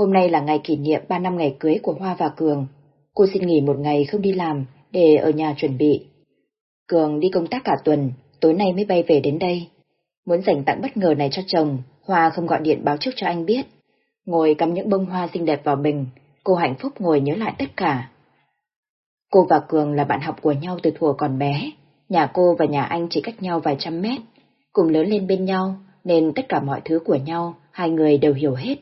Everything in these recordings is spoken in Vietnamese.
Hôm nay là ngày kỷ niệm 3 năm ngày cưới của Hoa và Cường. Cô xin nghỉ một ngày không đi làm để ở nhà chuẩn bị. Cường đi công tác cả tuần, tối nay mới bay về đến đây. Muốn dành tặng bất ngờ này cho chồng, Hoa không gọi điện báo trước cho anh biết. Ngồi cắm những bông hoa xinh đẹp vào mình, cô hạnh phúc ngồi nhớ lại tất cả. Cô và Cường là bạn học của nhau từ thuở còn bé, nhà cô và nhà anh chỉ cách nhau vài trăm mét, cùng lớn lên bên nhau nên tất cả mọi thứ của nhau hai người đều hiểu hết.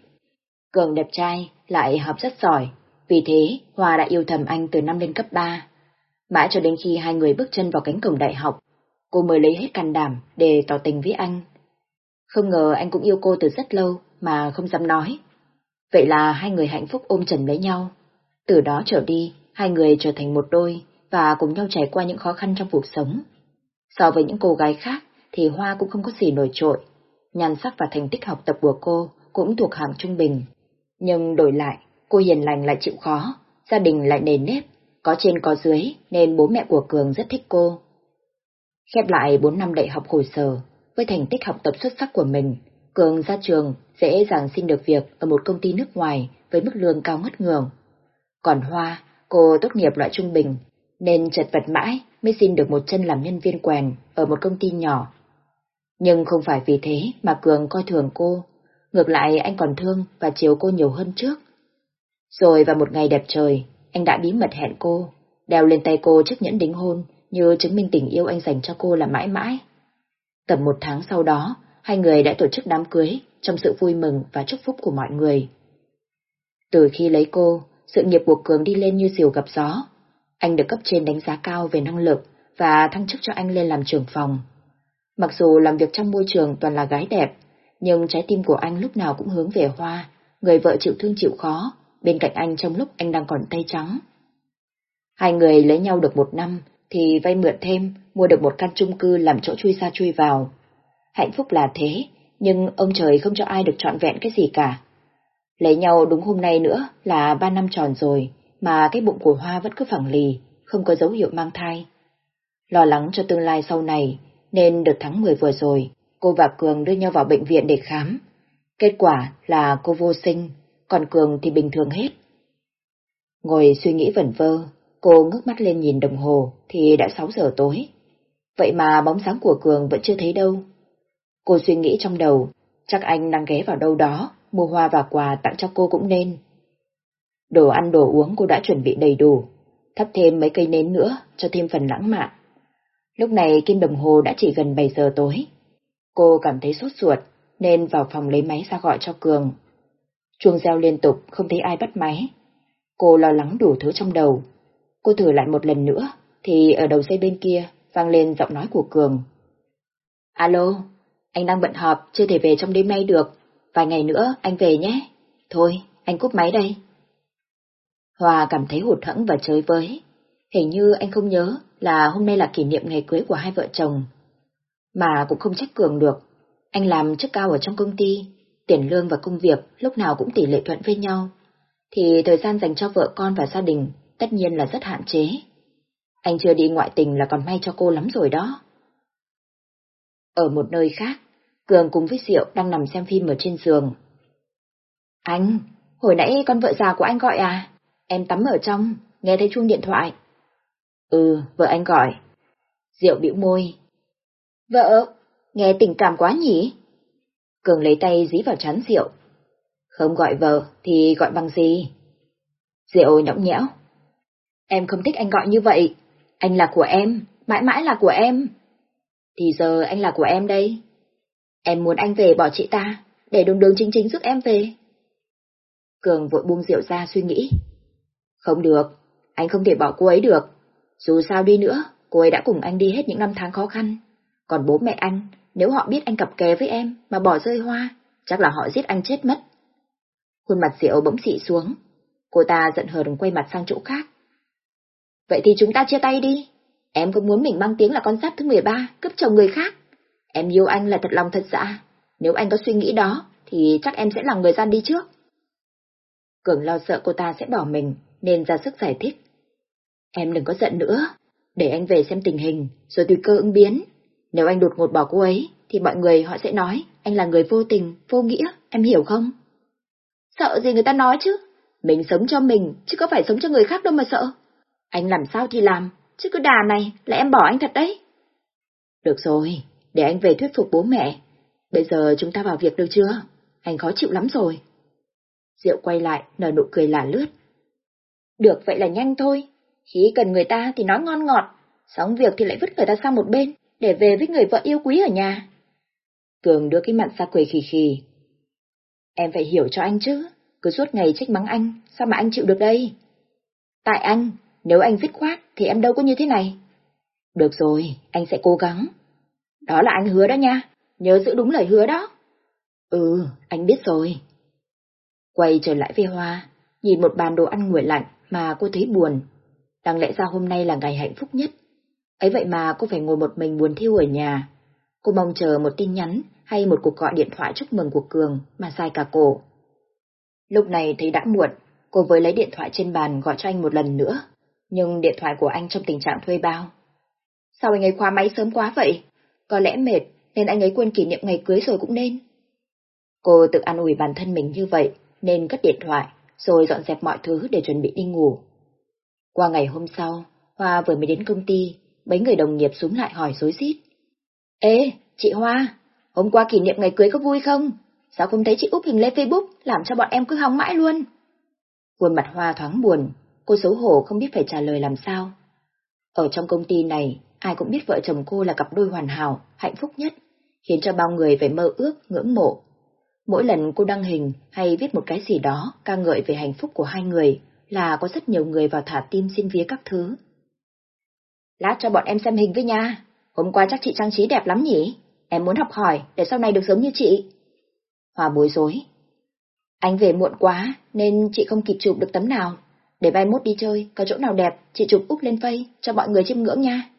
Cường đẹp trai, lại học rất giỏi, vì thế Hoa đã yêu thầm anh từ năm lên cấp 3. Mãi cho đến khi hai người bước chân vào cánh cổng đại học, cô mới lấy hết can đảm để tỏ tình với anh. Không ngờ anh cũng yêu cô từ rất lâu mà không dám nói. Vậy là hai người hạnh phúc ôm chầm lấy nhau. Từ đó trở đi, hai người trở thành một đôi và cùng nhau trải qua những khó khăn trong cuộc sống. So với những cô gái khác thì Hoa cũng không có gì nổi trội. Nhan sắc và thành tích học tập của cô cũng thuộc hạng trung bình. Nhưng đổi lại, cô hiền lành lại chịu khó, gia đình lại nền nếp, có trên có dưới nên bố mẹ của Cường rất thích cô. Khép lại 4 năm đại học hồi sở, với thành tích học tập xuất sắc của mình, Cường ra trường dễ dàng xin được việc ở một công ty nước ngoài với mức lương cao ngất ngường. Còn Hoa, cô tốt nghiệp loại trung bình, nên chật vật mãi mới xin được một chân làm nhân viên quèn ở một công ty nhỏ. Nhưng không phải vì thế mà Cường coi thường cô, ngược lại anh còn thương và chiều cô nhiều hơn trước. Rồi vào một ngày đẹp trời, anh đã bí mật hẹn cô, đeo lên tay cô chiếc nhẫn đính hôn như chứng minh tình yêu anh dành cho cô là mãi mãi. Tầm một tháng sau đó, hai người đã tổ chức đám cưới trong sự vui mừng và chúc phúc của mọi người. Từ khi lấy cô, sự nghiệp của Cường đi lên như diều gặp gió. Anh được cấp trên đánh giá cao về năng lực và thăng chức cho anh lên làm trưởng phòng. Mặc dù làm việc trong môi trường toàn là gái đẹp, nhưng trái tim của anh lúc nào cũng hướng về Hoa, người vợ chịu thương chịu khó, bên cạnh anh trong lúc anh đang còn tay trắng. Hai người lấy nhau được một năm, thì vay mượn thêm, mua được một căn chung cư làm chỗ chui ra chui vào. Hạnh phúc là thế, nhưng ông trời không cho ai được trọn vẹn cái gì cả. Lấy nhau đúng hôm nay nữa là ba năm tròn rồi, mà cái bụng của Hoa vẫn cứ phẳng lì, không có dấu hiệu mang thai. Lo lắng cho tương lai sau này, nên được tháng 10 vừa rồi, cô và Cường đưa nhau vào bệnh viện để khám. Kết quả là cô vô sinh, còn Cường thì bình thường hết. Ngồi suy nghĩ vẩn vơ, cô ngước mắt lên nhìn đồng hồ thì đã 6 giờ tối. Vậy mà bóng sáng của Cường vẫn chưa thấy đâu. Cô suy nghĩ trong đầu, chắc anh đang ghé vào đâu đó, mua hoa và quà tặng cho cô cũng nên. Đồ ăn đồ uống cô đã chuẩn bị đầy đủ, thắp thêm mấy cây nến nữa cho thêm phần lãng mạn. Lúc này kim đồng hồ đã chỉ gần 7 giờ tối. Cô cảm thấy sốt ruột nên vào phòng lấy máy ra gọi cho Cường. Chuông reo liên tục không thấy ai bắt máy. Cô lo lắng đủ thứ trong đầu. Cô thử lại một lần nữa thì ở đầu dây bên kia vang lên giọng nói của Cường. Alo, anh đang bận họp, chưa thể về trong đêm nay được. Vài ngày nữa anh về nhé. Thôi, anh cúp máy đây. Hòa cảm thấy hụt hẫng và chơi với. Hình như anh không nhớ là hôm nay là kỷ niệm ngày cưới của hai vợ chồng. Mà cũng không trách Cường được. Anh làm chức cao ở trong công ty, tiền lương và công việc lúc nào cũng tỷ lệ thuận với nhau. Thì thời gian dành cho vợ con và gia đình tất nhiên là rất hạn chế. Anh chưa đi ngoại tình là còn may cho cô lắm rồi đó. Ở một nơi khác, Cường cùng với Diệu đang nằm xem phim ở trên giường. Anh, hồi nãy con vợ già của anh gọi à? Em tắm ở trong, nghe thấy chuông điện thoại. Ừ, vợ anh gọi. Diệu bĩu môi. Vợ, nghe tình cảm quá nhỉ? Cường lấy tay dí vào chán rượu Không gọi vợ thì gọi bằng gì? Rượu nhõng nhẽo. Em không thích anh gọi như vậy. Anh là của em, mãi mãi là của em. Thì giờ anh là của em đây. Em muốn anh về bỏ chị ta, để đường đường chính chính giúp em về. Cường vội buông rượu ra suy nghĩ. Không được, anh không thể bỏ cô ấy được. Dù sao đi nữa, cô ấy đã cùng anh đi hết những năm tháng khó khăn. Còn bố mẹ anh, nếu họ biết anh cặp kè với em mà bỏ rơi hoa, chắc là họ giết anh chết mất. Khuôn mặt rượu bỗng xị xuống. Cô ta giận hờn quay mặt sang chỗ khác. Vậy thì chúng ta chia tay đi. Em có muốn mình mang tiếng là con giáp thứ 13, cướp chồng người khác. Em yêu anh là thật lòng thật dạ. Nếu anh có suy nghĩ đó, thì chắc em sẽ là người gian đi trước. Cường lo sợ cô ta sẽ bỏ mình, nên ra sức giải thích. Em đừng có giận nữa, để anh về xem tình hình, rồi tùy cơ ứng biến. Nếu anh đột ngột bỏ cô ấy, thì mọi người họ sẽ nói anh là người vô tình, vô nghĩa, em hiểu không? Sợ gì người ta nói chứ? Mình sống cho mình, chứ có phải sống cho người khác đâu mà sợ. Anh làm sao thì làm, chứ cứ đà này là em bỏ anh thật đấy. Được rồi, để anh về thuyết phục bố mẹ. Bây giờ chúng ta vào việc được chưa? Anh khó chịu lắm rồi. Diệu quay lại, nở nụ cười lả lướt. Được vậy là nhanh thôi. Khi cần người ta thì nói ngon ngọt, xong việc thì lại vứt người ta sang một bên, để về với người vợ yêu quý ở nhà. Cường đưa cái mặt ra cười khì khì. Em phải hiểu cho anh chứ, cứ suốt ngày trách mắng anh, sao mà anh chịu được đây? Tại anh, nếu anh dứt khoát thì em đâu có như thế này. Được rồi, anh sẽ cố gắng. Đó là anh hứa đó nha, nhớ giữ đúng lời hứa đó. Ừ, anh biết rồi. Quay trở lại với Hoa, nhìn một bàn đồ ăn nguội lạnh mà cô thấy buồn. Đáng lẽ ra hôm nay là ngày hạnh phúc nhất. Ấy vậy mà cô phải ngồi một mình buồn thiêu ở nhà. Cô mong chờ một tin nhắn hay một cuộc gọi điện thoại chúc mừng của Cường mà sai cả cổ. Lúc này thấy đã muộn, cô với lấy điện thoại trên bàn gọi cho anh một lần nữa, nhưng điện thoại của anh trong tình trạng thuê bao. Sao anh ấy khóa máy sớm quá vậy? Có lẽ mệt nên anh ấy quên kỷ niệm ngày cưới rồi cũng nên. Cô tự an ủi bản thân mình như vậy nên cất điện thoại rồi dọn dẹp mọi thứ để chuẩn bị đi ngủ. Qua ngày hôm sau, Hoa vừa mới đến công ty, mấy người đồng nghiệp xuống lại hỏi rối rít. Ê, chị Hoa, hôm qua kỷ niệm ngày cưới có vui không? Sao không thấy chị úp hình lên Facebook làm cho bọn em cứ hóng mãi luôn? Khuôn mặt Hoa thoáng buồn, cô xấu hổ không biết phải trả lời làm sao. Ở trong công ty này, ai cũng biết vợ chồng cô là cặp đôi hoàn hảo, hạnh phúc nhất, khiến cho bao người phải mơ ước, ngưỡng mộ. Mỗi lần cô đăng hình hay viết một cái gì đó ca ngợi về hạnh phúc của hai người là có rất nhiều người vào thả tim xin vía các thứ. Lát cho bọn em xem hình với nha, hôm qua chắc chị trang trí đẹp lắm nhỉ, em muốn học hỏi để sau này được giống như chị. Hòa bối rối. Anh về muộn quá nên chị không kịp chụp được tấm nào. Để mai mốt đi chơi, có chỗ nào đẹp, chị chụp úp lên phây cho mọi người chiêm ngưỡng nha.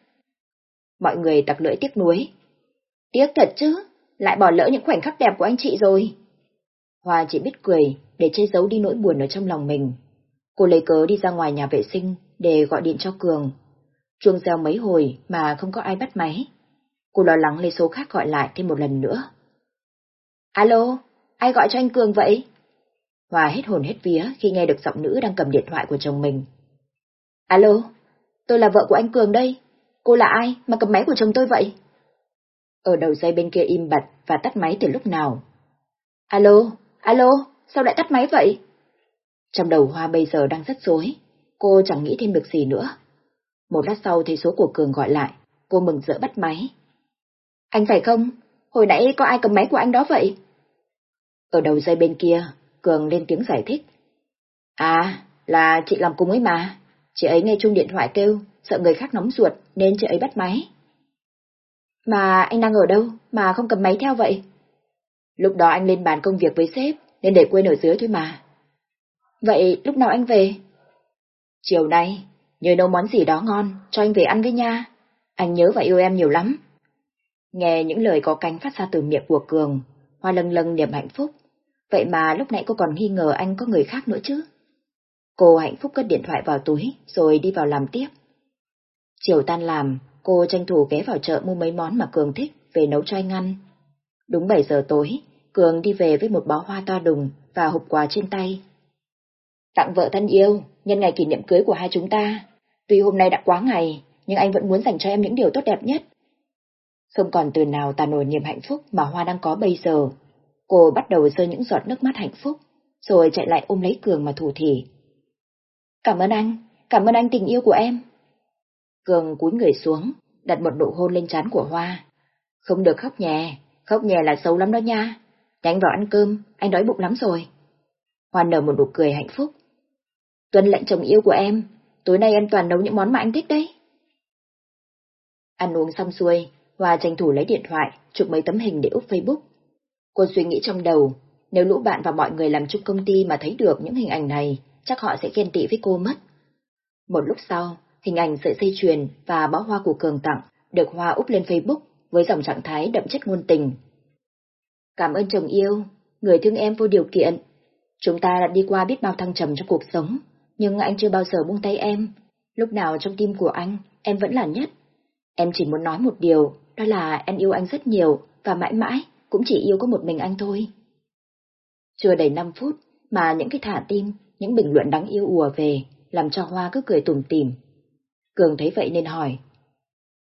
Mọi người tặc lưỡi tiếc nuối. Tiếc thật chứ, lại bỏ lỡ những khoảnh khắc đẹp của anh chị rồi. Hòa chỉ biết cười để che giấu đi nỗi buồn ở trong lòng mình. Cô lấy cớ đi ra ngoài nhà vệ sinh để gọi điện cho Cường. Chuông reo mấy hồi mà không có ai bắt máy. Cô lo lắng lấy số khác gọi lại thêm một lần nữa. Alo, ai gọi cho anh Cường vậy? Hòa hết hồn hết vía khi nghe được giọng nữ đang cầm điện thoại của chồng mình. Alo, tôi là vợ của anh Cường đây. Cô là ai mà cầm máy của chồng tôi vậy? Ở đầu dây bên kia im bặt và tắt máy từ lúc nào. Alo, alo, sao lại tắt máy vậy? Trong đầu Hoa bây giờ đang rất rối, cô chẳng nghĩ thêm được gì nữa. Một lát sau thấy số của Cường gọi lại, cô mừng rỡ bắt máy. Anh phải không? Hồi nãy có ai cầm máy của anh đó vậy? Ở đầu dây bên kia, Cường lên tiếng giải thích. À, là chị làm cùng ấy mà. Chị ấy nghe chung điện thoại kêu, sợ người khác nóng ruột nên chị ấy bắt máy. Mà anh đang ở đâu mà không cầm máy theo vậy? Lúc đó anh lên bàn công việc với sếp nên để quên ở dưới thôi mà. Vậy lúc nào anh về? Chiều nay, nhớ nấu món gì đó ngon cho anh về ăn với nha. Anh nhớ và yêu em nhiều lắm. Nghe những lời có cánh phát ra từ miệng của Cường, Hoa lâng lâng niềm hạnh phúc. Vậy mà lúc nãy cô còn nghi ngờ anh có người khác nữa chứ. Cô hạnh phúc cất điện thoại vào túi rồi đi vào làm tiếp. Chiều tan làm, cô tranh thủ ghé vào chợ mua mấy món mà Cường thích về nấu cho anh ăn. Đúng 7 giờ tối, Cường đi về với một bó hoa to đùng và hộp quà trên tay. Tặng vợ thân yêu, nhân ngày kỷ niệm cưới của hai chúng ta. Tuy hôm nay đã quá ngày, nhưng anh vẫn muốn dành cho em những điều tốt đẹp nhất. Không còn từ nào tàn nổi niềm hạnh phúc mà Hoa đang có bây giờ. Cô bắt đầu rơi những giọt nước mắt hạnh phúc, rồi chạy lại ôm lấy Cường mà thủ thỉ. Cảm ơn anh, cảm ơn anh tình yêu của em. Cường cúi người xuống, đặt một nụ hôn lên trán của Hoa. Không được khóc nhè, khóc nhè là xấu lắm đó nha. Nhanh vào ăn cơm, anh đói bụng lắm rồi. Hoa nở một nụ cười hạnh phúc. Tuân lệnh chồng yêu của em, tối nay em toàn nấu những món mà anh thích đấy. Ăn uống xong xuôi, Hoa tranh thủ lấy điện thoại, chụp mấy tấm hình để úp Facebook. Cô suy nghĩ trong đầu, nếu lũ bạn và mọi người làm chung công ty mà thấy được những hình ảnh này, chắc họ sẽ ghen tị với cô mất. Một lúc sau, hình ảnh sợi dây chuyền và bó hoa của Cường tặng được Hoa úp lên Facebook với dòng trạng thái đậm chất ngôn tình. Cảm ơn chồng yêu, người thương em vô điều kiện. Chúng ta đã đi qua biết bao thăng trầm trong cuộc sống, nhưng anh chưa bao giờ buông tay em. Lúc nào trong tim của anh, em vẫn là nhất. Em chỉ muốn nói một điều, đó là em yêu anh rất nhiều và mãi mãi cũng chỉ yêu có một mình anh thôi. Chưa đầy 5 phút, mà những cái thả tim, những bình luận đáng yêu ùa về, làm cho Hoa cứ cười tủm tỉm. Cường thấy vậy nên hỏi.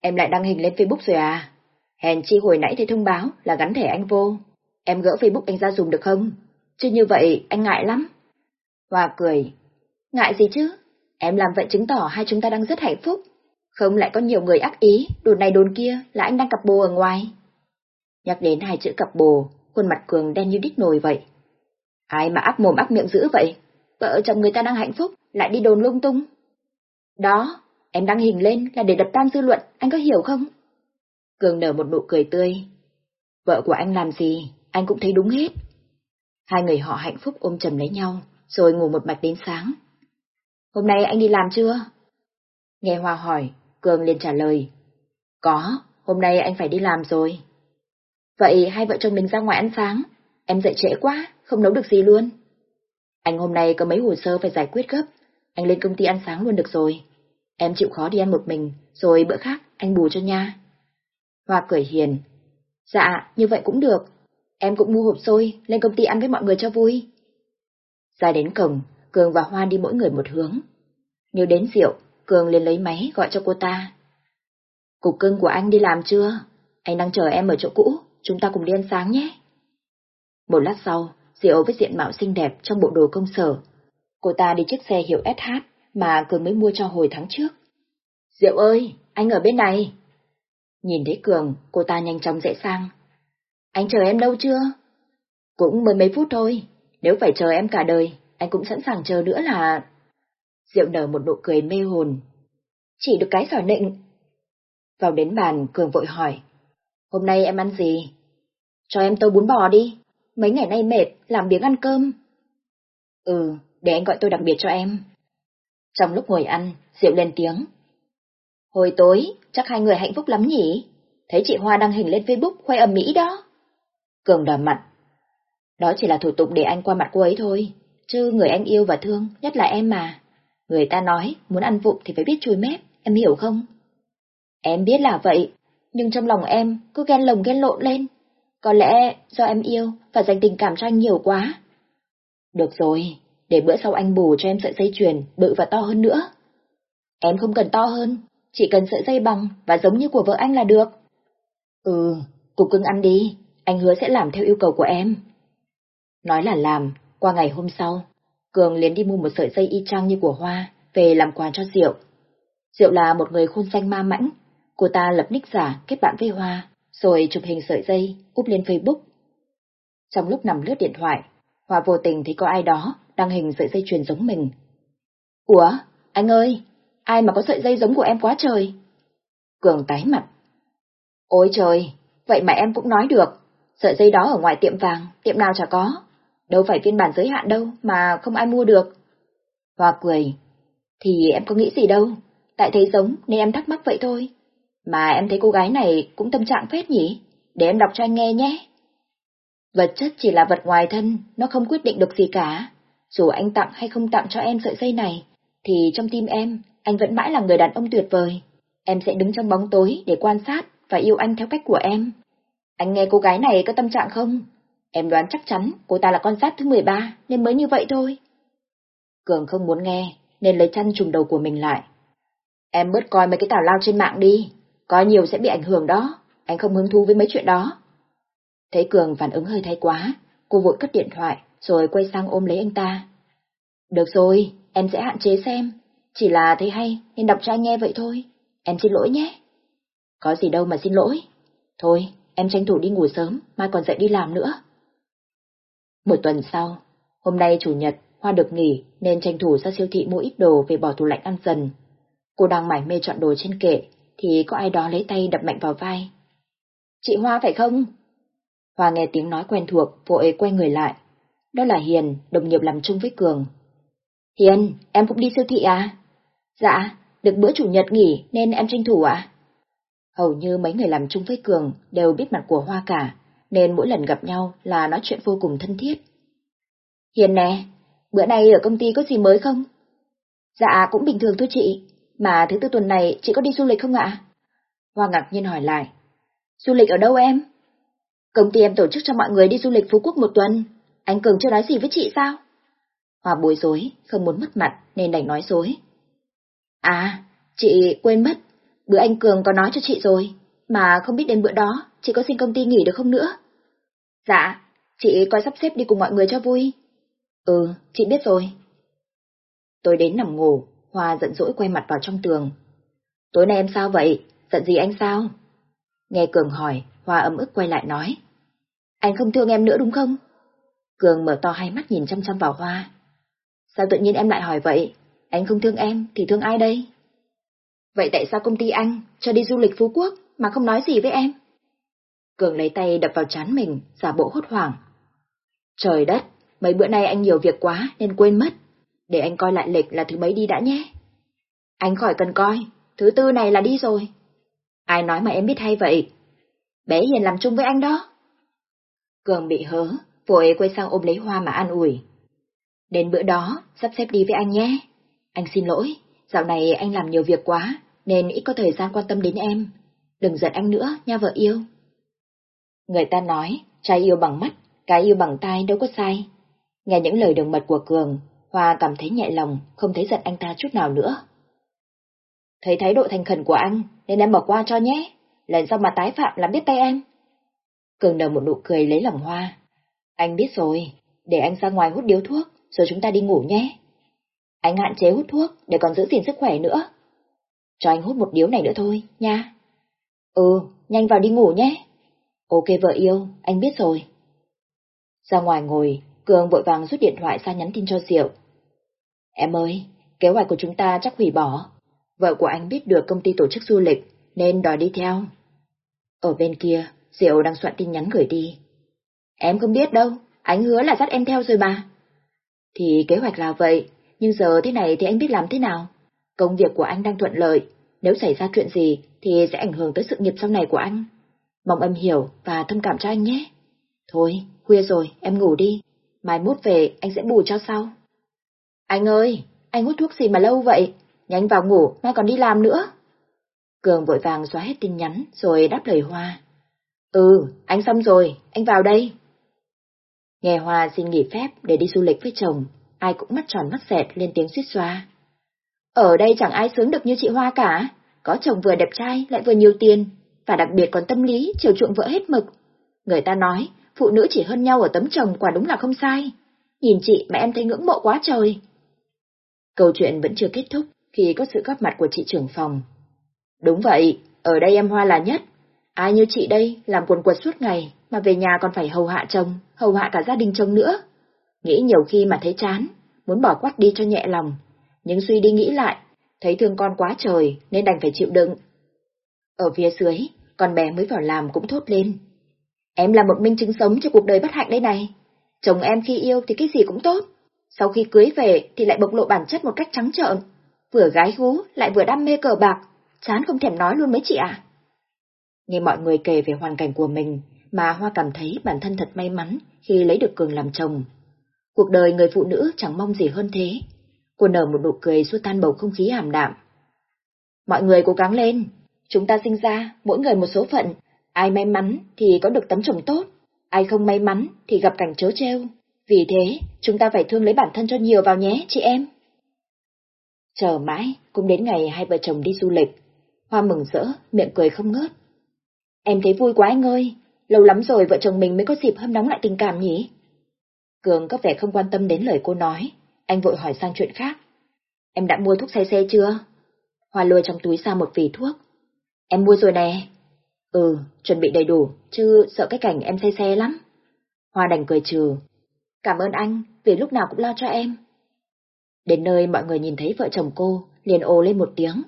Em lại đăng hình lên Facebook rồi à? Hèn chi hồi nãy thấy thông báo là gắn thẻ anh vô. Em gỡ Facebook anh ra dùng được không? Chứ như vậy anh ngại lắm. Hoa cười. Ngại gì chứ? Em làm vậy chứng tỏ hai chúng ta đang rất hạnh phúc. Không lại có nhiều người ác ý, đồn này đồn kia là anh đang cặp bồ ở ngoài. Nhắc đến hai chữ cặp bồ, khuôn mặt Cường đen như đít nồi vậy. Ai mà áp mồm áp miệng dữ vậy? Vợ chồng người ta đang hạnh phúc, lại đi đồn lung tung. Đó, em đang hình lên là để đập tan dư luận, anh có hiểu không? Cường nở một nụ cười tươi. Vợ của anh làm gì, anh cũng thấy đúng hết. Hai người họ hạnh phúc ôm chầm lấy nhau, rồi ngủ một mạch đến sáng. Hôm nay anh đi làm chưa? Nghe Hoa hỏi, Cường liền trả lời. Có, hôm nay anh phải đi làm rồi. Vậy hai vợ chồng mình ra ngoài ăn sáng, em dậy trễ quá, không nấu được gì luôn. Anh hôm nay có mấy hồ sơ phải giải quyết gấp, anh lên công ty ăn sáng luôn được rồi. Em chịu khó đi ăn một mình, rồi bữa khác anh bù cho nha. Hoa cười hiền. Dạ, như vậy cũng được. Em cũng mua hộp xôi, lên công ty ăn với mọi người cho vui. Ra đến cổng, Cường và Hoa đi mỗi người một hướng. Nếu đến rượu, Cường liền lấy máy gọi cho cô ta. Cục cưng của anh đi làm chưa? Anh đang chờ em ở chỗ cũ, chúng ta cùng đi ăn sáng nhé. Một lát sau, Diệu với diện mạo xinh đẹp trong bộ đồ công sở. Cô ta đi chiếc xe hiệu SH mà Cường mới mua cho hồi tháng trước. Diệu ơi, anh ở bên này. Nhìn thấy Cường, cô ta nhanh chóng dễ sang. Anh chờ em đâu chưa? Cũng mới mấy phút thôi, nếu phải chờ em cả đời, anh cũng sẵn sàng chờ nữa là... Diệu nở một nụ cười mê hồn. Chỉ được cái sỏi nịnh. Vào đến bàn, Cường vội hỏi. Hôm nay em ăn gì? Cho em tô bún bò đi. Mấy ngày nay mệt, làm biếng ăn cơm. Ừ, để anh gọi tôi đặc biệt cho em. Trong lúc ngồi ăn, Diệu lên tiếng. Hồi tối, chắc hai người hạnh phúc lắm nhỉ? Thấy chị Hoa đăng hình lên Facebook khoe ẩm mỹ đó. Cường đỏ mặt. Đó chỉ là thủ tục để anh qua mặt cô ấy thôi, chứ người anh yêu và thương, nhất là em mà. Người ta nói, muốn ăn vụng thì phải biết chui mép, em hiểu không? Em biết là vậy, nhưng trong lòng em cứ ghen lồng ghen lộn lên. Có lẽ do em yêu và dành tình cảm cho anh nhiều quá. Được rồi, để bữa sau anh bù cho em sợi dây chuyền bự và to hơn nữa. Em không cần to hơn, chỉ cần sợi dây bằng và giống như của vợ anh là được. Ừ, cục cưng ăn đi, anh hứa sẽ làm theo yêu cầu của em. Nói là làm, qua ngày hôm sau, Cường liền đi mua một sợi dây y chang như của Hoa, về làm quà cho Diệu. Diệu là một người khôn xanh ma mãnh, cô ta lập nick giả kết bạn với Hoa, rồi chụp hình sợi dây, úp lên Facebook. Trong lúc nằm lướt điện thoại, Hoa vô tình thấy có ai đó đăng hình sợi dây chuyền giống mình. Ủa, anh ơi, ai mà có sợi dây giống của em quá trời? Cường tái mặt. Ôi trời, vậy mà em cũng nói được, sợi dây đó ở ngoài tiệm vàng, tiệm nào chả có, đâu phải phiên bản giới hạn đâu mà không ai mua được. Hoa cười, thì em có nghĩ gì đâu, tại thấy giống nên em thắc mắc vậy thôi. Mà em thấy cô gái này cũng tâm trạng phết nhỉ, để em đọc cho anh nghe nhé. Vật chất chỉ là vật ngoài thân, nó không quyết định được gì cả. Dù anh tặng hay không tặng cho em sợi dây này, thì trong tim em, anh vẫn mãi là người đàn ông tuyệt vời. Em sẽ đứng trong bóng tối để quan sát và yêu anh theo cách của em. Anh nghe cô gái này có tâm trạng không? Em đoán chắc chắn cô ta là con giáp thứ 13 nên mới như vậy thôi. Cường không muốn nghe nên lấy chăn trùm đầu của mình lại. Em bớt coi mấy cái tào lao trên mạng đi, có nhiều sẽ bị ảnh hưởng đó, anh không hứng thú với mấy chuyện đó. Thấy Cường phản ứng hơi thái quá, cô vội cất điện thoại rồi quay sang ôm lấy anh ta. Được rồi, em sẽ hạn chế xem, chỉ là thấy hay nên đọc cho anh nghe vậy thôi, em xin lỗi nhé. Có gì đâu mà xin lỗi. Thôi, em tranh thủ đi ngủ sớm, mai còn dậy đi làm nữa. Một tuần sau, hôm nay chủ nhật, Hoa được nghỉ nên tranh thủ ra siêu thị mua ít đồ về bỏ tủ lạnh ăn dần. Cô đang mải mê chọn đồ trên kệ, thì có ai đó lấy tay đập mạnh vào vai. Chị Hoa phải không? Hoa nghe tiếng nói quen thuộc, vội quay người lại. Đó là Hiền, đồng nghiệp làm chung với Cường. Hiền, em cũng đi siêu thị à? Dạ, được bữa chủ nhật nghỉ nên em tranh thủ ạ. Hầu như mấy người làm chung với Cường đều biết mặt của Hoa cả, nên mỗi lần gặp nhau là nói chuyện vô cùng thân thiết. Hiền nè, bữa nay ở công ty có gì mới không? Dạ cũng bình thường thôi chị, mà thứ tư tuần này chị có đi du lịch không ạ? Hoa ngạc nhiên hỏi lại. Du lịch ở đâu em? Công ty em tổ chức cho mọi người đi du lịch Phú Quốc một tuần, anh Cường chưa nói gì với chị sao? Hoa bối rối, không muốn mất mặt nên đành nói dối. À, chị quên mất, bữa anh Cường có nói cho chị rồi, mà không biết đến bữa đó chị có xin công ty nghỉ được không nữa? Dạ, chị coi sắp xếp đi cùng mọi người cho vui. Ừ, chị biết rồi. Tôi đến nằm ngủ, Hoa giận dỗi quay mặt vào trong tường. Tối nay em sao vậy? Giận gì anh sao? Nghe Cường hỏi, Hoa ấm ức quay lại nói. Anh không thương em nữa đúng không? Cường mở to hai mắt nhìn chăm chăm vào Hoa. Sao tự nhiên em lại hỏi vậy? Anh không thương em thì thương ai đây? Vậy tại sao công ty anh cho đi du lịch Phú Quốc mà không nói gì với em? Cường lấy tay đập vào chán mình, giả bộ hốt hoảng. Trời đất, mấy bữa nay anh nhiều việc quá nên quên mất. Để anh coi lại lịch là thứ mấy đi đã nhé. Anh khỏi cần coi, thứ tư này là đi rồi. Ai nói mà em biết hay vậy? Bé Hiền làm chung với anh đó. Cường bị hớ, vội quay sang ôm lấy Hoa mà an ủi. Đến bữa đó, sắp xếp đi với anh nhé. Anh xin lỗi, dạo này anh làm nhiều việc quá, nên ít có thời gian quan tâm đến em. Đừng giận anh nữa, nha vợ yêu. Người ta nói, trai yêu bằng mắt, cái yêu bằng tai đâu có sai. Nghe những lời đồng mật của Cường, Hoa cảm thấy nhẹ lòng, không thấy giận anh ta chút nào nữa. Thấy thái độ thành khẩn của anh, nên em bỏ qua cho nhé. Lần sau mà tái phạm là biết tay em. Cường nở một nụ cười lấy lòng Hoa. Anh biết rồi, để anh ra ngoài hút điếu thuốc, rồi chúng ta đi ngủ nhé. Anh hạn chế hút thuốc để còn giữ gìn sức khỏe nữa. Cho anh hút một điếu này nữa thôi, nha. Ừ, nhanh vào đi ngủ nhé. Ok vợ yêu, anh biết rồi. Ra ngoài ngồi, Cường vội vàng rút điện thoại ra nhắn tin cho Diệu. Em ơi, kế hoạch của chúng ta chắc hủy bỏ. Vợ của anh biết được công ty tổ chức du lịch, nên đòi đi theo. Ở bên kia, Diệu đang soạn tin nhắn gửi đi. Em không biết đâu, anh hứa là dắt em theo rồi mà. Thì kế hoạch là vậy, nhưng giờ thế này thì anh biết làm thế nào? Công việc của anh đang thuận lợi, nếu xảy ra chuyện gì thì sẽ ảnh hưởng tới sự nghiệp sau này của anh. Mong em hiểu và thông cảm cho anh nhé. Thôi, khuya rồi, em ngủ đi. Mai mốt về anh sẽ bù cho sau. Anh ơi, anh hút thuốc gì mà lâu vậy? Nhanh vào ngủ, mai còn đi làm nữa. Cường vội vàng xóa hết tin nhắn rồi đáp lời Hoa. Ừ, anh xong rồi, anh vào đây. Nghe Hoa xin nghỉ phép để đi du lịch với chồng, ai cũng mắt tròn mắt xẹt lên tiếng suýt xoa. Ở đây chẳng ai sướng được như chị Hoa cả, có chồng vừa đẹp trai lại vừa nhiều tiền, và đặc biệt còn tâm lý chiều chuộng vợ hết mực. Người ta nói, phụ nữ chỉ hơn nhau ở tấm chồng quả đúng là không sai. Nhìn chị mà em thấy ngưỡng mộ quá trời. Câu chuyện vẫn chưa kết thúc khi có sự góp mặt của chị trưởng phòng. Đúng vậy, ở đây em Hoa là nhất. Ai như chị đây làm quần quật suốt ngày mà về nhà còn phải hầu hạ chồng, hầu hạ cả gia đình chồng nữa. Nghĩ nhiều khi mà thấy chán, muốn bỏ quát đi cho nhẹ lòng. Nhưng suy đi nghĩ lại, thấy thương con quá trời nên đành phải chịu đựng. Ở phía dưới, con bé mới vào làm cũng thốt lên. Em là một minh chứng sống cho cuộc đời bất hạnh đây này. Chồng em khi yêu thì cái gì cũng tốt. Sau khi cưới về thì lại bộc lộ bản chất một cách trắng trợn. Vừa gái gú lại vừa đam mê cờ bạc. Chán không thèm nói luôn mấy chị ạ. Nghe mọi người kể về hoàn cảnh của mình mà Hoa cảm thấy bản thân thật may mắn khi lấy được Cường làm chồng. Cuộc đời người phụ nữ chẳng mong gì hơn thế. Cô nở một nụ cười xua tan bầu không khí hàm đạm. Mọi người cố gắng lên, chúng ta sinh ra mỗi người một số phận, ai may mắn thì có được tấm chồng tốt, ai không may mắn thì gặp cảnh chớ treo. Vì thế, chúng ta phải thương lấy bản thân cho nhiều vào nhé, chị em. Chờ mãi, cũng đến ngày hai vợ chồng đi du lịch. Hoa mừng rỡ, miệng cười không ngớt. Em thấy vui quá anh ơi, lâu lắm rồi vợ chồng mình mới có dịp hâm nóng lại tình cảm nhỉ? Cường có vẻ không quan tâm đến lời cô nói, anh vội hỏi sang chuyện khác. Em đã mua thuốc say xe chưa? Hoa lùa trong túi ra một vỉ thuốc. Em mua rồi nè. Ừ, chuẩn bị đầy đủ, chứ sợ cái cảnh em say xe lắm. Hoa đành cười trừ. Cảm ơn anh, vì lúc nào cũng lo cho em. Đến nơi mọi người nhìn thấy vợ chồng cô, liền ồ lên một tiếng.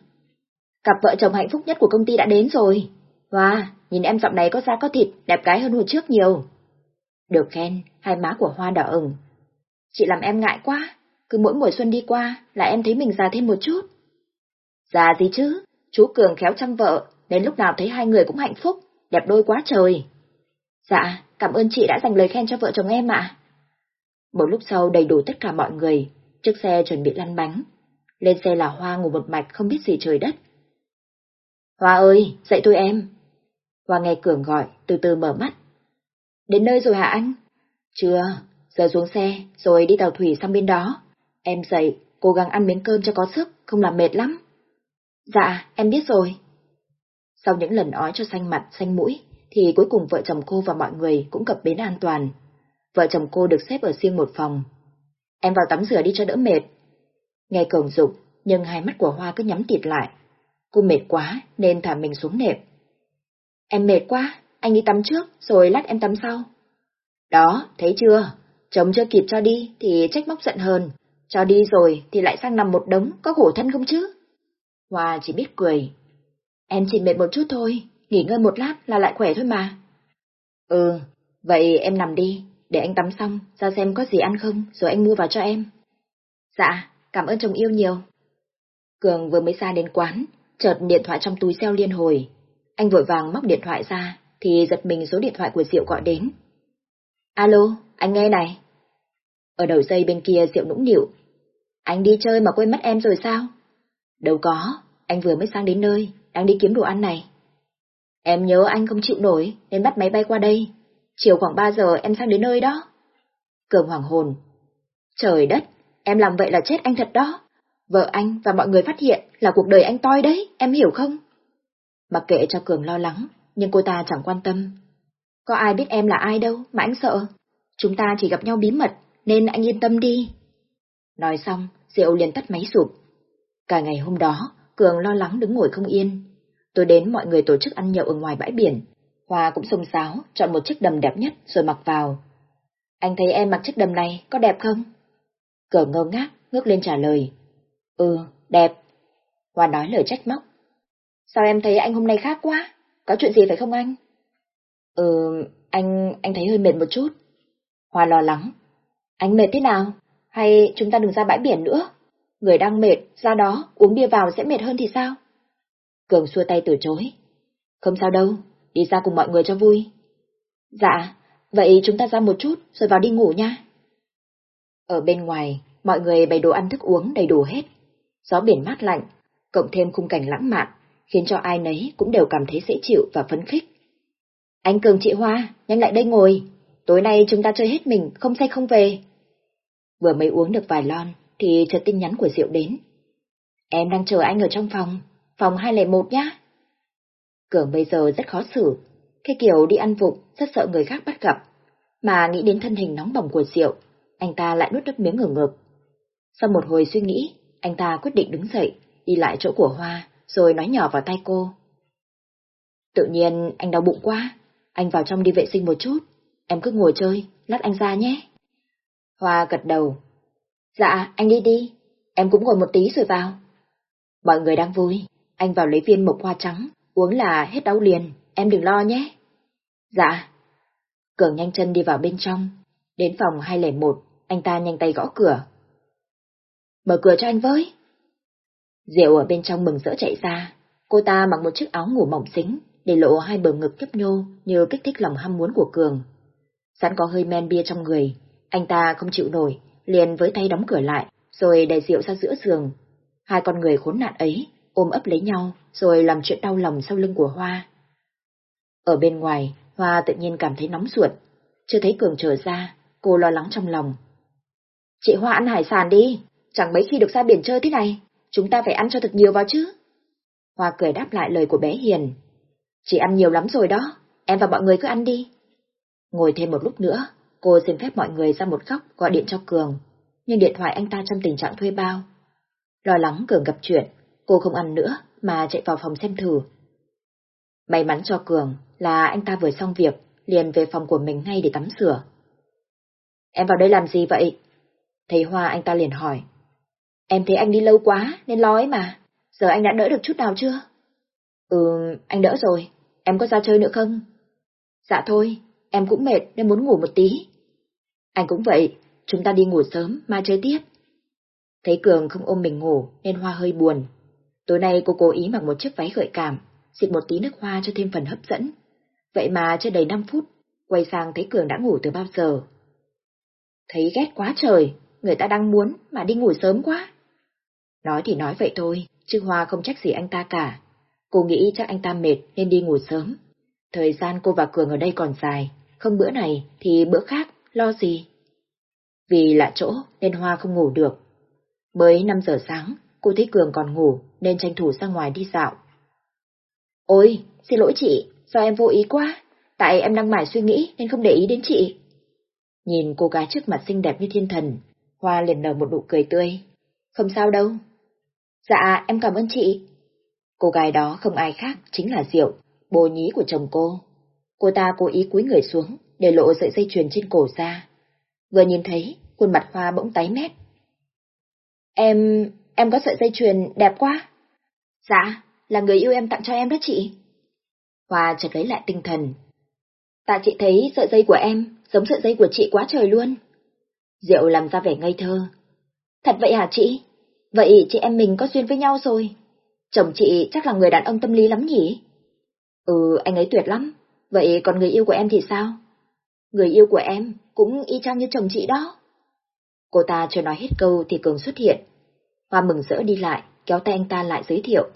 Cặp vợ chồng hạnh phúc nhất của công ty đã đến rồi. Hoa, nhìn em dạo này có da có thịt, đẹp gái hơn hồi trước nhiều. Được khen, hai má của Hoa đỏ ửng. Chị làm em ngại quá, cứ mỗi mùa xuân đi qua là em thấy mình già thêm một chút. Già gì chứ, chú Cường khéo chăm vợ, nên lúc nào thấy hai người cũng hạnh phúc, đẹp đôi quá trời. Dạ, cảm ơn chị đã dành lời khen cho vợ chồng em ạ. Một lúc sau đầy đủ tất cả mọi người, chiếc xe chuẩn bị lăn bánh. Lên xe là Hoa ngủ một mạch không biết gì trời đất. Hoa ơi, dậy tôi em. Hoa nghe Cường gọi, từ từ mở mắt. Đến nơi rồi hả anh? Chưa, giờ xuống xe, rồi đi tàu thủy sang bên đó. Em dậy, cố gắng ăn miếng cơm cho có sức, không làm mệt lắm. Dạ, em biết rồi. Sau những lần ói cho xanh mặt, xanh mũi, thì cuối cùng vợ chồng cô và mọi người cũng cập bến an toàn. Vợ chồng cô được xếp ở riêng một phòng. Em vào tắm rửa đi cho đỡ mệt. Nghe cường dục, nhưng hai mắt của Hoa cứ nhắm tịt lại. Cô mệt quá nên thả mình xuống nệm. Em mệt quá, anh đi tắm trước rồi lát em tắm sau. Đó, thấy chưa? Chồng chưa kịp cho đi thì trách móc giận hơn. Cho đi rồi thì lại sang nằm một đống, có khổ thân không chứ? Hoa chỉ biết cười. Em chỉ mệt một chút thôi, nghỉ ngơi một lát là lại khỏe thôi mà. Ừ, vậy em nằm đi, để anh tắm xong, ra xem có gì ăn không, rồi anh mua vào cho em. Dạ, cảm ơn chồng yêu nhiều. Cường vừa mới ra đến quán, chợt điện thoại trong túi xeo liên hồi. Anh vội vàng móc điện thoại ra, thì giật mình số điện thoại của Diệu gọi đến. Alo, anh nghe này. Ở đầu dây bên kia Diệu nũng nịu. Anh đi chơi mà quên mất em rồi sao? Đâu có, anh vừa mới sang đến nơi, đang đi kiếm đồ ăn này. Em nhớ anh không chịu nổi nên bắt máy bay qua đây. Chiều khoảng 3 giờ em sang đến nơi đó. Cường hoàng hồn. Trời đất, em làm vậy là chết anh thật đó. Vợ anh và mọi người phát hiện là cuộc đời anh toi đấy, em hiểu không? Mặc kệ cho Cường lo lắng, nhưng cô ta chẳng quan tâm. Có ai biết em là ai đâu mà anh sợ. Chúng ta chỉ gặp nhau bí mật, nên anh yên tâm đi. Nói xong, rượu liền tắt máy sụp. Cả ngày hôm đó, Cường lo lắng đứng ngồi không yên. Tôi đến mọi người tổ chức ăn nhậu ở ngoài bãi biển. Hoa cũng xông xáo, chọn một chiếc đầm đẹp nhất rồi mặc vào. Anh thấy em mặc chiếc đầm này có đẹp không? Cường ngơ ngác, ngước lên trả lời. Ừ, đẹp. Hoa nói lời trách móc. Sao em thấy anh hôm nay khác quá? Có chuyện gì phải không anh? Ừ, anh, anh thấy hơi mệt một chút. Hoa lo lắng. Anh mệt thế nào? Hay chúng ta đừng ra bãi biển nữa? Người đang mệt, ra đó, uống bia vào sẽ mệt hơn thì sao? Cường xua tay từ chối. Không sao đâu, đi ra cùng mọi người cho vui. Dạ, vậy chúng ta ra một chút rồi vào đi ngủ nha. Ở bên ngoài, mọi người bày đồ ăn thức uống đầy đủ hết. Gió biển mát lạnh, cộng thêm khung cảnh lãng mạn, khiến cho ai nấy cũng đều cảm thấy dễ chịu và phấn khích. Anh Cường chị Hoa, nhanh lại đây ngồi, tối nay chúng ta chơi hết mình, không say không về. Vừa mới uống được vài lon, thì chợt tin nhắn của Diệu đến. Em đang chờ anh ở trong phòng, phòng 201 nhá. Cường bây giờ rất khó xử, cái kiểu đi ăn vụng, rất sợ người khác bắt gặp. Mà nghĩ đến thân hình nóng bỏng của Diệu, anh ta lại nuốt nước miếng ngửa ngực. Sau một hồi suy nghĩ, anh ta quyết định đứng dậy, đi lại chỗ của Hoa, rồi nói nhỏ vào tay cô. Tự nhiên anh đau bụng quá, anh vào trong đi vệ sinh một chút, em cứ ngồi chơi, lát anh ra nhé. Hoa gật đầu. Dạ, anh đi đi, em cũng ngồi một tí rồi vào. Mọi người đang vui, anh vào lấy viên mộc hoa trắng, uống là hết đau liền, em đừng lo nhé. Dạ. Cường nhanh chân đi vào bên trong, đến phòng 201, anh ta nhanh tay gõ cửa. Mở cửa cho anh với. Diệu ở bên trong mừng rỡ chạy ra, cô ta mặc một chiếc áo ngủ mỏng xính, để lộ hai bờ ngực kiếp nhô như kích thích lòng ham muốn của Cường. Sẵn có hơi men bia trong người, anh ta không chịu nổi, liền với tay đóng cửa lại, rồi đẩy rượu ra giữa giường. Hai con người khốn nạn ấy ôm ấp lấy nhau, rồi làm chuyện đau lòng sau lưng của Hoa. Ở bên ngoài, Hoa tự nhiên cảm thấy nóng ruột. Chưa thấy Cường trở ra, cô lo lắng trong lòng. Chị Hoa ăn hải sản đi, chẳng mấy khi được ra biển chơi thế này, chúng ta phải ăn cho thật nhiều vào chứ. Hoa cười đáp lại lời của bé Hiền. Chị ăn nhiều lắm rồi đó, em và mọi người cứ ăn đi. Ngồi thêm một lúc nữa, cô xin phép mọi người ra một góc gọi điện cho Cường, nhưng điện thoại anh ta trong tình trạng thuê bao. Lo lắng Cường gặp chuyện, cô không ăn nữa mà chạy vào phòng xem thử. May mắn cho Cường là anh ta vừa xong việc, liền về phòng của mình ngay để tắm rửa. Em vào đây làm gì vậy? Thấy Hoa anh ta liền hỏi. Em thấy anh đi lâu quá nên lo ấy mà, giờ anh đã đỡ được chút nào chưa? Ừ, anh đỡ rồi, em có ra chơi nữa không? Dạ thôi, em cũng mệt nên muốn ngủ một tí. Anh cũng vậy, chúng ta đi ngủ sớm, mai chơi tiếp. Thấy Cường không ôm mình ngủ nên Hoa hơi buồn. Tối nay cô cố ý mặc một chiếc váy gợi cảm, xịt một tí nước hoa cho thêm phần hấp dẫn. Vậy mà chưa đầy 5 phút, quay sang thấy Cường đã ngủ từ bao giờ. Thấy ghét quá trời, người ta đang muốn mà đi ngủ sớm quá. Nói thì nói vậy thôi, chứ Hoa không trách gì anh ta cả. Cô nghĩ chắc anh ta mệt nên đi ngủ sớm. Thời gian cô và Cường ở đây còn dài, không bữa này thì bữa khác, lo gì. Vì lạ chỗ nên Hoa không ngủ được. Mới 5 giờ sáng, cô thấy Cường còn ngủ nên tranh thủ ra ngoài đi dạo. Ôi, xin lỗi chị, do em vô ý quá, tại em đang mải suy nghĩ nên không để ý đến chị. Nhìn cô gái trước mặt xinh đẹp như thiên thần, Hoa liền nở một nụ cười tươi. Không sao đâu. Dạ, em cảm ơn chị. Cô gái đó không ai khác, chính là Diệu, bồ nhí của chồng cô. Cô ta cố ý cúi người xuống, để lộ sợi dây chuyền trên cổ ra. Vừa nhìn thấy, khuôn mặt Hoa bỗng tái mét. Em, em có sợi dây chuyền đẹp quá. Dạ, là người yêu em tặng cho em đó chị. Hoa chợt lấy lại tinh thần. Tạ chị thấy sợi dây của em giống sợi dây của chị quá trời luôn. Diệu làm ra vẻ ngây thơ. Thật vậy hả chị? Vậy chị em mình có duyên với nhau rồi. Chồng chị chắc là người đàn ông tâm lý lắm nhỉ? Ừ, anh ấy tuyệt lắm. Vậy còn người yêu của em thì sao? Người yêu của em cũng y chang như chồng chị đó. Cô ta chưa nói hết câu thì Cường xuất hiện. Hoa mừng rỡ đi lại, kéo tay anh ta lại giới thiệu.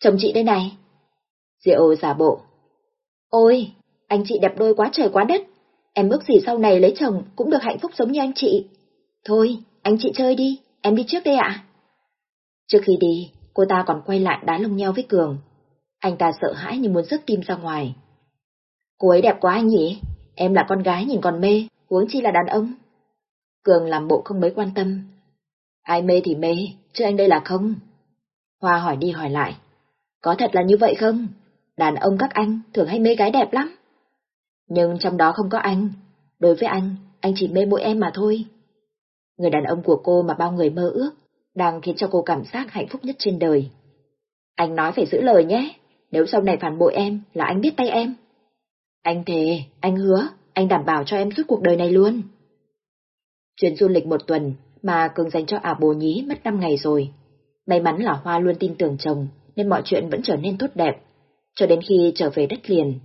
Chồng chị đây này. Diệu giả bộ. Ôi, anh chị đẹp đôi quá trời quá đất. Em ước gì sau này lấy chồng cũng được hạnh phúc giống như anh chị. Thôi, anh chị chơi đi, em đi trước đây ạ. Trước khi đi, cô ta còn quay lại đá lông nhau với Cường. Anh ta sợ hãi như muốn rớt tim ra ngoài. Cô ấy đẹp quá anh nhỉ? Em là con gái nhìn còn mê, huống chi là đàn ông. Cường làm bộ không mấy quan tâm. Ai mê thì mê, chứ anh đây là không. Hoa hỏi đi hỏi lại. Có thật là như vậy không? Đàn ông các anh thường hay mê gái đẹp lắm. Nhưng trong đó không có anh. Đối với anh, anh chỉ mê mỗi em mà thôi. Người đàn ông của cô mà bao người mơ ước, đang khiến cho cô cảm giác hạnh phúc nhất trên đời. Anh nói phải giữ lời nhé, nếu sau này phản bội em là anh biết tay em. Anh thề, anh hứa, anh đảm bảo cho em suốt cuộc đời này luôn. Chuyến du lịch một tuần mà Cường dành cho ả bồ nhí mất 5 ngày rồi. May mắn là Hoa luôn tin tưởng chồng nên mọi chuyện vẫn trở nên tốt đẹp, cho đến khi trở về đất liền.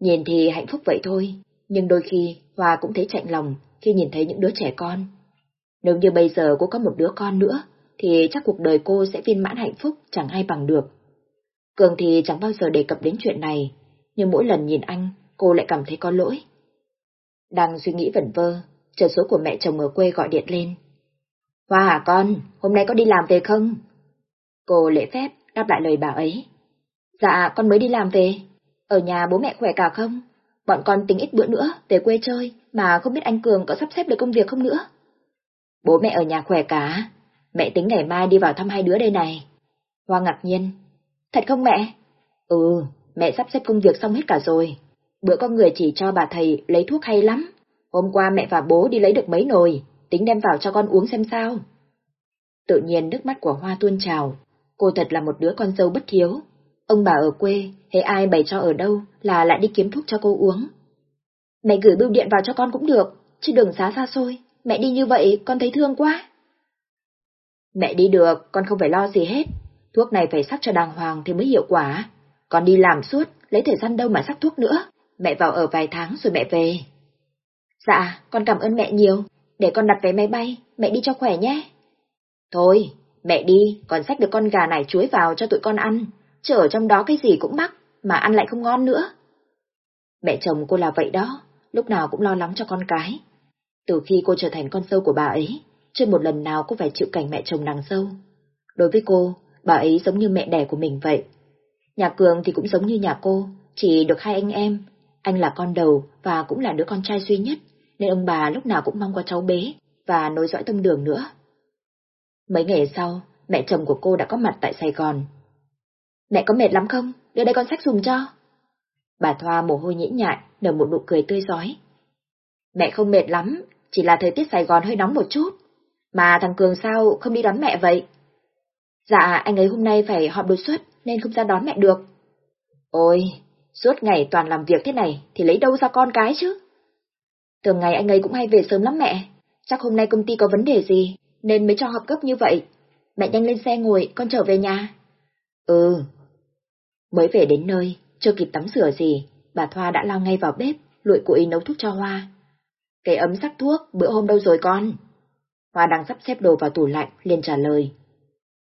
Nhìn thì hạnh phúc vậy thôi, nhưng đôi khi Hoa cũng thấy chạnh lòng khi nhìn thấy những đứa trẻ con. Nếu như bây giờ cô có một đứa con nữa, thì chắc cuộc đời cô sẽ viên mãn hạnh phúc chẳng ai bằng được. Cường thì chẳng bao giờ đề cập đến chuyện này, nhưng mỗi lần nhìn anh, cô lại cảm thấy có lỗi. Đang suy nghĩ vẩn vơ, chờ số của mẹ chồng ở quê gọi điện lên. Hoa hả con, hôm nay có đi làm về không? Cô lễ phép đáp lại lời bà ấy. Dạ, con mới đi làm về. Ở nhà bố mẹ khỏe cả không? Bọn con tính ít bữa nữa về quê chơi, mà không biết anh Cường có sắp xếp được công việc không nữa. Bố mẹ ở nhà khỏe cả. Mẹ tính ngày mai đi vào thăm hai đứa đây này. Hoa ngạc nhiên. Thật không mẹ? Ừ, mẹ sắp xếp công việc xong hết cả rồi. Bữa có người chỉ cho bà thầy lấy thuốc hay lắm. Hôm qua mẹ và bố đi lấy được mấy nồi, tính đem vào cho con uống xem sao. Tự nhiên nước mắt của Hoa tuôn trào. Cô thật là một đứa con dâu bất thiếu. Ông bà ở quê, hay ai bày cho ở đâu là lại đi kiếm thuốc cho cô uống. Mẹ gửi bưu điện vào cho con cũng được, chứ đừng xá xa xôi. Mẹ đi như vậy con thấy thương quá. Mẹ đi được, con không phải lo gì hết. Thuốc này phải sắc cho đàng hoàng thì mới hiệu quả. Con đi làm suốt, lấy thời gian đâu mà sắc thuốc nữa. Mẹ vào ở vài tháng rồi mẹ về. Dạ, con cảm ơn mẹ nhiều. Để con đặt vé máy bay, mẹ đi cho khỏe nhé. Thôi, mẹ đi, còn xách được con gà này chuối vào cho tụi con ăn. Chứ ở trong đó cái gì cũng mắc, mà ăn lại không ngon nữa. Mẹ chồng cô là vậy đó, lúc nào cũng lo lắng cho con cái. Từ khi cô trở thành con dâu của bà ấy, chưa một lần nào cô phải chịu cảnh mẹ chồng nàng dâu. Đối với cô, bà ấy giống như mẹ đẻ của mình vậy. Nhà Cường thì cũng giống như nhà cô, chỉ được hai anh em. Anh là con đầu và cũng là đứa con trai duy nhất, nên ông bà lúc nào cũng mong qua cháu bế và nối dõi tông đường nữa. Mấy ngày sau, mẹ chồng của cô đã có mặt tại Sài Gòn. Mẹ có mệt lắm không? Đưa đây con sách dùng cho. Bà Thoa mồ hôi nhễ nhại, nở một nụ cười tươi giói. Mẹ không mệt lắm, chỉ là thời tiết Sài Gòn hơi nóng một chút. Mà thằng Cường sao không đi đón mẹ vậy? Dạ, anh ấy hôm nay phải họp đột xuất nên không ra đón mẹ được. Ôi, suốt ngày toàn làm việc thế này thì lấy đâu ra con cái chứ? Thường ngày anh ấy cũng hay về sớm lắm mẹ. Chắc hôm nay công ty có vấn đề gì nên mới cho họp gấp như vậy. Mẹ nhanh lên xe ngồi, con trở về nhà. Ừ. Mới về đến nơi, chưa kịp tắm rửa gì, bà Thoa đã lao ngay vào bếp, lụi củi nấu thuốc cho Hoa. Cái ấm sắc thuốc, bữa hôm đâu rồi con? Hoa đang sắp xếp đồ vào tủ lạnh, liền trả lời.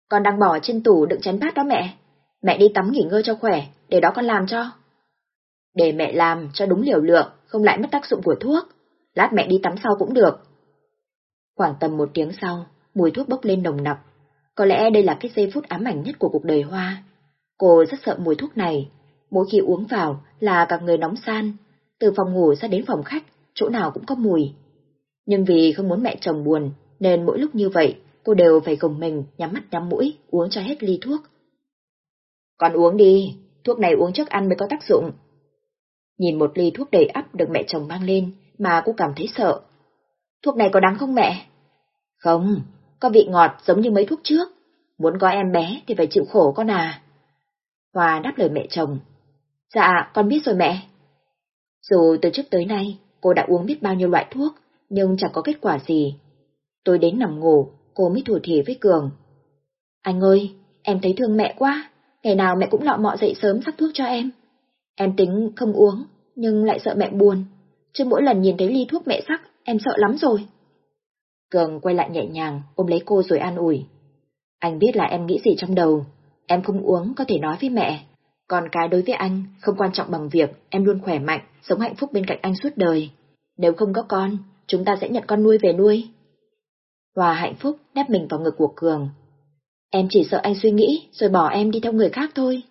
Con đang bỏ trên tủ đựng chén bát đó mẹ. Mẹ đi tắm nghỉ ngơi cho khỏe, để đó con làm cho. Để mẹ làm cho đúng liều lượng, không lại mất tác dụng của thuốc. lát mẹ đi tắm sau cũng được. Khoảng tầm một tiếng sau, mùi thuốc bốc lên nồng nặc. Có lẽ đây là cái giây phút ám ảnh nhất của cuộc đời Hoa. Cô rất sợ mùi thuốc này, mỗi khi uống vào là cả người nóng san, từ phòng ngủ ra đến phòng khách, chỗ nào cũng có mùi. Nhưng vì không muốn mẹ chồng buồn, nên mỗi lúc như vậy, cô đều phải gồng mình, nhắm mắt nhắm mũi, uống cho hết ly thuốc. Con uống đi, thuốc này uống trước ăn mới có tác dụng. Nhìn một ly thuốc đầy ắp được mẹ chồng mang lên, mà cô cảm thấy sợ. Thuốc này có đáng không mẹ? Không, có vị ngọt giống như mấy thuốc trước. Muốn có em bé thì phải chịu khổ con à. Hòa đáp lời mẹ chồng. Dạ, con biết rồi mẹ. Dù từ trước tới nay, cô đã uống biết bao nhiêu loại thuốc, nhưng chẳng có kết quả gì. Tôi đến nằm ngủ, cô mới thủ thỉ với Cường. Anh ơi, em thấy thương mẹ quá, ngày nào mẹ cũng lọ mọ dậy sớm sắc thuốc cho em. Em tính không uống, nhưng lại sợ mẹ buồn, chứ mỗi lần nhìn thấy ly thuốc mẹ sắc, em sợ lắm rồi. Cường quay lại nhẹ nhàng, ôm lấy cô rồi an ủi. Anh biết là em nghĩ gì trong đầu, em không uống có thể nói với mẹ. Còn cái đối với anh không quan trọng bằng việc em luôn khỏe mạnh, sống hạnh phúc bên cạnh anh suốt đời. Nếu không có con, chúng ta sẽ nhận con nuôi về nuôi. Hòa hạnh phúc đáp mình vào ngực của Cường. Em chỉ sợ anh suy nghĩ rồi bỏ em đi theo người khác thôi.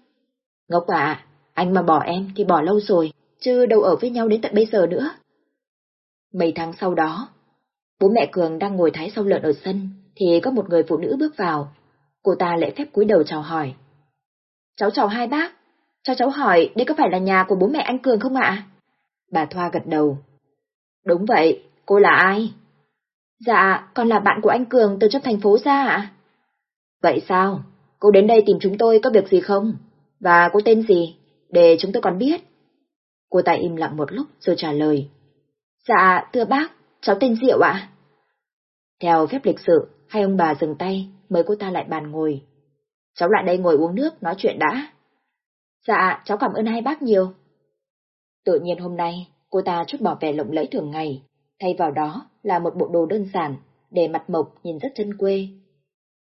Ngốc à, anh mà bỏ em thì bỏ lâu rồi, chứ đâu ở với nhau đến tận bây giờ nữa. Mấy tháng sau đó, bố mẹ Cường đang ngồi thái sau lợn ở sân, thì có một người phụ nữ bước vào. Cô ta lễ phép cúi đầu chào hỏi. Cháu chào hai bác, cho cháu hỏi đây có phải là nhà của bố mẹ anh Cường không ạ? Bà Thoa gật đầu. Đúng vậy, cô là ai? Dạ, con là bạn của anh Cường từ trong thành phố ra ạ. Vậy sao? Cô đến đây tìm chúng tôi có việc gì không? Và cô tên gì? Để chúng tôi còn biết. Cô ta im lặng một lúc rồi trả lời. Dạ, thưa bác, cháu tên Diệu ạ. Theo phép lịch sự, hai ông bà dừng tay, mời cô ta lại bàn ngồi. Cháu lại đây ngồi uống nước, nói chuyện đã. Dạ, cháu cảm ơn hai bác nhiều. Tự nhiên hôm nay, cô ta chút bỏ vẻ lộng lẫy thường ngày, thay vào đó là một bộ đồ đơn giản, để mặt mộc nhìn rất chân quê.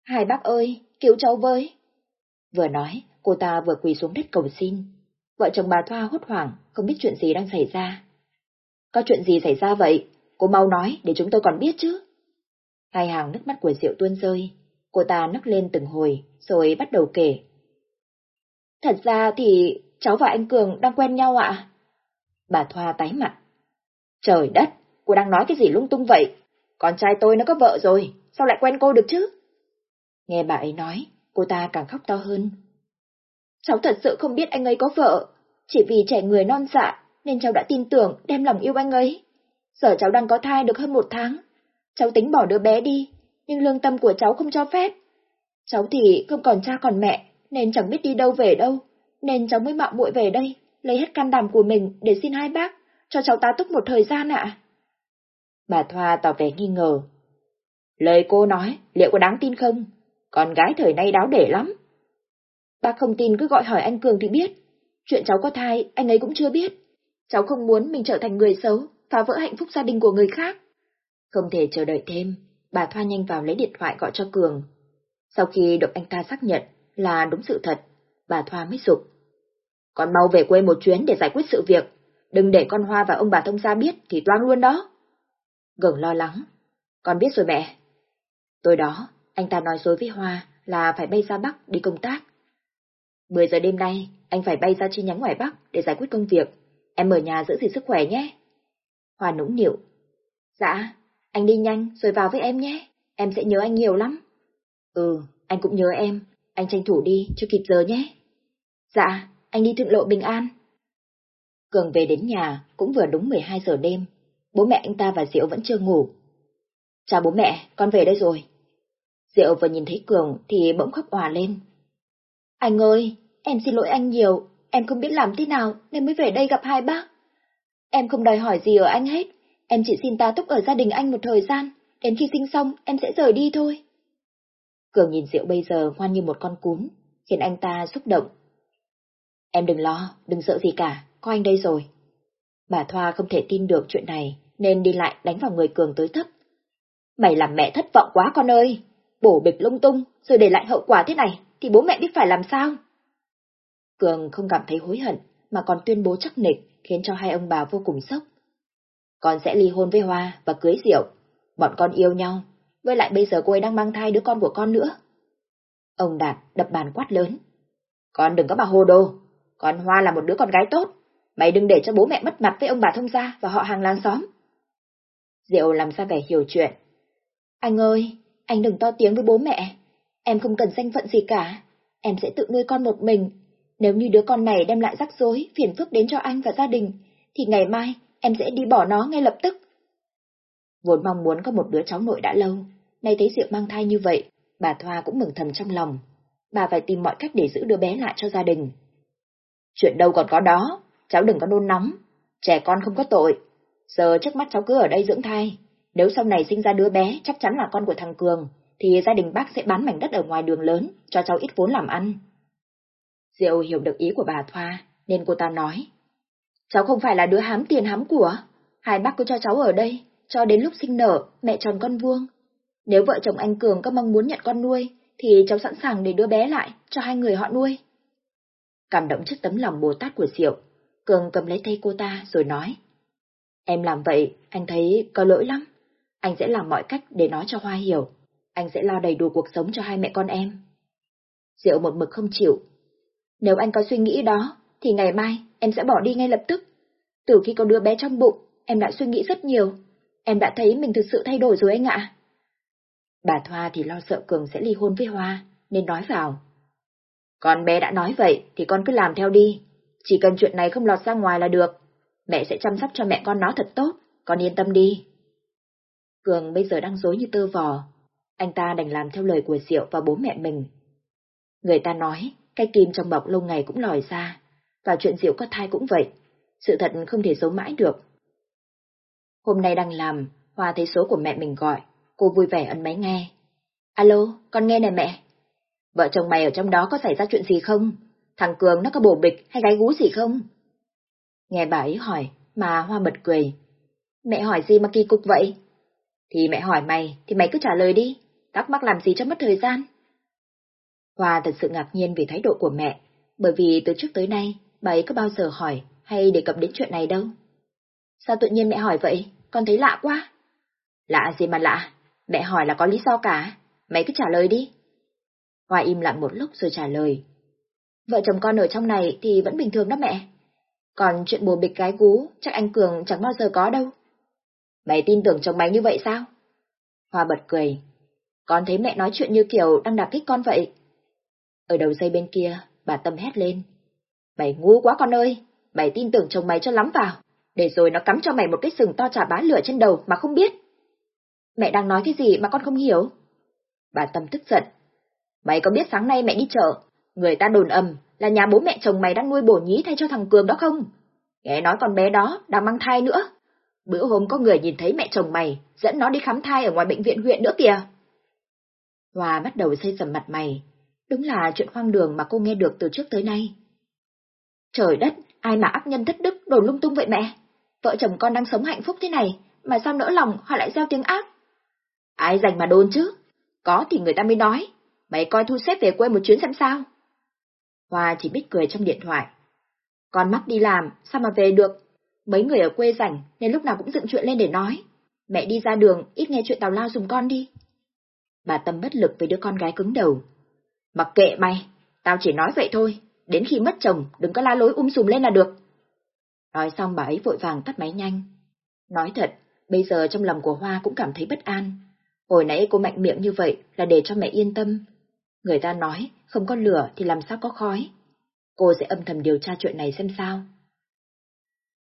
Hai bác ơi, cứu cháu với! Vừa nói, cô ta vừa quỳ xuống đất cầu xin. Vợ chồng bà Thoa hốt hoảng, không biết chuyện gì đang xảy ra. Có chuyện gì xảy ra vậy? Cô mau nói để chúng tôi còn biết chứ. Hai hàng nước mắt của Diệu tuôn rơi, cô ta nấc lên từng hồi, rồi bắt đầu kể. Thật ra thì cháu và anh Cường đang quen nhau ạ. Bà Thoa tái mặt. Trời đất, cô đang nói cái gì lung tung vậy? Con trai tôi nó có vợ rồi, sao lại quen cô được chứ? Nghe bà ấy nói, cô ta càng khóc to hơn. Cháu thật sự không biết anh ấy có vợ, chỉ vì trẻ người non dạ nên cháu đã tin tưởng đem lòng yêu anh ấy. Giờ cháu đang có thai được hơn một tháng, cháu tính bỏ đứa bé đi, nhưng lương tâm của cháu không cho phép. Cháu thì không còn cha còn mẹ, nên chẳng biết đi đâu về đâu, nên cháu mới mạo muội về đây, lấy hết can đảm của mình để xin hai bác, cho cháu ta túc một thời gian ạ. Bà Thoa tỏ vẻ nghi ngờ. Lời cô nói, liệu có đáng tin không? Con gái thời nay đáo để lắm. ba không tin cứ gọi hỏi anh Cường thì biết. Chuyện cháu có thai, anh ấy cũng chưa biết. Cháu không muốn mình trở thành người xấu, phá vỡ hạnh phúc gia đình của người khác. Không thể chờ đợi thêm, bà Thoa nhanh vào lấy điện thoại gọi cho Cường. Sau khi được anh ta xác nhận là đúng sự thật, bà Thoa mới sụp. Con mau về quê một chuyến để giải quyết sự việc, đừng để con Hoa và ông bà thông gia biết thì toang luôn đó. Gừng lo lắng. Con biết rồi mẹ. tôi đó, anh ta nói dối với Hoa là phải bay ra Bắc đi công tác. 10 giờ đêm nay, anh phải bay ra chi nhánh ngoài Bắc để giải quyết công việc. Em ở nhà giữ gìn sức khỏe nhé. Hoa nũng nịu. Dạ, anh đi nhanh rồi vào với em nhé. Em sẽ nhớ anh nhiều lắm. Ừ, anh cũng nhớ em. Anh tranh thủ đi cho kịp giờ nhé. Dạ, anh đi thượng lộ bình an. Cường về đến nhà cũng vừa đúng 12 giờ đêm. Bố mẹ anh ta và Diệu vẫn chưa ngủ. Chào bố mẹ, con về đây rồi. Diệu vừa nhìn thấy Cường thì bỗng khóc òa lên. Anh ơi, em xin lỗi anh nhiều, em không biết làm thế nào nên mới về đây gặp hai bác. Em không đòi hỏi gì ở anh hết, em chỉ xin ta túc ở gia đình anh một thời gian, đến khi sinh xong em sẽ rời đi thôi. Cường nhìn Diệu bây giờ ngoan như một con cún, khiến anh ta xúc động. Em đừng lo, đừng sợ gì cả, có anh đây rồi. Bà Thoa không thể tin được chuyện này, nên đi lại đánh vào người Cường tới thấp. Mày làm mẹ thất vọng quá con ơi, bổ bịch lung tung, rồi để lại hậu quả thế này, thì bố mẹ biết phải làm sao? Cường không cảm thấy hối hận, mà còn tuyên bố chắc nịch, khiến cho hai ông bà vô cùng sốc. Con sẽ ly hôn với Hoa và cưới Diệu. Bọn con yêu nhau, với lại bây giờ cô ấy đang mang thai đứa con của con nữa. Ông Đạt đập bàn quát lớn. Con đừng có bà hồ đồ, con Hoa là một đứa con gái tốt, mày đừng để cho bố mẹ mất mặt với ông bà thông gia và họ hàng làng xóm. Diệu làm ra vẻ hiểu chuyện. Anh ơi, anh đừng to tiếng với bố mẹ, em không cần danh phận gì cả, em sẽ tự nuôi con một mình. Nếu như đứa con này đem lại rắc rối, phiền phức đến cho anh và gia đình, thì ngày mai em sẽ đi bỏ nó ngay lập tức. Vốn mong muốn có một đứa cháu nội đã lâu, nay thấy Diệp mang thai như vậy, bà Thoa cũng mừng thầm trong lòng. Bà phải tìm mọi cách để giữ đứa bé lại cho gia đình. Chuyện đâu còn có đó, cháu đừng có nôn nóng, trẻ con không có tội. Giờ trước mắt cháu cứ ở đây dưỡng thai, nếu sau này sinh ra đứa bé chắc chắn là con của thằng Cường, thì gia đình bác sẽ bán mảnh đất ở ngoài đường lớn, cho cháu ít vốn làm ăn. Diệu hiểu được ý của bà Thoa, nên cô ta nói. Cháu không phải là đứa hám tiền hám của, hai bác cứ cho cháu ở đây, cho đến lúc sinh nở, mẹ tròn con vuông. Nếu vợ chồng anh Cường có mong muốn nhận con nuôi, thì cháu sẵn sàng để đứa bé lại, cho hai người họ nuôi. Cảm động trước tấm lòng Bồ Tát của Diệu, Cường cầm lấy tay cô ta rồi nói. Em làm vậy, anh thấy có lỗi lắm. Anh sẽ làm mọi cách để nói cho Hoa hiểu. Anh sẽ lo đầy đủ cuộc sống cho hai mẹ con em. Diệu một mực không chịu. Nếu anh có suy nghĩ đó, thì ngày mai em sẽ bỏ đi ngay lập tức. Từ khi có đứa bé trong bụng, em đã suy nghĩ rất nhiều. Em đã thấy mình thực sự thay đổi rồi anh ạ. Bà Thoa thì lo sợ Cường sẽ ly hôn với Hoa, nên nói vào. Con bé đã nói vậy thì con cứ làm theo đi. Chỉ cần chuyện này không lọt ra ngoài là được. Mẹ sẽ chăm sóc cho mẹ con nó thật tốt, con yên tâm đi. Cường bây giờ đang dối như tơ vò. Anh ta đành làm theo lời của Diệu và bố mẹ mình. Người ta nói, cái kim trong bọc lâu ngày cũng lòi ra, và chuyện Diệu có thai cũng vậy. Sự thật không thể giấu mãi được. Hôm nay đang làm, Hoa thấy số của mẹ mình gọi, cô vui vẻ ấn máy nghe. Alo, con nghe nè mẹ. Vợ chồng mày ở trong đó có xảy ra chuyện gì không? Thằng Cường nó có bổ bịch hay gái gú gì không? Nghe bà ấy hỏi, mà Hoa bật cười. Mẹ hỏi gì mà kỳ cục vậy? Thì mẹ hỏi mày, thì mày cứ trả lời đi, thắc mắc làm gì cho mất thời gian. Hoa thật sự ngạc nhiên vì thái độ của mẹ, bởi vì từ trước tới nay, bà ấy có bao giờ hỏi hay đề cập đến chuyện này đâu. Sao tự nhiên mẹ hỏi vậy? Con thấy lạ quá. Lạ gì mà lạ? Mẹ hỏi là có lý do cả. Mày cứ trả lời đi. Hoa im lặng một lúc rồi trả lời. Vợ chồng con ở trong này thì vẫn bình thường đó mẹ. Còn chuyện bùa bịch cái cú, chắc anh Cường chẳng bao giờ có đâu. Mày tin tưởng chồng mày như vậy sao? Hoa bật cười. Con thấy mẹ nói chuyện như kiểu đang đạp kích con vậy. Ở đầu dây bên kia, bà Tâm hét lên. Mày ngu quá con ơi, mày tin tưởng chồng mày cho lắm vào, để rồi nó cắm cho mày một cái sừng to chả bá lửa trên đầu mà không biết. Mẹ đang nói cái gì mà con không hiểu? Bà Tâm tức giận. Mày có biết sáng nay mẹ đi chợ, người ta đồn ầm là nhà bố mẹ chồng mày đang nuôi bổ nhí thay cho thằng Cường đó không? Nghe nói con bé đó đang mang thai nữa. Bữa hôm có người nhìn thấy mẹ chồng mày dẫn nó đi khám thai ở ngoài bệnh viện huyện nữa kìa. Hòa bắt đầu xây sầm mặt mày. Đúng là chuyện hoang đường mà cô nghe được từ trước tới nay. Trời đất, ai mà ác nhân thất đức đồn lung tung vậy mẹ? Vợ chồng con đang sống hạnh phúc thế này, mà sao nỡ lòng họ lại gieo tiếng ác? Ai dành mà đồn chứ? Có thì người ta mới nói. Mày coi thu xếp về quê một chuyến xem sao. Hoa chỉ biết cười trong điện thoại. Con mắc đi làm, sao mà về được? Mấy người ở quê rảnh nên lúc nào cũng dựng chuyện lên để nói. Mẹ đi ra đường, ít nghe chuyện tào lao dùng con đi. Bà Tâm bất lực với đứa con gái cứng đầu. Mặc kệ mày, tao chỉ nói vậy thôi, đến khi mất chồng đừng có la lối um sùm lên là được. Nói xong bà ấy vội vàng tắt máy nhanh. Nói thật, bây giờ trong lòng của Hoa cũng cảm thấy bất an. Hồi nãy cô mạnh miệng như vậy là để cho mẹ yên tâm. Người ta nói, không có lửa thì làm sao có khói. Cô sẽ âm thầm điều tra chuyện này xem sao.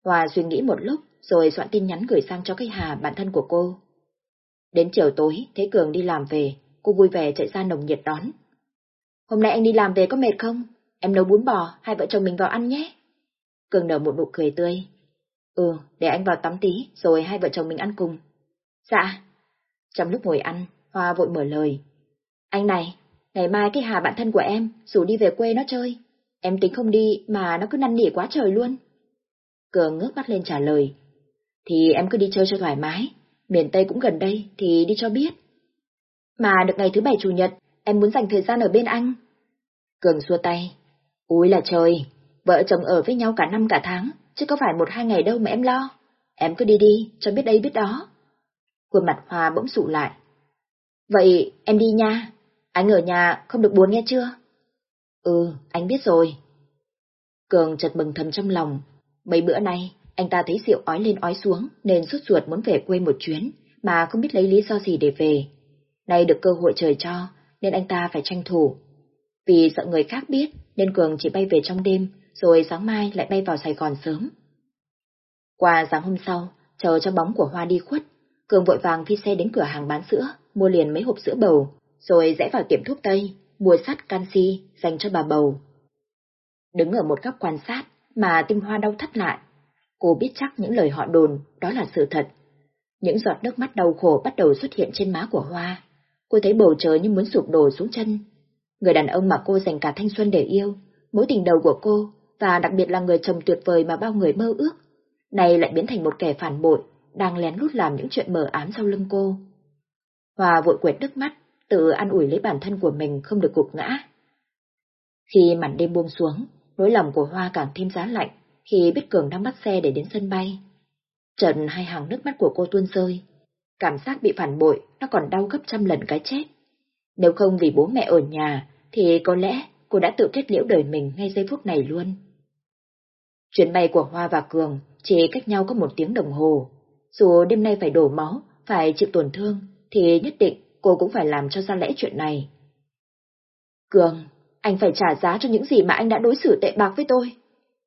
Hòa suy nghĩ một lúc, rồi soạn tin nhắn gửi sang cho cái Hà, bạn thân của cô. Đến chiều tối, thấy Cường đi làm về, cô vui vẻ chạy ra nồng nhiệt đón. Hôm nay anh đi làm về có mệt không? Em nấu bún bò, hai vợ chồng mình vào ăn nhé. Cường nở một nụ cười tươi. Ừ, để anh vào tắm tí, rồi hai vợ chồng mình ăn cùng. Dạ. Trong lúc ngồi ăn, Hoa vội mở lời. Anh này, ngày mai cái Hà bạn thân của em, rủ đi về quê nó chơi. Em tính không đi mà nó cứ năn nỉ quá trời luôn. Cường ngước mắt lên trả lời. Thì em cứ đi chơi cho thoải mái, miền Tây cũng gần đây thì đi cho biết. Mà được ngày thứ bảy chủ nhật, em muốn dành thời gian ở bên anh. Cường xua tay. Úi là trời, vợ chồng ở với nhau cả năm cả tháng, chứ có phải một hai ngày đâu mà em lo. em cứ đi đi, cho biết đây biết đó. Khuôn mặt hòa bỗng sụ lại. Vậy em đi nha, anh ở nhà không được buồn nghe chưa? Ừ, anh biết rồi. Cường chợt mừng thầm trong lòng. Mấy bữa nay, anh ta thấy rượu ói lên ói xuống nên suốt ruột muốn về quê một chuyến mà không biết lấy lý do gì để về. Nay được cơ hội trời cho nên anh ta phải tranh thủ. Vì sợ người khác biết nên Cường chỉ bay về trong đêm rồi sáng mai lại bay vào Sài Gòn sớm. Qua sáng hôm sau, chờ cho bóng của Hoa đi khuất, Cường vội vàng phi xe đến cửa hàng bán sữa, mua liền mấy hộp sữa bầu, rồi rẽ vào tiệm thuốc Tây, mua sắt canxi dành cho bà bầu. Đứng ở một góc quan sát mà tinh hoa đau thắt lại. Cô biết chắc những lời họ đồn, đó là sự thật. Những giọt nước mắt đau khổ bắt đầu xuất hiện trên má của Hoa. Cô thấy bầu trời như muốn sụp đổ xuống chân. Người đàn ông mà cô dành cả thanh xuân để yêu, mối tình đầu của cô, và đặc biệt là người chồng tuyệt vời mà bao người mơ ước, này lại biến thành một kẻ phản bội, đang lén lút làm những chuyện mờ ám sau lưng cô. Hoa vội quẹt nước mắt, tự an ủi lấy bản thân của mình không được gục ngã. Khi màn đêm buông xuống, nỗi lòng của Hoa càng thêm giá lạnh khi biết Cường đang bắt xe để đến sân bay. Trần hai hàng nước mắt của cô tuôn rơi. Cảm giác bị phản bội nó còn đau gấp trăm lần cái chết. Nếu không vì bố mẹ ở nhà, thì có lẽ cô đã tự kết liễu đời mình ngay giây phút này luôn. Chuyến bay của Hoa và Cường chỉ cách nhau có một tiếng đồng hồ. Dù đêm nay phải đổ máu, phải chịu tổn thương, thì nhất định cô cũng phải làm cho ra lẽ chuyện này. Cường, anh phải trả giá cho những gì mà anh đã đối xử tệ bạc với tôi.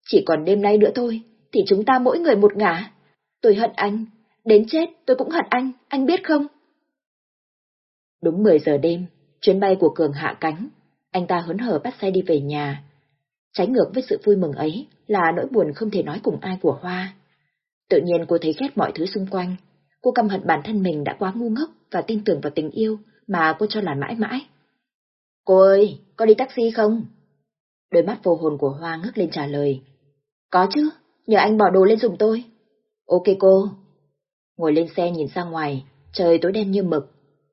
Chỉ còn đêm nay nữa thôi, thì chúng ta mỗi người một ngả. Tôi hận anh, đến chết tôi cũng hận anh, anh biết không? Đúng 10 giờ đêm, chuyến bay của Cường hạ cánh. Anh ta hớn hở bắt xe đi về nhà. Trái ngược với sự vui mừng ấy là nỗi buồn không thể nói cùng ai của Hoa. Tự nhiên cô thấy ghét mọi thứ xung quanh. Cô căm hận bản thân mình đã quá ngu ngốc và tin tưởng vào tình yêu mà cô cho là mãi mãi. Cô ơi, có đi taxi không? Đôi mắt vô hồn của Hoa ngước lên trả lời. Có chứ, nhờ anh bỏ đồ lên dùng tôi. Ok cô. Ngồi lên xe nhìn ra ngoài, trời tối đen như mực.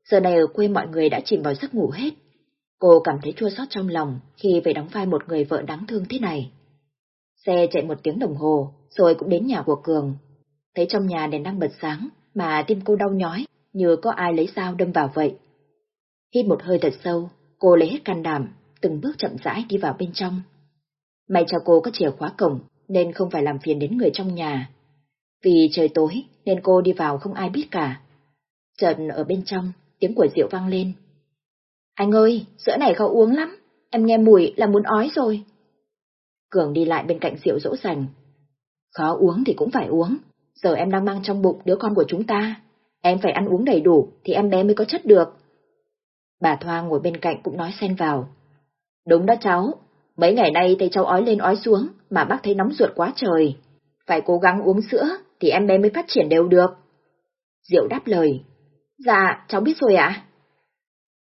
Giờ này ở quê mọi người đã chìm vào giấc ngủ hết. Cô cảm thấy chua xót trong lòng khi phải đóng vai một người vợ đáng thương thế này. Xe chạy một tiếng đồng hồ, rồi cũng đến nhà của Cường. Thấy trong nhà đèn đang bật sáng, mà tim cô đau nhói, như có ai lấy dao đâm vào vậy. Hít một hơi thật sâu, cô lấy hết can đảm, từng bước chậm rãi đi vào bên trong. May cho cô có chìa khóa cổng, nên không phải làm phiền đến người trong nhà. Vì trời tối, nên cô đi vào không ai biết cả. Chợt ở bên trong, tiếng của rượu vang lên. Anh ơi, sữa này khó uống lắm, em nghe mùi là muốn ói rồi. Cường đi lại bên cạnh rượu dỗ dành. Khó uống thì cũng phải uống, giờ em đang mang trong bụng đứa con của chúng ta. Em phải ăn uống đầy đủ thì em bé mới có chất được. Bà Thoa ngồi bên cạnh cũng nói xen vào. Đúng đó cháu, mấy ngày nay thấy cháu ói lên ói xuống mà bác thấy nóng ruột quá trời. Phải cố gắng uống sữa thì em bé mới phát triển đều được. Diệu đáp lời. Dạ, cháu biết rồi ạ.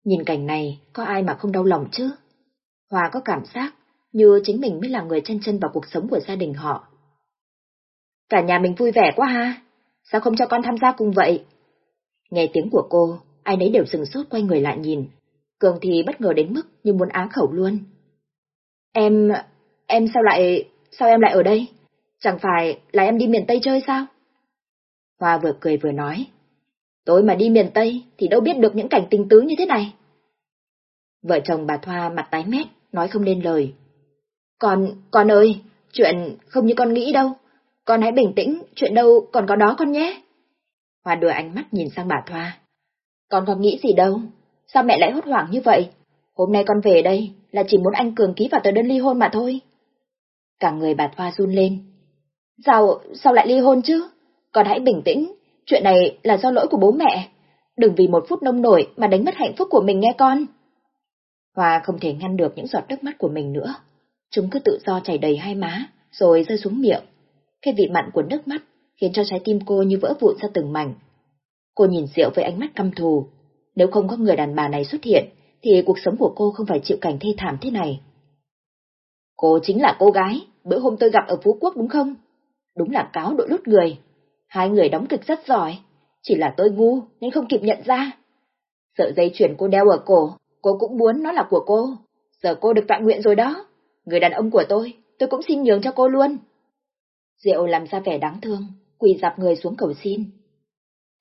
Nhìn cảnh này, có ai mà không đau lòng chứ? Hòa có cảm giác như chính mình mới là người chân chân vào cuộc sống của gia đình họ. Cả nhà mình vui vẻ quá ha, sao không cho con tham gia cùng vậy? Nghe tiếng của cô, ai nấy đều sừng sốt quay người lại nhìn. Cường thì bất ngờ đến mức như muốn á khẩu luôn. Em... em sao lại... sao em lại ở đây? Chẳng phải là em đi miền Tây chơi sao? Hoa vừa cười vừa nói. Tôi mà đi miền Tây thì đâu biết được những cảnh tình tứ như thế này. Vợ chồng bà Thoa mặt tái mét, nói không nên lời. Con, con ơi, chuyện không như con nghĩ đâu. Con hãy bình tĩnh, chuyện đâu còn có đó con nhé. Hoa đưa ánh mắt nhìn sang bà Thoa. Con còn nghĩ gì đâu, sao mẹ lại hốt hoảng như vậy? Hôm nay con về đây là chỉ muốn anh Cường ký vào tờ đơn ly hôn mà thôi. Cả người bà Thoa run lên. Sao, sao lại ly hôn chứ? Con hãy bình tĩnh, chuyện này là do lỗi của bố mẹ. Đừng vì một phút nông nổi mà đánh mất hạnh phúc của mình nghe con. Hoa không thể ngăn được những giọt nước mắt của mình nữa. Chúng cứ tự do chảy đầy hai má, rồi rơi xuống miệng. Cái vị mặn của nước mắt khiến cho trái tim cô như vỡ vụn ra từng mảnh. Cô nhìn Diệu với ánh mắt căm thù. Nếu không có người đàn bà này xuất hiện, thì cuộc sống của cô không phải chịu cảnh thê thảm thế này. Cô chính là cô gái, bữa hôm tôi gặp ở Phú Quốc đúng không? Đúng là cáo đội lút người. Hai người đóng kịch rất giỏi, chỉ là tôi ngu nên không kịp nhận ra. Sợ dây chuyền cô đeo ở cổ, cô cũng muốn nó là của cô. Giờ cô được vạn nguyện rồi đó. Người đàn ông của tôi, tôi cũng xin nhường cho cô luôn. Diệu làm ra vẻ đáng thương, quỳ dạp người xuống cầu xin.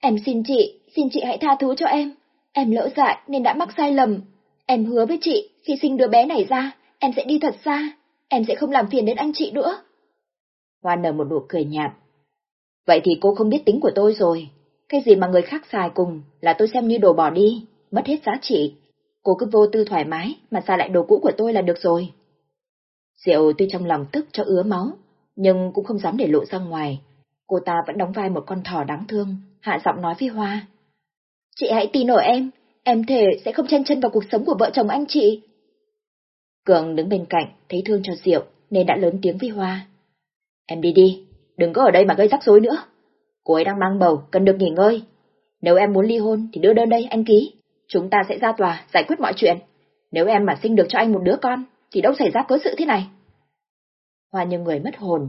Em xin chị, xin chị hãy tha thứ cho em. Em lỡ dại nên đã mắc sai lầm. Em hứa với chị, khi sinh đứa bé này ra, em sẽ đi thật xa. Em sẽ không làm phiền đến anh chị nữa. Hoa nở một nụ cười nhạt. Vậy thì cô không biết tính của tôi rồi. Cái gì mà người khác xài cùng là tôi xem như đồ bỏ đi, mất hết giá trị. Cô cứ vô tư thoải mái mà xài lại đồ cũ của tôi là được rồi. Diệu tuy trong lòng tức cho ứa máu, nhưng cũng không dám để lộ ra ngoài. Cô ta vẫn đóng vai một con thỏ đáng thương, hạ giọng nói với Hoa. Chị hãy tin ở em, em thề sẽ không chen chân vào cuộc sống của vợ chồng anh chị. Cường đứng bên cạnh, thấy thương cho Diệu, nên đã lớn tiếng với Hoa. Em đi đi, đừng có ở đây mà gây rắc rối nữa. Cô ấy đang mang bầu, cần được nghỉ ngơi. Nếu em muốn ly hôn thì đưa đơn đây anh ký. Chúng ta sẽ ra tòa, giải quyết mọi chuyện. Nếu em mà sinh được cho anh một đứa con, thì đâu xảy ra cớ sự thế này. Hoa như người mất hồn,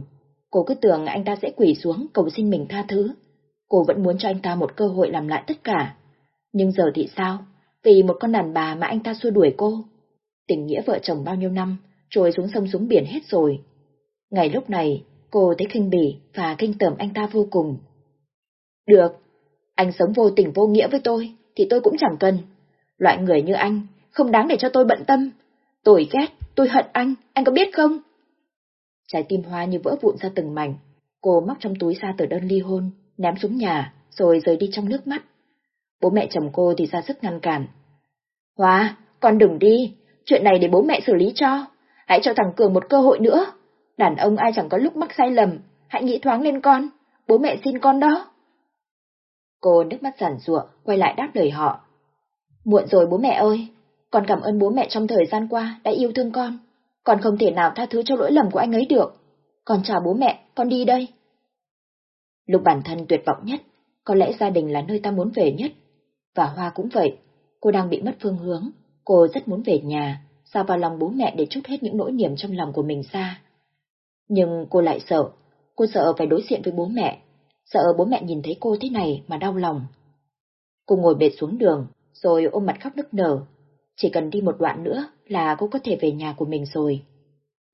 cô cứ tưởng anh ta sẽ quỳ xuống cầu xin mình tha thứ. Cô vẫn muốn cho anh ta một cơ hội làm lại tất cả. Nhưng giờ thì sao? Vì một con đàn bà mà anh ta xua đuổi cô. Tình nghĩa vợ chồng bao nhiêu năm, trôi xuống sông xuống biển hết rồi. Ngày lúc này, cô thấy khinh bỉ và kinh tởm anh ta vô cùng. Được, anh sống vô tình vô nghĩa với tôi, thì tôi cũng chẳng cần. Loại người như anh, không đáng để cho tôi bận tâm. Tôi ghét, tôi hận anh, anh có biết không? Trái tim hoa như vỡ vụn ra từng mảnh. Cô móc trong túi ra tờ đơn ly hôn, ném xuống nhà, rồi rời đi trong nước mắt. Bố mẹ chồng cô thì ra sức ngăn cản. Hoa, con đừng đi, chuyện này để bố mẹ xử lý cho. Hãy cho thằng Cường một cơ hội nữa. Đàn ông ai chẳng có lúc mắc sai lầm, hãy nghĩ thoáng lên con, bố mẹ xin con đó. Cô nước mắt giản ruộng, quay lại đáp lời họ. Muộn rồi bố mẹ ơi, con cảm ơn bố mẹ trong thời gian qua đã yêu thương con. Con không thể nào tha thứ cho lỗi lầm của anh ấy được. Con chào bố mẹ, con đi đây. Lúc bản thân tuyệt vọng nhất, có lẽ gia đình là nơi ta muốn về nhất. Và Hoa cũng vậy, cô đang bị mất phương hướng, cô rất muốn về nhà, sao vào lòng bố mẹ để trút hết những nỗi niềm trong lòng của mình ra. Nhưng cô lại sợ, cô sợ phải đối diện với bố mẹ, sợ bố mẹ nhìn thấy cô thế này mà đau lòng. Cô ngồi bệt xuống đường, rồi ôm mặt khóc nức nở. Chỉ cần đi một đoạn nữa là cô có thể về nhà của mình rồi.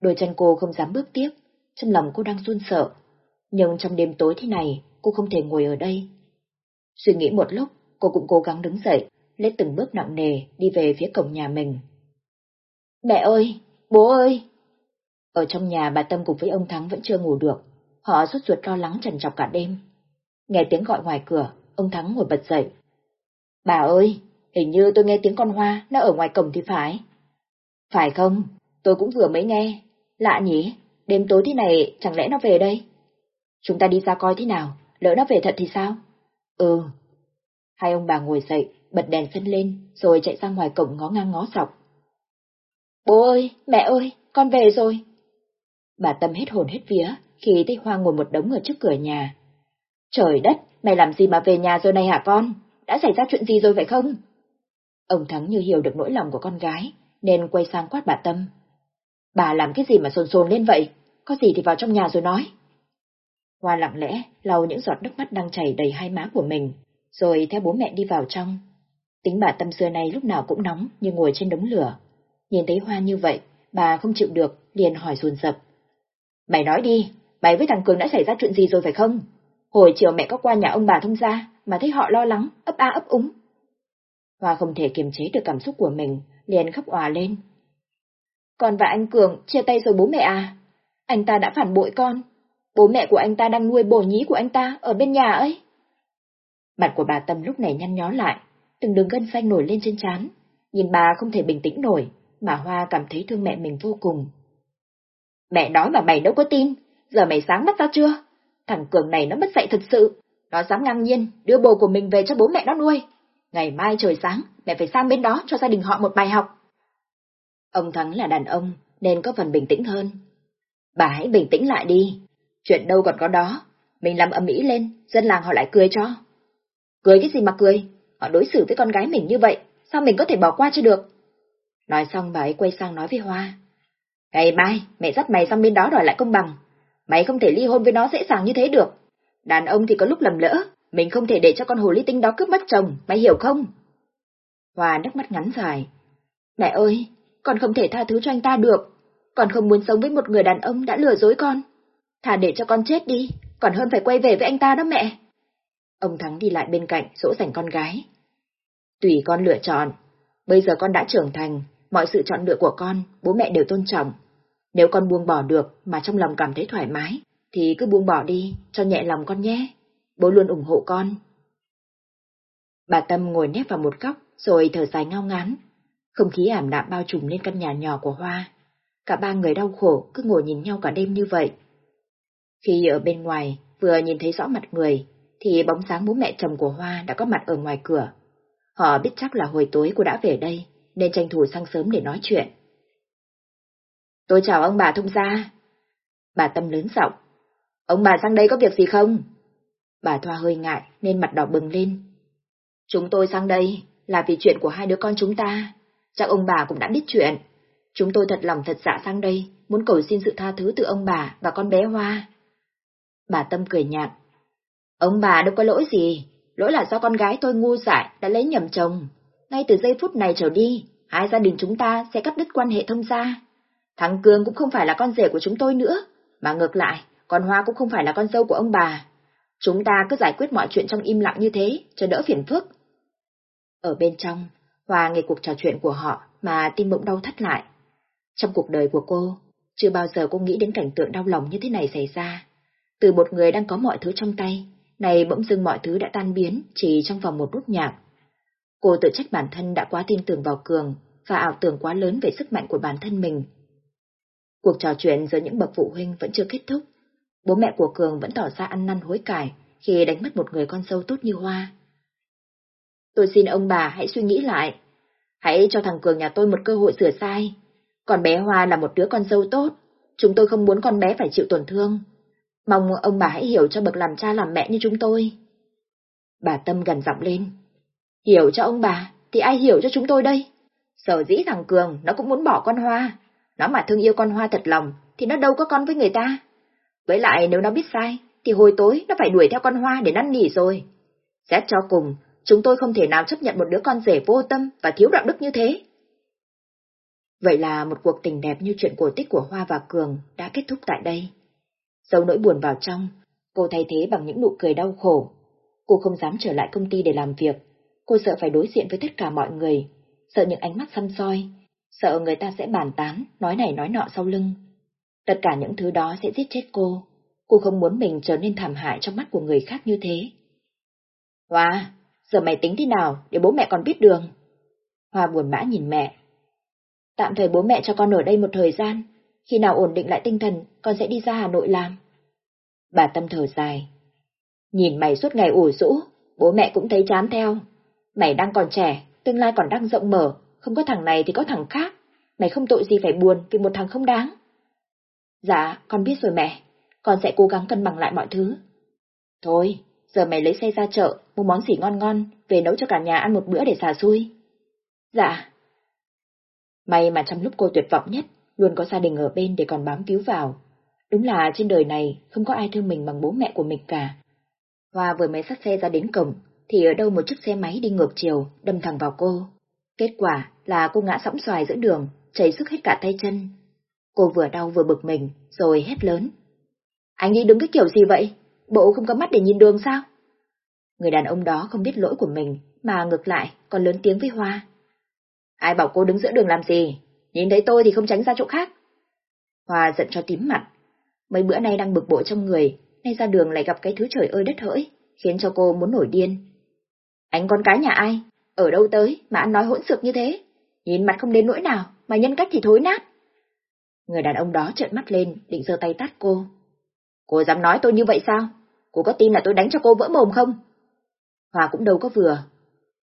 Đôi chân cô không dám bước tiếp, trong lòng cô đang run sợ. Nhưng trong đêm tối thế này, cô không thể ngồi ở đây. Suy nghĩ một lúc, cô cũng cố gắng đứng dậy, lấy từng bước nặng nề đi về phía cổng nhà mình. Mẹ ơi! Bố ơi! Ở trong nhà bà Tâm cùng với ông Thắng vẫn chưa ngủ được, họ rút ruột lo lắng trần trọc cả đêm. Nghe tiếng gọi ngoài cửa, ông Thắng ngồi bật dậy. Bà ơi, hình như tôi nghe tiếng con Hoa, nó ở ngoài cổng thì phải. Phải không? Tôi cũng vừa mới nghe. Lạ nhỉ, đêm tối thế này chẳng lẽ nó về đây? Chúng ta đi ra coi thế nào, lỡ nó về thật thì sao? Ừ. Hai ông bà ngồi dậy, bật đèn sân lên, rồi chạy ra ngoài cổng ngó ngang ngó sọc. Bố ơi, mẹ ơi, con về rồi. Bà Tâm hết hồn hết vía khi thấy Hoa ngồi một đống ở trước cửa nhà. Trời đất, mày làm gì mà về nhà rồi này hả con? Đã xảy ra chuyện gì rồi phải không? Ông Thắng như hiểu được nỗi lòng của con gái, nên quay sang quát bà Tâm. Bà làm cái gì mà sồn sồn lên vậy? Có gì thì vào trong nhà rồi nói. Hoa lặng lẽ lau những giọt nước mắt đang chảy đầy hai má của mình, rồi theo bố mẹ đi vào trong. Tính bà Tâm xưa nay lúc nào cũng nóng như ngồi trên đống lửa. Nhìn thấy Hoa như vậy, bà không chịu được, liền hỏi ruồn rập. Mày nói đi, mày với thằng Cường đã xảy ra chuyện gì rồi phải không? Hồi chiều mẹ có qua nhà ông bà thông gia, mà thấy họ lo lắng, ấp a ấp úng. Hoa không thể kiềm chế được cảm xúc của mình, liền khóc òa lên. Con và anh Cường chia tay rồi bố mẹ à? Anh ta đã phản bội con. Bố mẹ của anh ta đang nuôi bồ nhí của anh ta ở bên nhà ấy. Mặt của bà Tâm lúc này nhăn nhó lại, từng đường gân xanh nổi lên trên trán. Nhìn bà không thể bình tĩnh nổi, mà Hoa cảm thấy thương mẹ mình vô cùng. Mẹ nói mà mày đâu có tin, giờ mày sáng mắt ra chưa? Thằng Cường này nó mất dạy thật sự, nó dám ngang nhiên đưa bồ của mình về cho bố mẹ nó nuôi. Ngày mai trời sáng, mẹ phải sang bên đó cho gia đình họ một bài học. Ông Thắng là đàn ông, nên có phần bình tĩnh hơn. Bà hãy bình tĩnh lại đi, chuyện đâu còn có đó, mình làm ầm ĩ lên, dân làng họ lại cười cho. Cười cái gì mà cười, họ đối xử với con gái mình như vậy, sao mình có thể bỏ qua cho được? Nói xong bà ấy quay sang nói với Hoa. Ngày mai, mẹ dắt mày sang bên đó đòi lại công bằng. Mày không thể ly hôn với nó dễ dàng như thế được. Đàn ông thì có lúc lầm lỡ, mình không thể để cho con hồ ly tinh đó cướp mất chồng, mày hiểu không? Hoa nước mắt ngắn dài. Mẹ ơi, con không thể tha thứ cho anh ta được. Con không muốn sống với một người đàn ông đã lừa dối con thà để cho con chết đi, còn hơn phải quay về với anh ta đó mẹ. Ông Thắng đi lại bên cạnh, dỗ dành con gái. Tùy con lựa chọn, bây giờ con đã trưởng thành, mọi sự chọn lựa của con, bố mẹ đều tôn trọng. Nếu con buông bỏ được mà trong lòng cảm thấy thoải mái, thì cứ buông bỏ đi, cho nhẹ lòng con nhé. Bố luôn ủng hộ con. Bà Tâm ngồi nép vào một góc, rồi thở dài ngao ngán. Không khí ảm đạm bao trùm lên căn nhà nhỏ của Hoa. Cả ba người đau khổ cứ ngồi nhìn nhau cả đêm như vậy. Khi ở bên ngoài, vừa nhìn thấy rõ mặt người, thì bóng sáng bố mẹ chồng của Hoa đã có mặt ở ngoài cửa. Họ biết chắc là hồi tối cô đã về đây, nên tranh thủ sang sớm để nói chuyện. Tôi chào ông bà thông gia. Bà Tâm lớn giọng. Ông bà sang đây có việc gì không? Bà Thoa hơi ngại nên mặt đỏ bừng lên. Chúng tôi sang đây là vì chuyện của hai đứa con chúng ta. Chắc ông bà cũng đã biết chuyện. Chúng tôi thật lòng thật dạ sang đây, muốn cầu xin sự tha thứ từ ông bà và con bé Hoa. Bà Tâm cười nhạt. Ông bà đâu có lỗi gì, lỗi là do con gái tôi ngu dại đã lấy nhầm chồng. Ngay từ giây phút này trở đi, hai gia đình chúng ta sẽ cắt đứt quan hệ thông gia. Thằng Cường cũng không phải là con rể của chúng tôi nữa, mà ngược lại, con Hoa cũng không phải là con dâu của ông bà. Chúng ta cứ giải quyết mọi chuyện trong im lặng như thế, cho đỡ phiền phức. Ở bên trong, Hoa nghe cuộc trò chuyện của họ mà tim bỗng đau thắt lại. Trong cuộc đời của cô, chưa bao giờ cô nghĩ đến cảnh tượng đau lòng như thế này xảy ra. Từ một người đang có mọi thứ trong tay, này bỗng dưng mọi thứ đã tan biến chỉ trong vòng một nút nhạc. Cô tự trách bản thân đã quá tin tưởng vào Cường và ảo tưởng quá lớn về sức mạnh của bản thân mình. Cuộc trò chuyện giữa những bậc phụ huynh vẫn chưa kết thúc. Bố mẹ của Cường vẫn tỏ ra ăn năn hối cải khi đánh mất một người con dâu tốt như Hoa. Tôi xin ông bà hãy suy nghĩ lại. Hãy cho thằng Cường nhà tôi một cơ hội sửa sai. Còn bé Hoa là một đứa con dâu tốt. Chúng tôi không muốn con bé phải chịu tổn thương. Mong ông bà hãy hiểu cho bậc làm cha làm mẹ như chúng tôi. Bà Tâm gần giọng lên. Hiểu cho ông bà, thì ai hiểu cho chúng tôi đây? Sở dĩ thằng Cường nó cũng muốn bỏ con Hoa. Nó mà thương yêu con Hoa thật lòng, thì nó đâu có con với người ta. Với lại nếu nó biết sai, thì hồi tối nó phải đuổi theo con Hoa để năn nỉ rồi. Xét cho cùng, chúng tôi không thể nào chấp nhận một đứa con rể vô tâm và thiếu đạo đức như thế. Vậy là một cuộc tình đẹp như chuyện cổ tích của Hoa và Cường đã kết thúc tại đây. Giấu nỗi buồn vào trong, cô thay thế bằng những nụ cười đau khổ. Cô không dám trở lại công ty để làm việc, cô sợ phải đối diện với tất cả mọi người, sợ những ánh mắt xăm soi, sợ người ta sẽ bàn tán, nói này nói nọ sau lưng. Tất cả những thứ đó sẽ giết chết cô. Cô không muốn mình trở nên thảm hại trong mắt của người khác như thế. Hoa, giờ mày tính thế nào để bố mẹ còn biết đường? Hoa buồn bã nhìn mẹ. Tạm thời bố mẹ cho con ở đây một thời gian, khi nào ổn định lại tinh thần, con sẽ đi ra Hà Nội làm. Bà Tâm thở dài. Nhìn mày suốt ngày ủ rũ, bố mẹ cũng thấy chán theo. Mày đang còn trẻ, tương lai còn đang rộng mở, không có thằng này thì có thằng khác. Mày không tội gì phải buồn vì một thằng không đáng. Dạ, con biết rồi mẹ. Con sẽ cố gắng cân bằng lại mọi thứ. Thôi, giờ mày lấy xe ra chợ, mua món gì ngon ngon, về nấu cho cả nhà ăn một bữa để xả xui. Dạ. May mà trong lúc cô tuyệt vọng nhất, luôn có gia đình ở bên để còn bám víu vào. Đúng là trên đời này không có ai thương mình bằng bố mẹ của mình cả. Hoa vừa mới dắt xe ra đến cổng, thì ở đâu một chiếc xe máy đi ngược chiều, đâm thẳng vào cô. Kết quả là cô ngã sõng xoài giữa đường, chảy sức hết cả tay chân. Cô vừa đau vừa bực mình, rồi hét lớn. Anh đi đứng cái kiểu gì vậy? Bộ không có mắt để nhìn đường sao? Người đàn ông đó không biết lỗi của mình, mà ngược lại còn lớn tiếng với Hoa. Ai bảo cô đứng giữa đường làm gì? Nhìn thấy tôi thì không tránh ra chỗ khác. Hoa giận cho tím mặt. Mấy bữa nay đang bực bội trong người, nay ra đường lại gặp cái thứ trời ơi đất hỡi, khiến cho cô muốn nổi điên. Anh con cái nhà ai? Ở đâu tới mà ăn nói hỗn xược như thế? Nhìn mặt không đến nỗi nào, mà nhân cách thì thối nát. Người đàn ông đó trợn mắt lên, định giơ tay tát cô. Cô dám nói tôi như vậy sao? Cô có tin là tôi đánh cho cô vỡ mồm không? Hòa cũng đâu có vừa.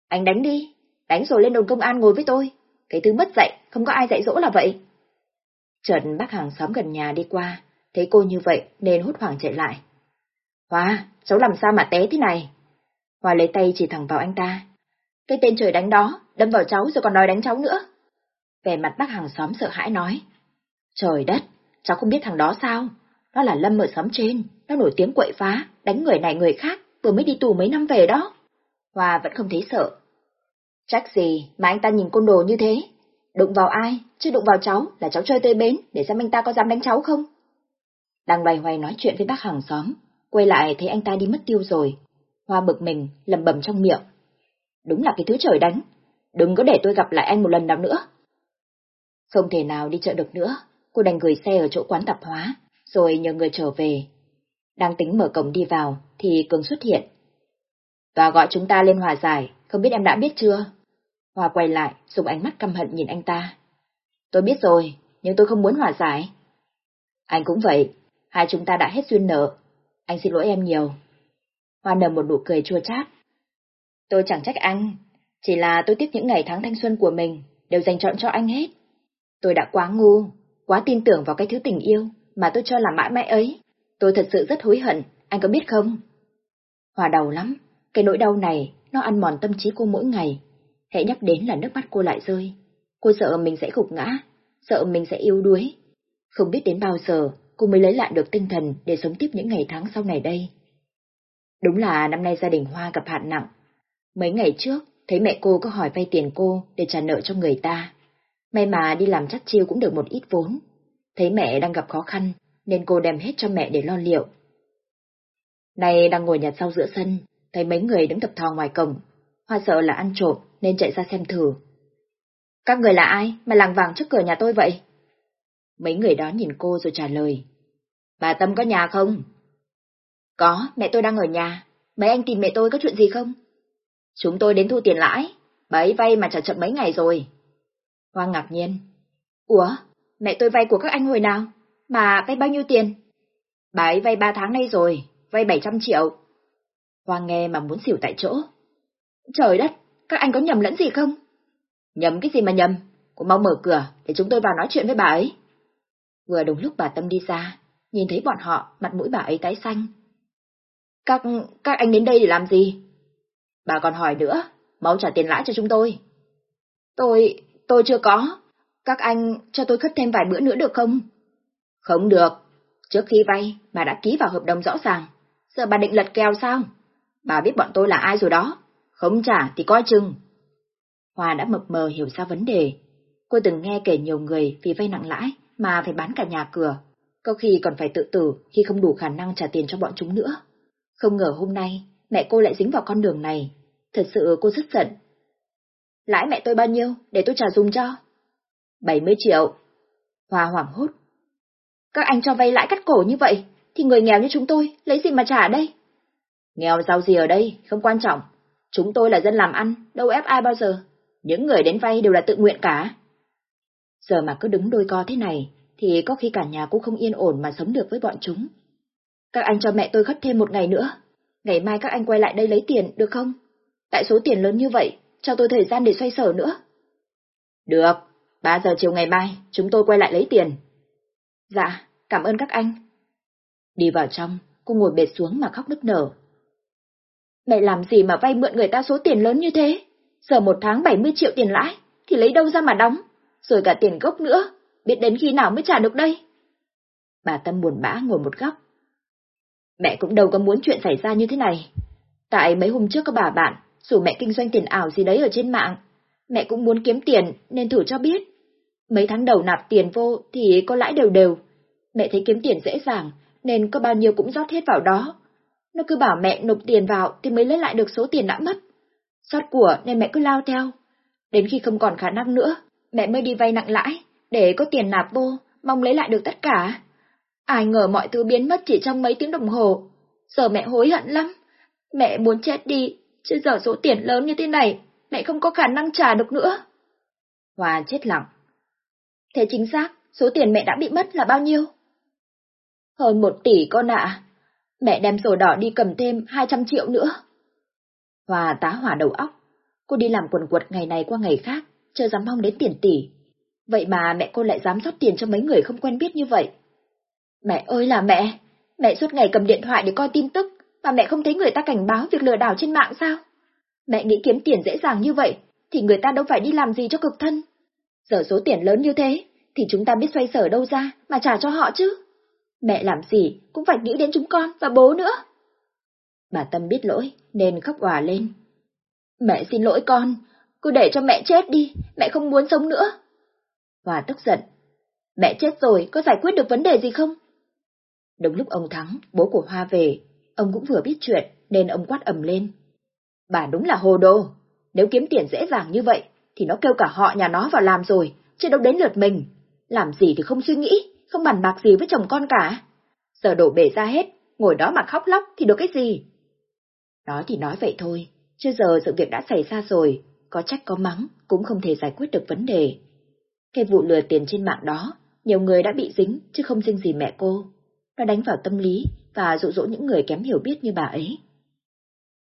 Anh đánh đi, đánh rồi lên đồn công an ngồi với tôi. Cái thứ mất dạy, không có ai dạy dỗ là vậy. Trần bác hàng xóm gần nhà đi qua, thấy cô như vậy nên hốt hoảng chạy lại. Hoa, cháu làm sao mà té thế này? Hoa lấy tay chỉ thẳng vào anh ta. Cái tên trời đánh đó, đâm vào cháu rồi còn đòi đánh cháu nữa. Về mặt bác hàng xóm sợ hãi nói. Trời đất, cháu không biết thằng đó sao? Nó là Lâm ở xóm trên, nó nổi tiếng quậy phá, đánh người này người khác, vừa mới đi tù mấy năm về đó. Hoa vẫn không thấy sợ. Chắc gì mà anh ta nhìn côn đồ như thế? Đụng vào ai, chứ đụng vào cháu là cháu chơi tơi bến để xem anh ta có dám đánh cháu không? Đang loay hoay nói chuyện với bác hàng xóm, quay lại thấy anh ta đi mất tiêu rồi. Hoa bực mình, lầm bầm trong miệng. Đúng là cái thứ trời đánh, đừng có để tôi gặp lại anh một lần nào nữa. Không thể nào đi chợ được nữa, cô đành gửi xe ở chỗ quán tạp hóa, rồi nhờ người trở về. Đang tính mở cổng đi vào, thì Cường xuất hiện. Và gọi chúng ta lên hòa giải, không biết em đã biết chưa? Hòa quay lại, dùng ánh mắt căm hận nhìn anh ta. Tôi biết rồi, nhưng tôi không muốn hòa giải. Anh cũng vậy, hai chúng ta đã hết duyên nợ. Anh xin lỗi em nhiều. Hoa nở một nụ cười chua chát. Tôi chẳng trách anh, chỉ là tôi tiếc những ngày tháng thanh xuân của mình đều dành chọn cho anh hết. Tôi đã quá ngu, quá tin tưởng vào cái thứ tình yêu mà tôi cho là mãi mãi ấy. Tôi thật sự rất hối hận, anh có biết không? Hòa đau lắm, cái nỗi đau này nó ăn mòn tâm trí cô mỗi ngày. Hãy nhắc đến là nước mắt cô lại rơi. Cô sợ mình sẽ gục ngã, sợ mình sẽ yếu đuối. Không biết đến bao giờ cô mới lấy lại được tinh thần để sống tiếp những ngày tháng sau này đây. Đúng là năm nay gia đình Hoa gặp hạn nặng. Mấy ngày trước, thấy mẹ cô có hỏi vay tiền cô để trả nợ cho người ta. May mà đi làm chắc chiêu cũng được một ít vốn. Thấy mẹ đang gặp khó khăn, nên cô đem hết cho mẹ để lo liệu. Nay đang ngồi nhặt rau giữa sân, thấy mấy người đứng tập thò ngoài cổng. Hoa sợ là ăn trộm nên chạy ra xem thử. Các người là ai mà làng vàng trước cửa nhà tôi vậy? Mấy người đó nhìn cô rồi trả lời. Bà Tâm có nhà không? Có, mẹ tôi đang ở nhà. Mấy anh tìm mẹ tôi có chuyện gì không? Chúng tôi đến thu tiền lãi. Bà ấy vay mà trả chậm mấy ngày rồi. Hoa ngạc nhiên. Ủa, mẹ tôi vay của các anh hồi nào? Mà vay bao nhiêu tiền? Bà ấy vay ba tháng nay rồi, vay 700 triệu. Hoa nghe mà muốn xỉu tại chỗ. Trời đất, các anh có nhầm lẫn gì không? Nhầm cái gì mà nhầm? Cô mau mở cửa để chúng tôi vào nói chuyện với bà ấy. Vừa đúng lúc bà Tâm đi ra, nhìn thấy bọn họ, mặt mũi bà ấy tái xanh. Các, các anh đến đây để làm gì? Bà còn hỏi nữa, mau trả tiền lãi cho chúng tôi. Tôi, tôi chưa có. Các anh cho tôi khất thêm vài bữa nữa được không? Không được. Trước khi vay, bà đã ký vào hợp đồng rõ ràng. Giờ bà định lật kèo sao? Bà biết bọn tôi là ai rồi đó. Không trả thì coi chừng. Hòa đã mập mờ hiểu ra vấn đề. Cô từng nghe kể nhiều người vì vay nặng lãi mà phải bán cả nhà cửa. Có khi còn phải tự tử khi không đủ khả năng trả tiền cho bọn chúng nữa. Không ngờ hôm nay mẹ cô lại dính vào con đường này. Thật sự cô rất giận. Lãi mẹ tôi bao nhiêu để tôi trả dùng cho? 70 triệu. Hòa hoảng hốt. Các anh cho vay lãi cắt cổ như vậy, thì người nghèo như chúng tôi lấy gì mà trả đây? Nghèo giàu gì ở đây, không quan trọng. Chúng tôi là dân làm ăn, đâu ép ai bao giờ. Những người đến vay đều là tự nguyện cả. Giờ mà cứ đứng đôi co thế này, thì có khi cả nhà cũng không yên ổn mà sống được với bọn chúng. Các anh cho mẹ tôi khất thêm một ngày nữa. Ngày mai các anh quay lại đây lấy tiền, được không? Tại số tiền lớn như vậy, cho tôi thời gian để xoay sở nữa. Được, 3 giờ chiều ngày mai, chúng tôi quay lại lấy tiền. Dạ, cảm ơn các anh. Đi vào trong, cô ngồi bệt xuống mà khóc nức nở. Mẹ làm gì mà vay mượn người ta số tiền lớn như thế? Giờ một tháng 70 triệu tiền lãi, thì lấy đâu ra mà đóng? Rồi cả tiền gốc nữa, biết đến khi nào mới trả được đây? Bà Tâm buồn bã ngồi một góc. Mẹ cũng đâu có muốn chuyện xảy ra như thế này. Tại mấy hôm trước có bà bạn, dù mẹ kinh doanh tiền ảo gì đấy ở trên mạng. Mẹ cũng muốn kiếm tiền nên thử cho biết. Mấy tháng đầu nạp tiền vô thì có lãi đều đều. Mẹ thấy kiếm tiền dễ dàng nên có bao nhiêu cũng rót hết vào đó. Nó cứ bảo mẹ nộp tiền vào thì mới lấy lại được số tiền đã mất. Xót của nên mẹ cứ lao theo. Đến khi không còn khả năng nữa, mẹ mới đi vay nặng lãi, để có tiền nạp vô, mong lấy lại được tất cả. Ai ngờ mọi thứ biến mất chỉ trong mấy tiếng đồng hồ. Giờ mẹ hối hận lắm. Mẹ muốn chết đi, chứ giờ số tiền lớn như thế này, mẹ không có khả năng trả được nữa. Hòa chết lặng. Thế chính xác, số tiền mẹ đã bị mất là bao nhiêu? Hơn một tỷ con ạ. Mẹ đem sổ đỏ đi cầm thêm 200 triệu nữa. Hòa tá hỏa đầu óc. Cô đi làm quần quật ngày này qua ngày khác, chưa dám mong đến tiền tỷ. Vậy mà mẹ cô lại dám rót tiền cho mấy người không quen biết như vậy. Mẹ ơi là mẹ! Mẹ suốt ngày cầm điện thoại để coi tin tức, mà mẹ không thấy người ta cảnh báo việc lừa đảo trên mạng sao? Mẹ nghĩ kiếm tiền dễ dàng như vậy, thì người ta đâu phải đi làm gì cho cực thân. Giờ số tiền lớn như thế, thì chúng ta biết xoay sở đâu ra mà trả cho họ chứ. Mẹ làm gì cũng phải nghĩ đến chúng con và bố nữa. Bà Tâm biết lỗi nên khóc hòa lên. Mẹ xin lỗi con, cứ để cho mẹ chết đi, mẹ không muốn sống nữa. Hòa tức giận. Mẹ chết rồi, có giải quyết được vấn đề gì không? Đúng lúc ông Thắng, bố của Hoa về, ông cũng vừa biết chuyện nên ông quát ầm lên. Bà đúng là hồ đồ, nếu kiếm tiền dễ dàng như vậy thì nó kêu cả họ nhà nó vào làm rồi, chứ đâu đến lượt mình. Làm gì thì không suy nghĩ, không bàn bạc gì với chồng con cả. Giờ đổ bể ra hết, ngồi đó mà khóc lóc thì được cái gì? Nói thì nói vậy thôi, chứ giờ sự việc đã xảy ra rồi, có trách có mắng cũng không thể giải quyết được vấn đề. Cái vụ lừa tiền trên mạng đó, nhiều người đã bị dính chứ không riêng gì mẹ cô. Nó đánh vào tâm lý và dụ dỗ những người kém hiểu biết như bà ấy.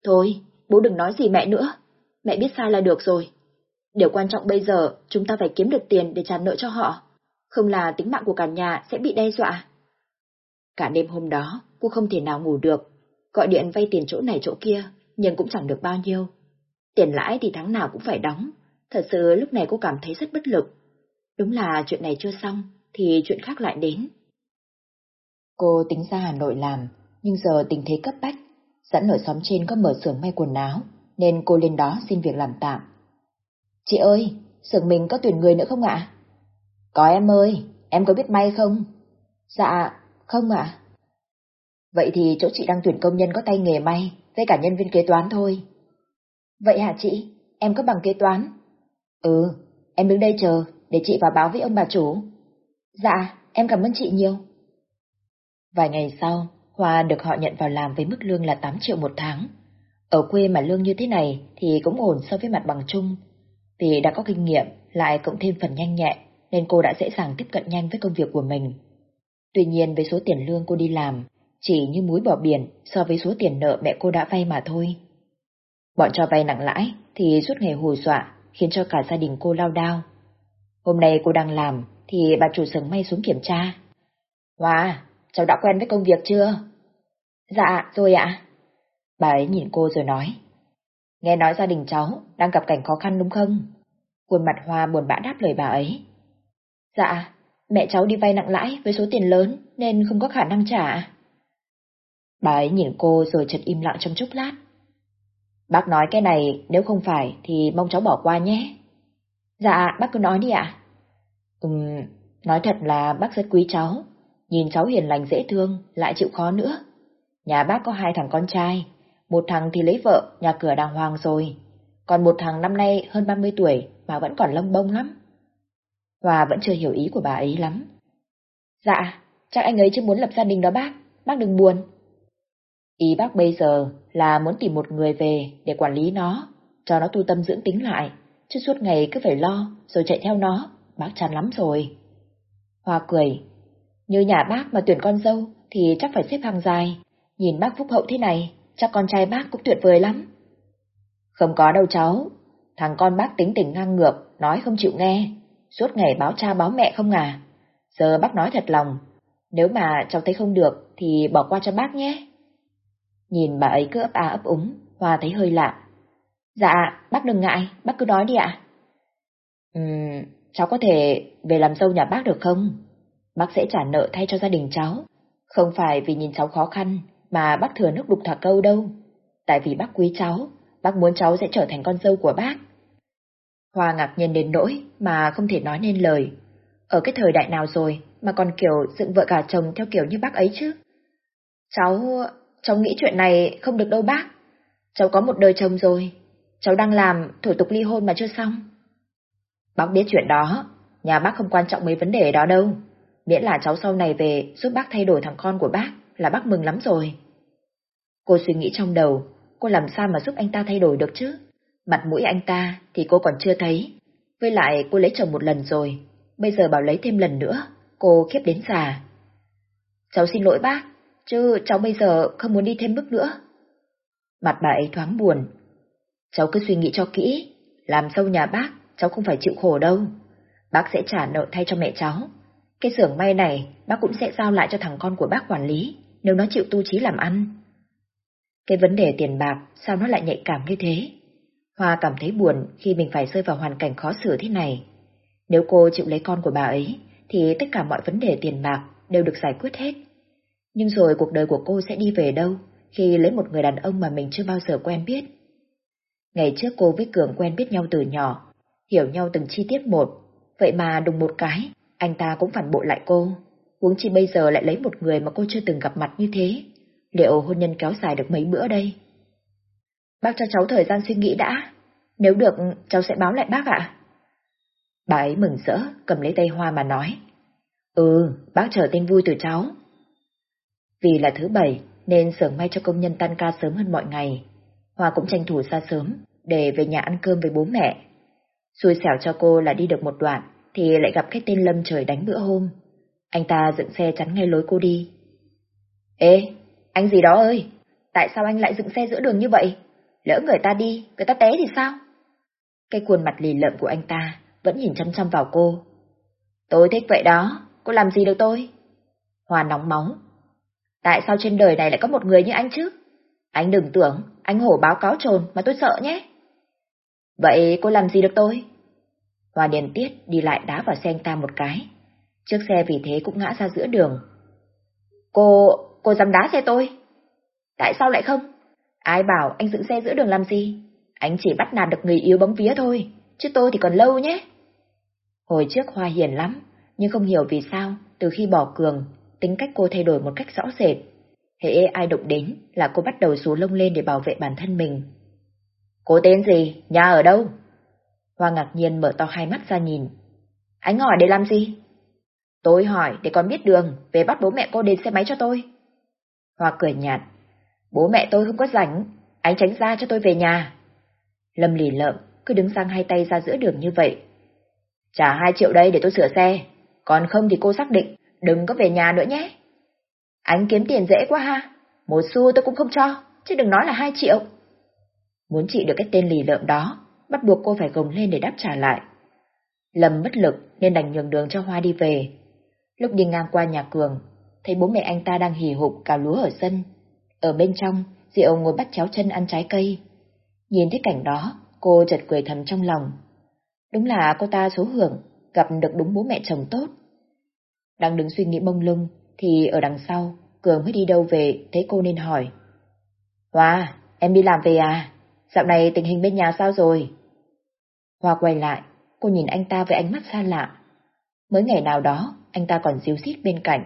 Thôi, bố đừng nói gì mẹ nữa. Mẹ biết sai là được rồi. Điều quan trọng bây giờ, chúng ta phải kiếm được tiền để trả nợ cho họ. Không là tính mạng của cả nhà sẽ bị đe dọa. Cả đêm hôm đó, cô không thể nào ngủ được. Gọi điện vay tiền chỗ này chỗ kia, nhưng cũng chẳng được bao nhiêu. Tiền lãi thì tháng nào cũng phải đóng. Thật sự lúc này cô cảm thấy rất bất lực. Đúng là chuyện này chưa xong, thì chuyện khác lại đến. Cô tính ra Hà Nội làm, nhưng giờ tình thế cấp bách. Dẫn ở xóm trên có mở xưởng may quần áo, nên cô lên đó xin việc làm tạm. Chị ơi, xưởng mình có tuyển người nữa không ạ? Có em ơi, em có biết may không? Dạ, không ạ. Vậy thì chỗ chị đang tuyển công nhân có tay nghề may, với cả nhân viên kế toán thôi. Vậy hả chị? Em có bằng kế toán? Ừ, em đứng đây chờ, để chị vào báo với ông bà chủ. Dạ, em cảm ơn chị nhiều. Vài ngày sau, Hoa được họ nhận vào làm với mức lương là 8 triệu một tháng. Ở quê mà lương như thế này thì cũng ổn so với mặt bằng chung. Vì đã có kinh nghiệm, lại cộng thêm phần nhanh nhẹ, nên cô đã dễ dàng tiếp cận nhanh với công việc của mình. Tuy nhiên với số tiền lương cô đi làm, chỉ như muối bỏ biển so với số tiền nợ mẹ cô đã vay mà thôi. Bọn cho vay nặng lãi thì suốt ngày hù dọa, khiến cho cả gia đình cô lao đao. Hôm nay cô đang làm, thì bà chủ sừng may xuống kiểm tra. Hoa, cháu đã quen với công việc chưa? Dạ, rồi ạ. Bà ấy nhìn cô rồi nói. Nghe nói gia đình cháu đang gặp cảnh khó khăn đúng không? Khuôn mặt Hoa buồn bã đáp lời bà ấy. Dạ, mẹ cháu đi vay nặng lãi với số tiền lớn nên không có khả năng trả. Bà ấy nhìn cô rồi chợt im lặng trong chốc lát. Bác nói cái này nếu không phải thì mong cháu bỏ qua nhé. Dạ, bác cứ nói đi ạ. Ừm, nói thật là bác rất quý cháu. Nhìn cháu hiền lành dễ thương, lại chịu khó nữa. Nhà bác có hai thằng con trai, một thằng thì lấy vợ, nhà cửa đàng hoàng rồi. Còn một thằng năm nay hơn 30 tuổi mà vẫn còn lông bông lắm. Hòa vẫn chưa hiểu ý của bà ấy lắm. Dạ, chắc anh ấy chưa muốn lập gia đình đó bác, bác đừng buồn. Ý bác bây giờ là muốn tìm một người về để quản lý nó, cho nó tu tâm dưỡng tính lại, chứ suốt ngày cứ phải lo rồi chạy theo nó, bác chán lắm rồi. Hoa cười, như nhà bác mà tuyển con dâu thì chắc phải xếp hàng dài, nhìn bác phúc hậu thế này, chắc con trai bác cũng tuyệt vời lắm. Không có đâu cháu, thằng con bác tính tình ngang ngược, nói không chịu nghe, suốt ngày báo cha báo mẹ không à. Giờ bác nói thật lòng, nếu mà cháu thấy không được thì bỏ qua cho bác nhé. Nhìn bà ấy cứ ấp à ấp úng, Hoa thấy hơi lạ. Dạ, bác đừng ngại, bác cứ nói đi ạ. Ừm, cháu có thể về làm dâu nhà bác được không? Bác sẽ trả nợ thay cho gia đình cháu. Không phải vì nhìn cháu khó khăn mà bác thừa nước đục thả câu đâu. Tại vì bác quý cháu, bác muốn cháu sẽ trở thành con dâu của bác. Hoa ngạc nhiên đến nỗi mà không thể nói nên lời. Ở cái thời đại nào rồi mà còn kiểu dựng vợ cả chồng theo kiểu như bác ấy chứ? Cháu... cháu nghĩ chuyện này không được đâu bác. Cháu có một đời chồng rồi. Cháu đang làm thủ tục ly hôn mà chưa xong. Bác biết chuyện đó, nhà bác không quan trọng mấy vấn đề đó đâu. Miễn là cháu sau này về giúp bác thay đổi thằng con của bác là bác mừng lắm rồi. Cô suy nghĩ trong đầu, cô làm sao mà giúp anh ta thay đổi được chứ? Mặt mũi anh ta thì cô còn chưa thấy. Với lại cô lấy chồng một lần rồi, bây giờ bảo lấy thêm lần nữa, cô khiếp đến già. Cháu xin lỗi bác, chứ cháu bây giờ không muốn đi thêm bước nữa. Mặt bà ấy thoáng buồn. Cháu cứ suy nghĩ cho kỹ, làm sâu nhà bác, cháu không phải chịu khổ đâu. Bác sẽ trả nợ thay cho mẹ cháu. Cái xưởng may này, bác cũng sẽ giao lại cho thằng con của bác quản lý, nếu nó chịu tu trí làm ăn. Cái vấn đề tiền bạc, sao nó lại nhạy cảm như thế? Hoa cảm thấy buồn khi mình phải rơi vào hoàn cảnh khó xử thế này. Nếu cô chịu lấy con của bà ấy, thì tất cả mọi vấn đề tiền bạc đều được giải quyết hết. Nhưng rồi cuộc đời của cô sẽ đi về đâu khi lấy một người đàn ông mà mình chưa bao giờ quen biết? Ngày trước cô với Cường quen biết nhau từ nhỏ, hiểu nhau từng chi tiết một, vậy mà đùng một cái, anh ta cũng phản bội lại cô. huống chi bây giờ lại lấy một người mà cô chưa từng gặp mặt như thế. Liệu hôn nhân kéo dài được mấy bữa đây? Bác cho cháu thời gian suy nghĩ đã. Nếu được, cháu sẽ báo lại bác ạ. Bà ấy mừng rỡ, cầm lấy tay Hoa mà nói. Ừ, bác chờ tin vui từ cháu. Vì là thứ bảy, nên sưởng may cho công nhân tan ca sớm hơn mọi ngày. Hoa cũng tranh thủ ra sớm, để về nhà ăn cơm với bố mẹ. Xui xẻo cho cô là đi được một đoạn, thì lại gặp cái tên Lâm trời đánh bữa hôm. Anh ta dựng xe chắn ngay lối cô đi. Ê, anh gì đó ơi, tại sao anh lại dựng xe giữa đường như vậy? Lỡ người ta đi, người ta té thì sao? Cái khuôn mặt lì lợm của anh ta vẫn nhìn chăm chăm vào cô. Tôi thích vậy đó, cô làm gì được tôi? Hoa nóng móng. Tại sao trên đời này lại có một người như anh chứ? Anh đừng tưởng anh hổ báo cáo trồn mà tôi sợ nhé. Vậy cô làm gì được tôi? Hoa điền tiết đi lại đá vào xe anh ta một cái. Chiếc xe vì thế cũng ngã ra giữa đường. Cô, cô dám đá xe tôi? Tại sao lại không? Ai bảo anh dựng xe giữa đường làm gì? Anh chỉ bắt nạt được người yếu bóng vía thôi, chứ tôi thì còn lâu nhé. Hồi trước Hoa hiền lắm, nhưng không hiểu vì sao, từ khi bỏ cường, tính cách cô thay đổi một cách rõ rệt. Hễ ai động đến là cô bắt đầu xú lông lên để bảo vệ bản thân mình. Cô tên gì? Nhà ở đâu? Hoa ngạc nhiên mở to hai mắt ra nhìn. Anh hỏi để làm gì? Tôi hỏi để con biết đường, về bắt bố mẹ cô đến xe máy cho tôi. Hoa cười nhạt. Bố mẹ tôi không có rảnh, anh tránh ra cho tôi về nhà. Lâm lì lợm, cứ đứng sang hai tay ra giữa đường như vậy. Trả hai triệu đây để tôi sửa xe, còn không thì cô xác định, đừng có về nhà nữa nhé. Anh kiếm tiền dễ quá ha, một xu tôi cũng không cho, chứ đừng nói là hai triệu. Muốn chị được cái tên lì lợm đó, bắt buộc cô phải gồng lên để đáp trả lại. Lâm bất lực nên đành nhường đường cho Hoa đi về. Lúc đi ngang qua nhà Cường, thấy bố mẹ anh ta đang hì hục cào lúa ở sân. Ở bên trong, Diệu ngồi bắt chéo chân ăn trái cây. Nhìn thấy cảnh đó, cô chợt cười thầm trong lòng. Đúng là cô ta số hưởng, gặp được đúng bố mẹ chồng tốt. Đang đứng suy nghĩ bông lung, thì ở đằng sau, Cường mới đi đâu về, thấy cô nên hỏi. Hoa, em đi làm về à? Dạo này tình hình bên nhà sao rồi? Hoa quay lại, cô nhìn anh ta với ánh mắt xa lạ. Mới ngày nào đó, anh ta còn díu dít bên cạnh,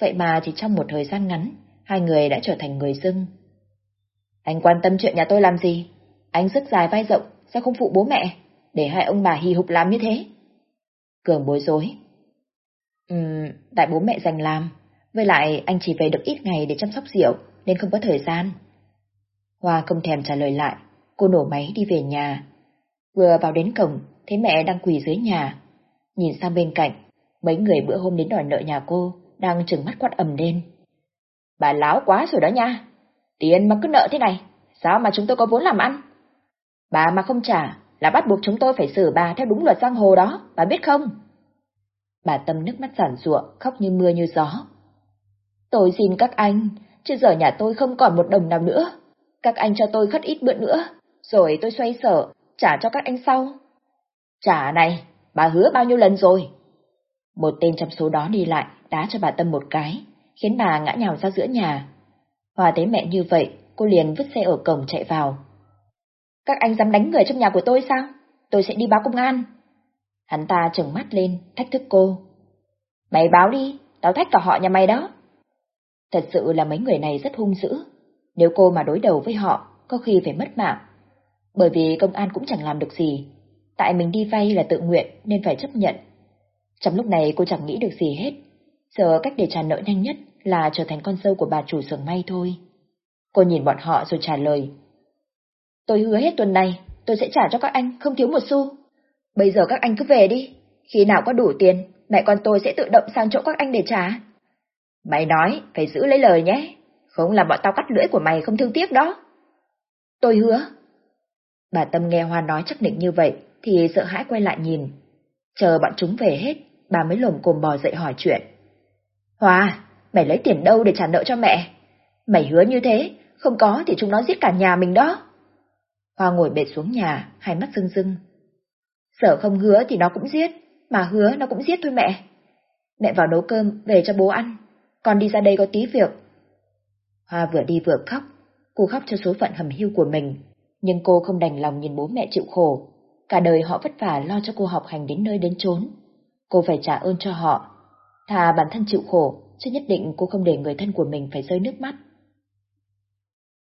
vậy mà chỉ trong một thời gian ngắn, hai người đã trở thành người dưng. Anh quan tâm chuyện nhà tôi làm gì? Anh sức dài vai rộng, sao không phụ bố mẹ, để hai ông bà hì hục làm như thế? Cường bối rối. Ừm, tại bố mẹ dành làm, với lại anh chỉ về được ít ngày để chăm sóc rượu, nên không có thời gian. Hoa không thèm trả lời lại, cô nổ máy đi về nhà. Vừa vào đến cổng, thấy mẹ đang quỳ dưới nhà. Nhìn sang bên cạnh, mấy người bữa hôm đến đòi nợ nhà cô, đang trừng mắt quát ầm lên. Bà láo quá rồi đó nha. Tiền mà cứ nợ thế này, sao mà chúng tôi có vốn làm ăn? Bà mà không trả là bắt buộc chúng tôi phải xử bà theo đúng luật giang hồ đó, bà biết không? Bà Tâm nước mắt giản ruộng, khóc như mưa như gió. Tôi xin các anh, chứ giờ nhà tôi không còn một đồng nào nữa. Các anh cho tôi khất ít bữa nữa, rồi tôi xoay sở, trả cho các anh sau. Trả này, bà hứa bao nhiêu lần rồi? Một tên trong số đó đi lại, đá cho bà Tâm một cái, khiến bà ngã nhào ra giữa nhà. Hòa thấy mẹ như vậy, cô liền vứt xe ở cổng chạy vào. Các anh dám đánh người trong nhà của tôi sao? Tôi sẽ đi báo công an. Hắn ta trừng mắt lên, thách thức cô. Mày báo đi, tao thách cả họ nhà mày đó. Thật sự là mấy người này rất hung dữ. Nếu cô mà đối đầu với họ, có khi phải mất mạng. Bởi vì công an cũng chẳng làm được gì. Tại mình đi vay là tự nguyện nên phải chấp nhận. Trong lúc này cô chẳng nghĩ được gì hết. Giờ cách để trả nợ nhanh nhất là trở thành con dâu của bà chủ xưởng may thôi. Cô nhìn bọn họ rồi trả lời. Tôi hứa hết tuần này, tôi sẽ trả cho các anh, không thiếu một xu. Bây giờ các anh cứ về đi, khi nào có đủ tiền, mẹ con tôi sẽ tự động sang chỗ các anh để trả. Mày nói, phải giữ lấy lời nhé, không là bọn tao cắt lưỡi của mày không thương tiếc đó. Tôi hứa. Bà Tâm nghe Hoa nói chắc định như vậy, thì sợ hãi quay lại nhìn. Chờ bọn chúng về hết, bà mới lồm cồm bò dậy hỏi chuyện. Hoa, mày lấy tiền đâu để trả nợ cho mẹ? Mày hứa như thế, không có thì chúng nó giết cả nhà mình đó. Hoa ngồi bệt xuống nhà, hai mắt rưng rưng. Sở không hứa thì nó cũng giết, mà hứa nó cũng giết thôi mẹ. Mẹ vào nấu cơm, về cho bố ăn, con đi ra đây có tí việc. Hoa vừa đi vừa khóc, cô khóc cho số phận hầm hiu của mình, nhưng cô không đành lòng nhìn bố mẹ chịu khổ. Cả đời họ vất vả lo cho cô học hành đến nơi đến chốn. Cô phải trả ơn cho họ. Thà bản thân chịu khổ, chứ nhất định cô không để người thân của mình phải rơi nước mắt.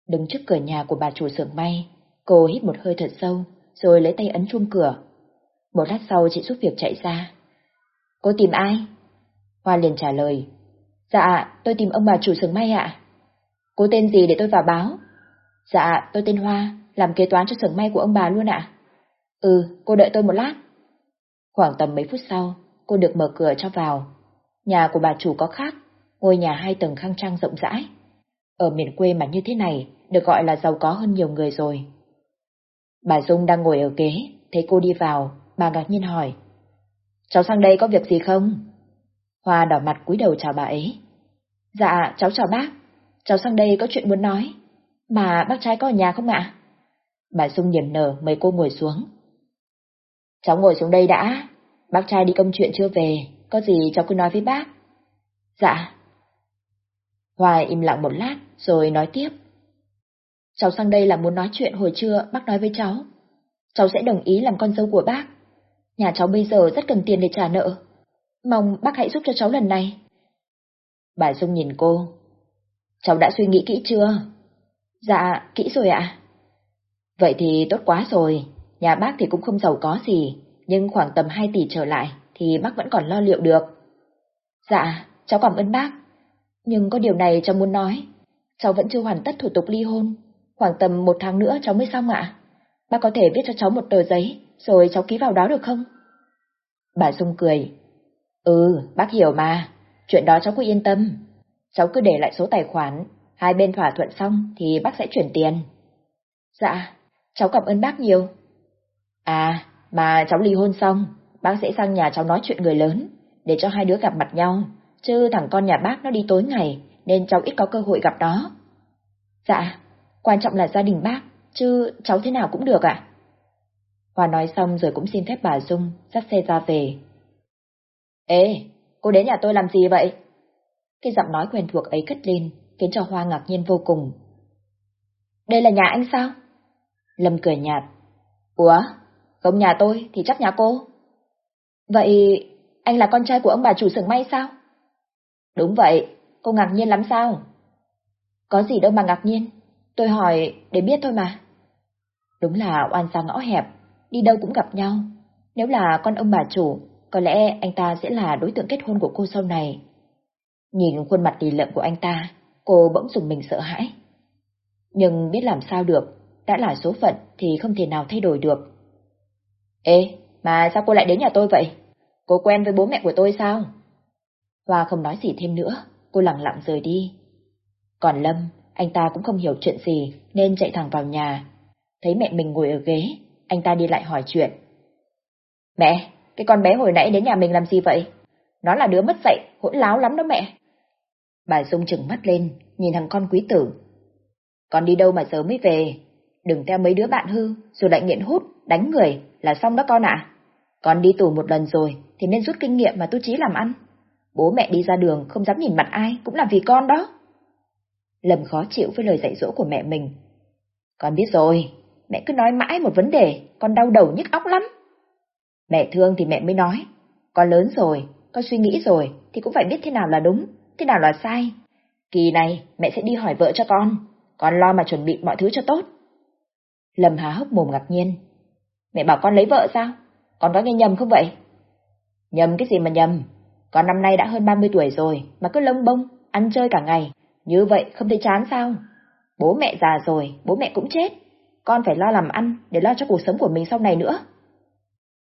Đứng trước cửa nhà của bà chủ xưởng may, cô hít một hơi thật sâu, rồi lấy tay ấn chuông cửa. Một lát sau chị giúp việc chạy ra. Cô tìm ai? Hoa liền trả lời. Dạ, tôi tìm ông bà chủ xưởng may ạ. Cô tên gì để tôi vào báo? Dạ, tôi tên Hoa, làm kế toán cho xưởng may của ông bà luôn ạ. Ừ, cô đợi tôi một lát. Khoảng tầm mấy phút sau, cô được mở cửa cho vào. Nhà của bà chủ có khác, ngôi nhà hai tầng khang trang rộng rãi. Ở miền quê mà như thế này, được gọi là giàu có hơn nhiều người rồi. Bà Dung đang ngồi ở ghế, thấy cô đi vào, bà ngạc nhiên hỏi. Cháu sang đây có việc gì không? Hoa đỏ mặt cúi đầu chào bà ấy. Dạ, cháu chào bác. Cháu sang đây có chuyện muốn nói. Mà bác trai có ở nhà không ạ? Bà Dung niềm nở mời cô ngồi xuống. Cháu ngồi xuống đây đã. Bác trai đi công chuyện chưa về, có gì cháu cứ nói với bác. Dạ. Hoài im lặng một lát rồi nói tiếp. Cháu sang đây là muốn nói chuyện hồi trưa bác nói với cháu. Cháu sẽ đồng ý làm con dâu của bác. Nhà cháu bây giờ rất cần tiền để trả nợ. Mong bác hãy giúp cho cháu lần này. Bà Dung nhìn cô. Cháu đã suy nghĩ kỹ chưa? Dạ, kỹ rồi ạ. Vậy thì tốt quá rồi. Nhà bác thì cũng không giàu có gì, nhưng khoảng tầm 2 tỷ trở lại thì bác vẫn còn lo liệu được. Dạ, cháu cảm ơn bác. Nhưng có điều này cháu muốn nói. Cháu vẫn chưa hoàn tất thủ tục ly hôn. Khoảng tầm một tháng nữa cháu mới xong ạ. Bác có thể viết cho cháu một tờ giấy, rồi cháu ký vào đó được không? Bà Dung cười. Ừ, bác hiểu mà. Chuyện đó cháu cứ yên tâm. Cháu cứ để lại số tài khoản, hai bên thỏa thuận xong thì bác sẽ chuyển tiền. Dạ, cháu cảm ơn bác nhiều. À, mà cháu ly hôn xong, bác sẽ sang nhà cháu nói chuyện người lớn, để cho hai đứa gặp mặt nhau, chứ thằng con nhà bác nó đi tối ngày, nên cháu ít có cơ hội gặp nó. Dạ, quan trọng là gia đình bác, chứ cháu thế nào cũng được ạ. À? Hoa nói xong rồi cũng xin phép bà Dung dắt xe ra về. Ê, cô đến nhà tôi làm gì vậy? Cái giọng nói quen thuộc ấy cất lên, khiến cho Hoa ngạc nhiên vô cùng. Đây là nhà anh sao? Lâm cười nhạt. Ủa, không nhà tôi thì chắc nhà cô. Vậy anh là con trai của ông bà chủ xưởng may sao? Đúng vậy, cô ngạc nhiên lắm sao? Có gì đâu mà ngạc nhiên, tôi hỏi để biết thôi mà. Đúng là oan xa ngõ hẹp, đi đâu cũng gặp nhau. Nếu là con ông bà chủ, có lẽ anh ta sẽ là đối tượng kết hôn của cô sau này. Nhìn khuôn mặt tì lợm của anh ta, cô bỗng dùng mình sợ hãi. Nhưng biết làm sao được, đã là số phận thì không thể nào thay đổi được. Ê, mà sao cô lại đến nhà tôi vậy? Cô quen với bố mẹ của tôi sao? Hoa không nói gì thêm nữa, cô lặng lặng rời đi. Còn Lâm, anh ta cũng không hiểu chuyện gì nên chạy thẳng vào nhà. Thấy mẹ mình ngồi ở ghế, anh ta đi lại hỏi chuyện. Mẹ, cái con bé hồi nãy đến nhà mình làm gì vậy? Nó là đứa mất dạy, hỗn láo lắm đó mẹ. Bà Dung trừng mắt lên, nhìn thằng con quý tử. Con đi đâu mà sớm mới về? Đừng theo mấy đứa bạn hư, rồi lại nghiện hút, đánh người, là xong đó con ạ. Con đi tù một lần rồi, thì nên rút kinh nghiệm mà tu trí làm ăn. Bố mẹ đi ra đường không dám nhìn mặt ai, cũng là vì con đó. Lâm khó chịu với lời dạy dỗ của mẹ mình. Con biết rồi, mẹ cứ nói mãi một vấn đề, con đau đầu nhức óc lắm. Mẹ thương thì mẹ mới nói, con lớn rồi, con suy nghĩ rồi, thì cũng phải biết thế nào là đúng, thế nào là sai. Kỳ này, mẹ sẽ đi hỏi vợ cho con, con lo mà chuẩn bị mọi thứ cho tốt. Lâm há hốc mồm ngạc nhiên. Mẹ bảo con lấy vợ sao? Con có nghe nhầm không vậy? Nhầm cái gì mà nhầm? Con năm nay đã hơn 30 tuổi rồi, mà cứ lông bông, ăn chơi cả ngày. Như vậy không thấy chán sao? Bố mẹ già rồi, bố mẹ cũng chết. Con phải lo làm ăn để lo cho cuộc sống của mình sau này nữa.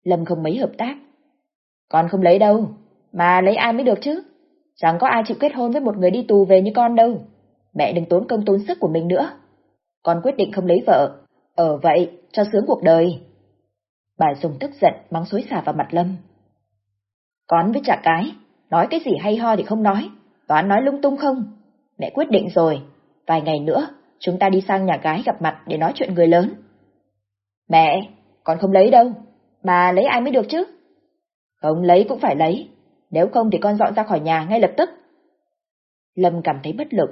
Lâm không mấy hợp tác. Con không lấy đâu, mà lấy ai mới được chứ? Chẳng có ai chịu kết hôn với một người đi tù về như con đâu. Mẹ đừng tốn công tốn sức của mình nữa. Con quyết định không lấy vợ. Ở vậy, cho sướng cuộc đời. Bà dùng tức giận mắng xối xả vào mặt Lâm. Con với chả cái, nói cái gì hay ho thì không nói, toán nói lung tung không. Mẹ quyết định rồi, vài ngày nữa chúng ta đi sang nhà gái gặp mặt để nói chuyện người lớn. Mẹ, con không lấy đâu, mà lấy ai mới được chứ? Không lấy cũng phải lấy, nếu không thì con dọn ra khỏi nhà ngay lập tức. Lâm cảm thấy bất lực,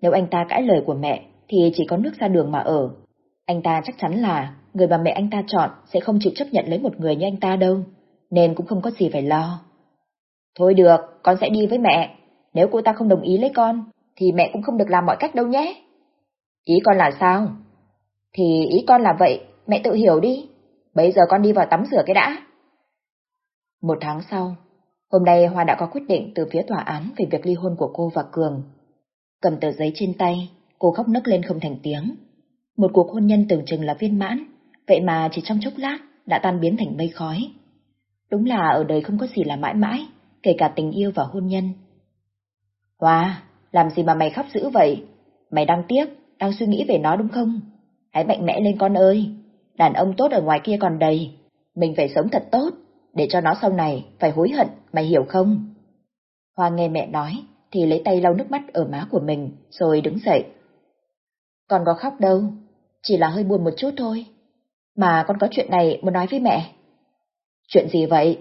nếu anh ta cãi lời của mẹ thì chỉ có nước ra đường mà ở. Anh ta chắc chắn là người mà mẹ anh ta chọn sẽ không chịu chấp nhận lấy một người như anh ta đâu, nên cũng không có gì phải lo. Thôi được, con sẽ đi với mẹ. Nếu cô ta không đồng ý lấy con, thì mẹ cũng không được làm mọi cách đâu nhé. Ý con là sao? Thì ý con là vậy, mẹ tự hiểu đi. Bây giờ con đi vào tắm rửa cái đã. Một tháng sau, hôm nay Hoa đã có quyết định từ phía tòa án về việc ly hôn của cô và Cường. Cầm tờ giấy trên tay, cô khóc nấc lên không thành tiếng. Một cuộc hôn nhân tưởng chừng là viên mãn, vậy mà chỉ trong chốc lát đã tan biến thành mây khói. Đúng là ở đời không có gì là mãi mãi, kể cả tình yêu và hôn nhân. Hoa, làm gì mà mày khóc dữ vậy? Mày đang tiếc, đang suy nghĩ về nó đúng không? Hãy mạnh mẽ lên con ơi, đàn ông tốt ở ngoài kia còn đầy, mình phải sống thật tốt, để cho nó sau này phải hối hận, mày hiểu không? Hoa nghe mẹ nói, thì lấy tay lau nước mắt ở má của mình, rồi đứng dậy. còn có khóc đâu, chỉ là hơi buồn một chút thôi. Mà con có chuyện này muốn nói với mẹ. Chuyện gì vậy?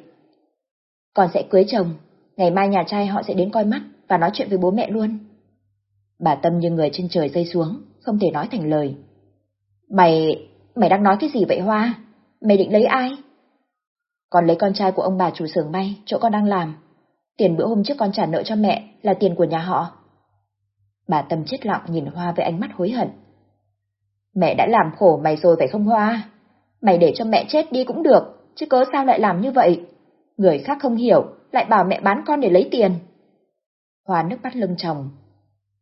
Con sẽ cưới chồng, ngày mai nhà trai họ sẽ đến coi mắt và nói chuyện với bố mẹ luôn. Bà Tâm như người trên trời rơi xuống, không thể nói thành lời. Mày, mày đang nói cái gì vậy Hoa? Mày định lấy ai? Còn lấy con trai của ông bà chủ xưởng may, chỗ con đang làm. Tiền bữa hôm trước con trả nợ cho mẹ là tiền của nhà họ. Bà Tâm chết lặng nhìn Hoa với ánh mắt hối hận. Mẹ đã làm khổ mày rồi phải không Hoa? Mày để cho mẹ chết đi cũng được, chứ cớ sao lại làm như vậy? Người khác không hiểu, lại bảo mẹ bán con để lấy tiền. Hoa nước mắt lưng chồng.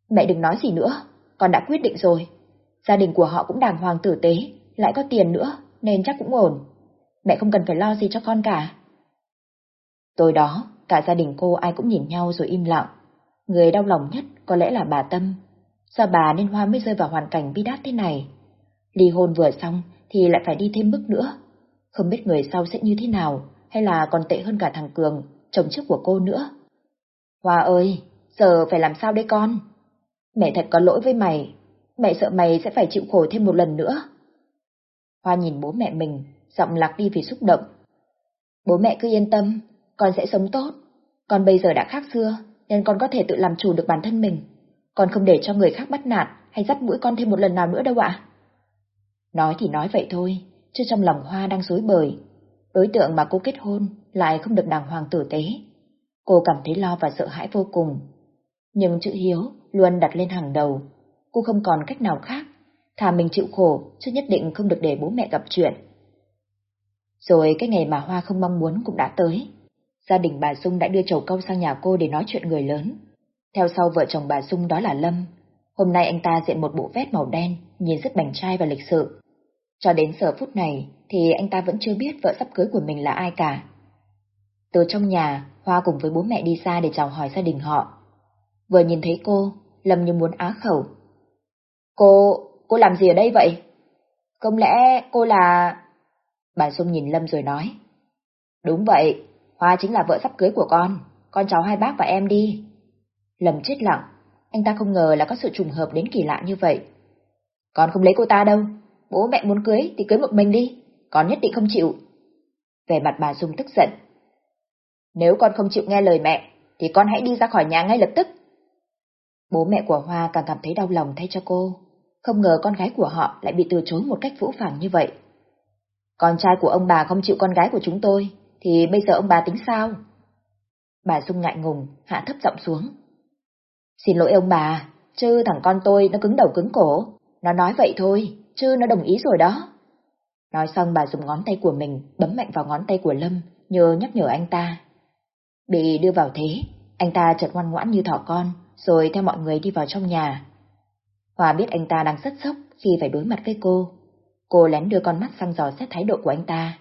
Mẹ đừng nói gì nữa, con đã quyết định rồi. Gia đình của họ cũng đàng hoàng tử tế, lại có tiền nữa, nên chắc cũng ổn. Mẹ không cần phải lo gì cho con cả. Tối đó, cả gia đình cô ai cũng nhìn nhau rồi im lặng. Người đau lòng nhất có lẽ là bà Tâm. Sao bà nên Hoa mới rơi vào hoàn cảnh bi đát thế này? Ly hôn vừa xong thì lại phải đi thêm bước nữa. Không biết người sau sẽ như thế nào, hay là còn tệ hơn cả thằng Cường, chồng trước của cô nữa. Hoa ơi, giờ phải làm sao đây con? Mẹ thật có lỗi với mày, mẹ sợ mày sẽ phải chịu khổ thêm một lần nữa. Hoa nhìn bố mẹ mình, giọng lạc đi vì xúc động. Bố mẹ cứ yên tâm, con sẽ sống tốt. Con bây giờ đã khác xưa, nên con có thể tự làm chủ được bản thân mình. Con không để cho người khác bắt nạt hay dắt mũi con thêm một lần nào nữa đâu ạ. Nói thì nói vậy thôi, chứ trong lòng Hoa đang rối bời. Đối tượng mà cô kết hôn lại không được đàng hoàng tử tế. Cô cảm thấy lo và sợ hãi vô cùng. Nhưng chữ hiếu luôn đặt lên hàng đầu. Cô không còn cách nào khác. Thà mình chịu khổ, chứ nhất định không được để bố mẹ gặp chuyện. Rồi cái ngày mà Hoa không mong muốn cũng đã tới. Gia đình bà Dung đã đưa chầu câu sang nhà cô để nói chuyện người lớn. Theo sau vợ chồng bà Dung đó là Lâm. Hôm nay anh ta diện một bộ vest màu đen, nhìn rất bảnh trai và lịch sự. Cho đến giờ phút này thì anh ta vẫn chưa biết vợ sắp cưới của mình là ai cả. Từ trong nhà, Hoa cùng với bố mẹ đi ra để chào hỏi gia đình họ. Vừa nhìn thấy cô, Lâm như muốn á khẩu. Cô, cô làm gì ở đây vậy? Không lẽ cô là... Bà Dung nhìn Lâm rồi nói. Đúng vậy, Hoa chính là vợ sắp cưới của con, con cháu hai bác và em đi. Lâm chết lặng, anh ta không ngờ là có sự trùng hợp đến kỳ lạ như vậy. Con không lấy cô ta đâu, bố mẹ muốn cưới thì cưới một mình đi, con nhất định không chịu. Về mặt bà Dung tức giận. Nếu con không chịu nghe lời mẹ, thì con hãy đi ra khỏi nhà ngay lập tức. Bố mẹ của Hoa càng cảm thấy đau lòng thay cho cô, không ngờ con gái của họ lại bị từ chối một cách vũ phàng như vậy. Con trai của ông bà không chịu con gái của chúng tôi, thì bây giờ ông bà tính sao? Bà Dung ngại ngùng, hạ thấp giọng xuống. Xin lỗi ông bà, chứ thằng con tôi nó cứng đầu cứng cổ, nó nói vậy thôi, chứ nó đồng ý rồi đó. Nói xong bà dùng ngón tay của mình bấm mạnh vào ngón tay của Lâm, nhờ nhắc nhở anh ta. Bị đưa vào thế, anh ta chợt ngoan ngoãn như thỏ con, rồi theo mọi người đi vào trong nhà. Hòa biết anh ta đang rất sốc khi phải đối mặt với cô. Cô lén đưa con mắt sang dò xét thái độ của anh ta.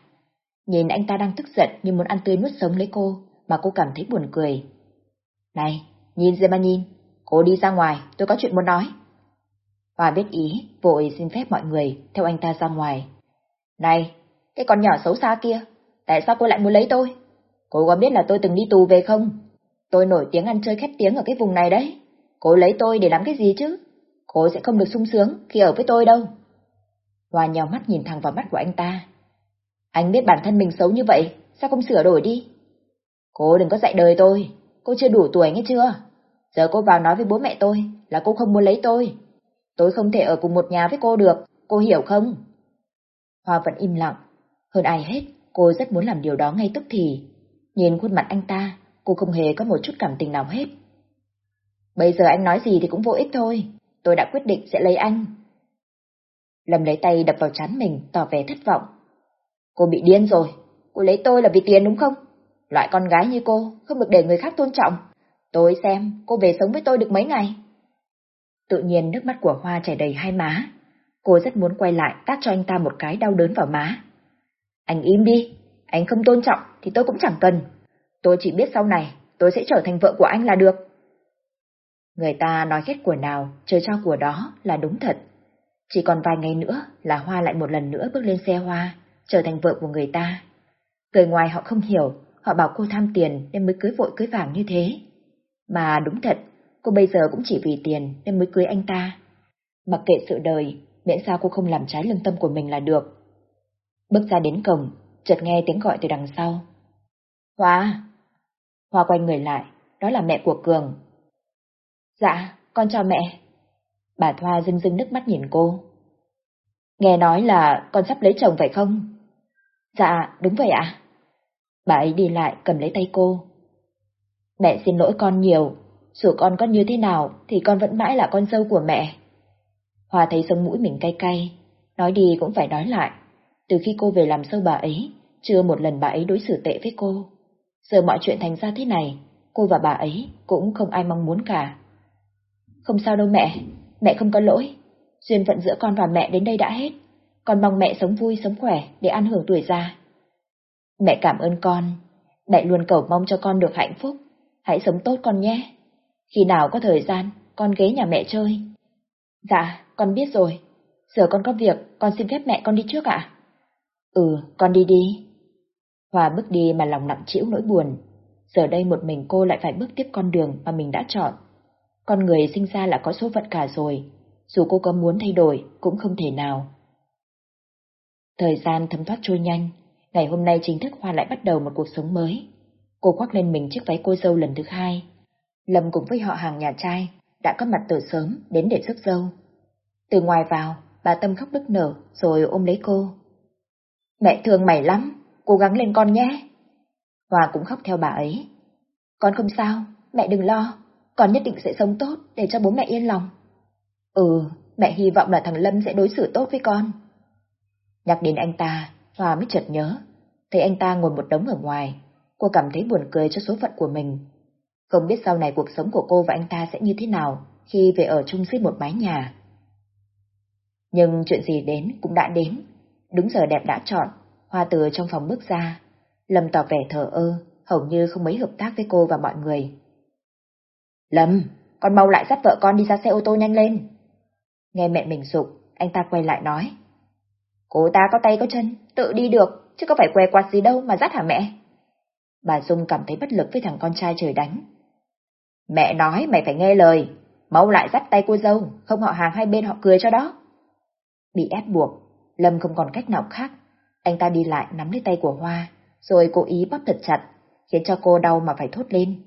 Nhìn anh ta đang tức giận như muốn ăn tươi nuốt sống lấy cô, mà cô cảm thấy buồn cười. Này, nhìn gì mà nhìn, cô đi ra ngoài, tôi có chuyện muốn nói. Hoa biết ý, vội xin phép mọi người theo anh ta ra ngoài. Này, cái con nhỏ xấu xa kia, tại sao cô lại muốn lấy tôi? Cô có biết là tôi từng đi tù về không? Tôi nổi tiếng ăn chơi khét tiếng ở cái vùng này đấy. Cô lấy tôi để làm cái gì chứ? Cô sẽ không được sung sướng khi ở với tôi đâu. Hoa nhào mắt nhìn thẳng vào mắt của anh ta. Anh biết bản thân mình xấu như vậy, sao không sửa đổi đi? Cô đừng có dạy đời tôi, cô chưa đủ tuổi nghe chưa? Giờ cô vào nói với bố mẹ tôi là cô không muốn lấy tôi. Tôi không thể ở cùng một nhà với cô được, cô hiểu không? Hoa vẫn im lặng. Hơn ai hết, cô rất muốn làm điều đó ngay tức thì. Nhìn khuôn mặt anh ta, cô không hề có một chút cảm tình nào hết. Bây giờ anh nói gì thì cũng vô ích thôi, tôi đã quyết định sẽ lấy anh. Lâm lấy tay đập vào chán mình, tỏ vẻ thất vọng. Cô bị điên rồi, cô lấy tôi là vì tiền đúng không? Loại con gái như cô, không được để người khác tôn trọng. Tôi xem, cô về sống với tôi được mấy ngày. Tự nhiên nước mắt của Hoa chảy đầy hai má. Cô rất muốn quay lại tát cho anh ta một cái đau đớn vào má. Anh im đi, anh không tôn trọng thì tôi cũng chẳng cần. Tôi chỉ biết sau này tôi sẽ trở thành vợ của anh là được. Người ta nói ghét của nào, chơi cho của đó là đúng thật. Chỉ còn vài ngày nữa là Hoa lại một lần nữa bước lên xe Hoa, trở thành vợ của người ta. Người ngoài họ không hiểu, họ bảo cô tham tiền nên mới cưới vội cưới vàng như thế. Mà đúng thật, cô bây giờ cũng chỉ vì tiền nên mới cưới anh ta. Mặc kệ sự đời, miễn sao cô không làm trái lương tâm của mình là được. Bước ra đến cổng, chợt nghe tiếng gọi từ đằng sau. Hoa! Hoa quay người lại, đó là mẹ của Cường. Dạ, con chào mẹ. Bà Thoa rưng rưng nước mắt nhìn cô. Nghe nói là con sắp lấy chồng phải không? Dạ, đúng vậy ạ. Bà ấy đi lại cầm lấy tay cô. Mẹ xin lỗi con nhiều, dù con có như thế nào thì con vẫn mãi là con dâu của mẹ. Hòa thấy sống mũi mình cay cay, nói đi cũng phải nói lại. Từ khi cô về làm sâu bà ấy, chưa một lần bà ấy đối xử tệ với cô. Giờ mọi chuyện thành ra thế này, cô và bà ấy cũng không ai mong muốn cả. Không sao đâu mẹ, mẹ không có lỗi. Duyên phận giữa con và mẹ đến đây đã hết. Con mong mẹ sống vui sống khỏe để ăn hưởng tuổi già. Mẹ cảm ơn con. Mẹ luôn cầu mong cho con được hạnh phúc. Hãy sống tốt con nhé. Khi nào có thời gian, con ghé nhà mẹ chơi. Dạ, con biết rồi. Giờ con có việc, con xin phép mẹ con đi trước ạ. Ừ, con đi đi. Hòa bước đi mà lòng nặng chịu nỗi buồn. Giờ đây một mình cô lại phải bước tiếp con đường mà mình đã chọn. Con người sinh ra là có số phận cả rồi, dù cô có muốn thay đổi cũng không thể nào. Thời gian thấm thoát trôi nhanh, ngày hôm nay chính thức Hoa lại bắt đầu một cuộc sống mới. Cô khoác lên mình chiếc váy cô dâu lần thứ hai. Lâm cùng với họ hàng nhà trai đã có mặt từ sớm đến để rước dâu. Từ ngoài vào, bà Tâm khóc nức nở rồi ôm lấy cô. Mẹ thương mày lắm, cố gắng lên con nhé. Hòa cũng khóc theo bà ấy. Con không sao, mẹ đừng lo, con nhất định sẽ sống tốt để cho bố mẹ yên lòng. Ừ, mẹ hy vọng là thằng Lâm sẽ đối xử tốt với con. Nhắc đến anh ta, Hòa mới chợt nhớ, thấy anh ta ngồi một đống ở ngoài, cô cảm thấy buồn cười cho số phận của mình. Không biết sau này cuộc sống của cô và anh ta sẽ như thế nào khi về ở chung dưới một mái nhà. Nhưng chuyện gì đến cũng đã đến, đúng giờ đẹp đã chọn, Hoa từ trong phòng bước ra, Lâm tỏ vẻ thờ ơ, hầu như không mấy hợp tác với cô và mọi người. Lâm, con mau lại dắt vợ con đi ra xe ô tô nhanh lên. Nghe mẹ mình sụp, anh ta quay lại nói. Cô ta có tay có chân, tự đi được, chứ có phải què quạt gì đâu mà dắt hả mẹ? Bà Dung cảm thấy bất lực với thằng con trai trời đánh. Mẹ nói mày phải nghe lời, mau lại dắt tay cô dâu, không họ hàng hai bên họ cười cho đó. Bị ép buộc, Lâm không còn cách nào khác. Anh ta đi lại nắm lấy tay của Hoa, rồi cố ý bóp thật chặt, khiến cho cô đau mà phải thốt lên.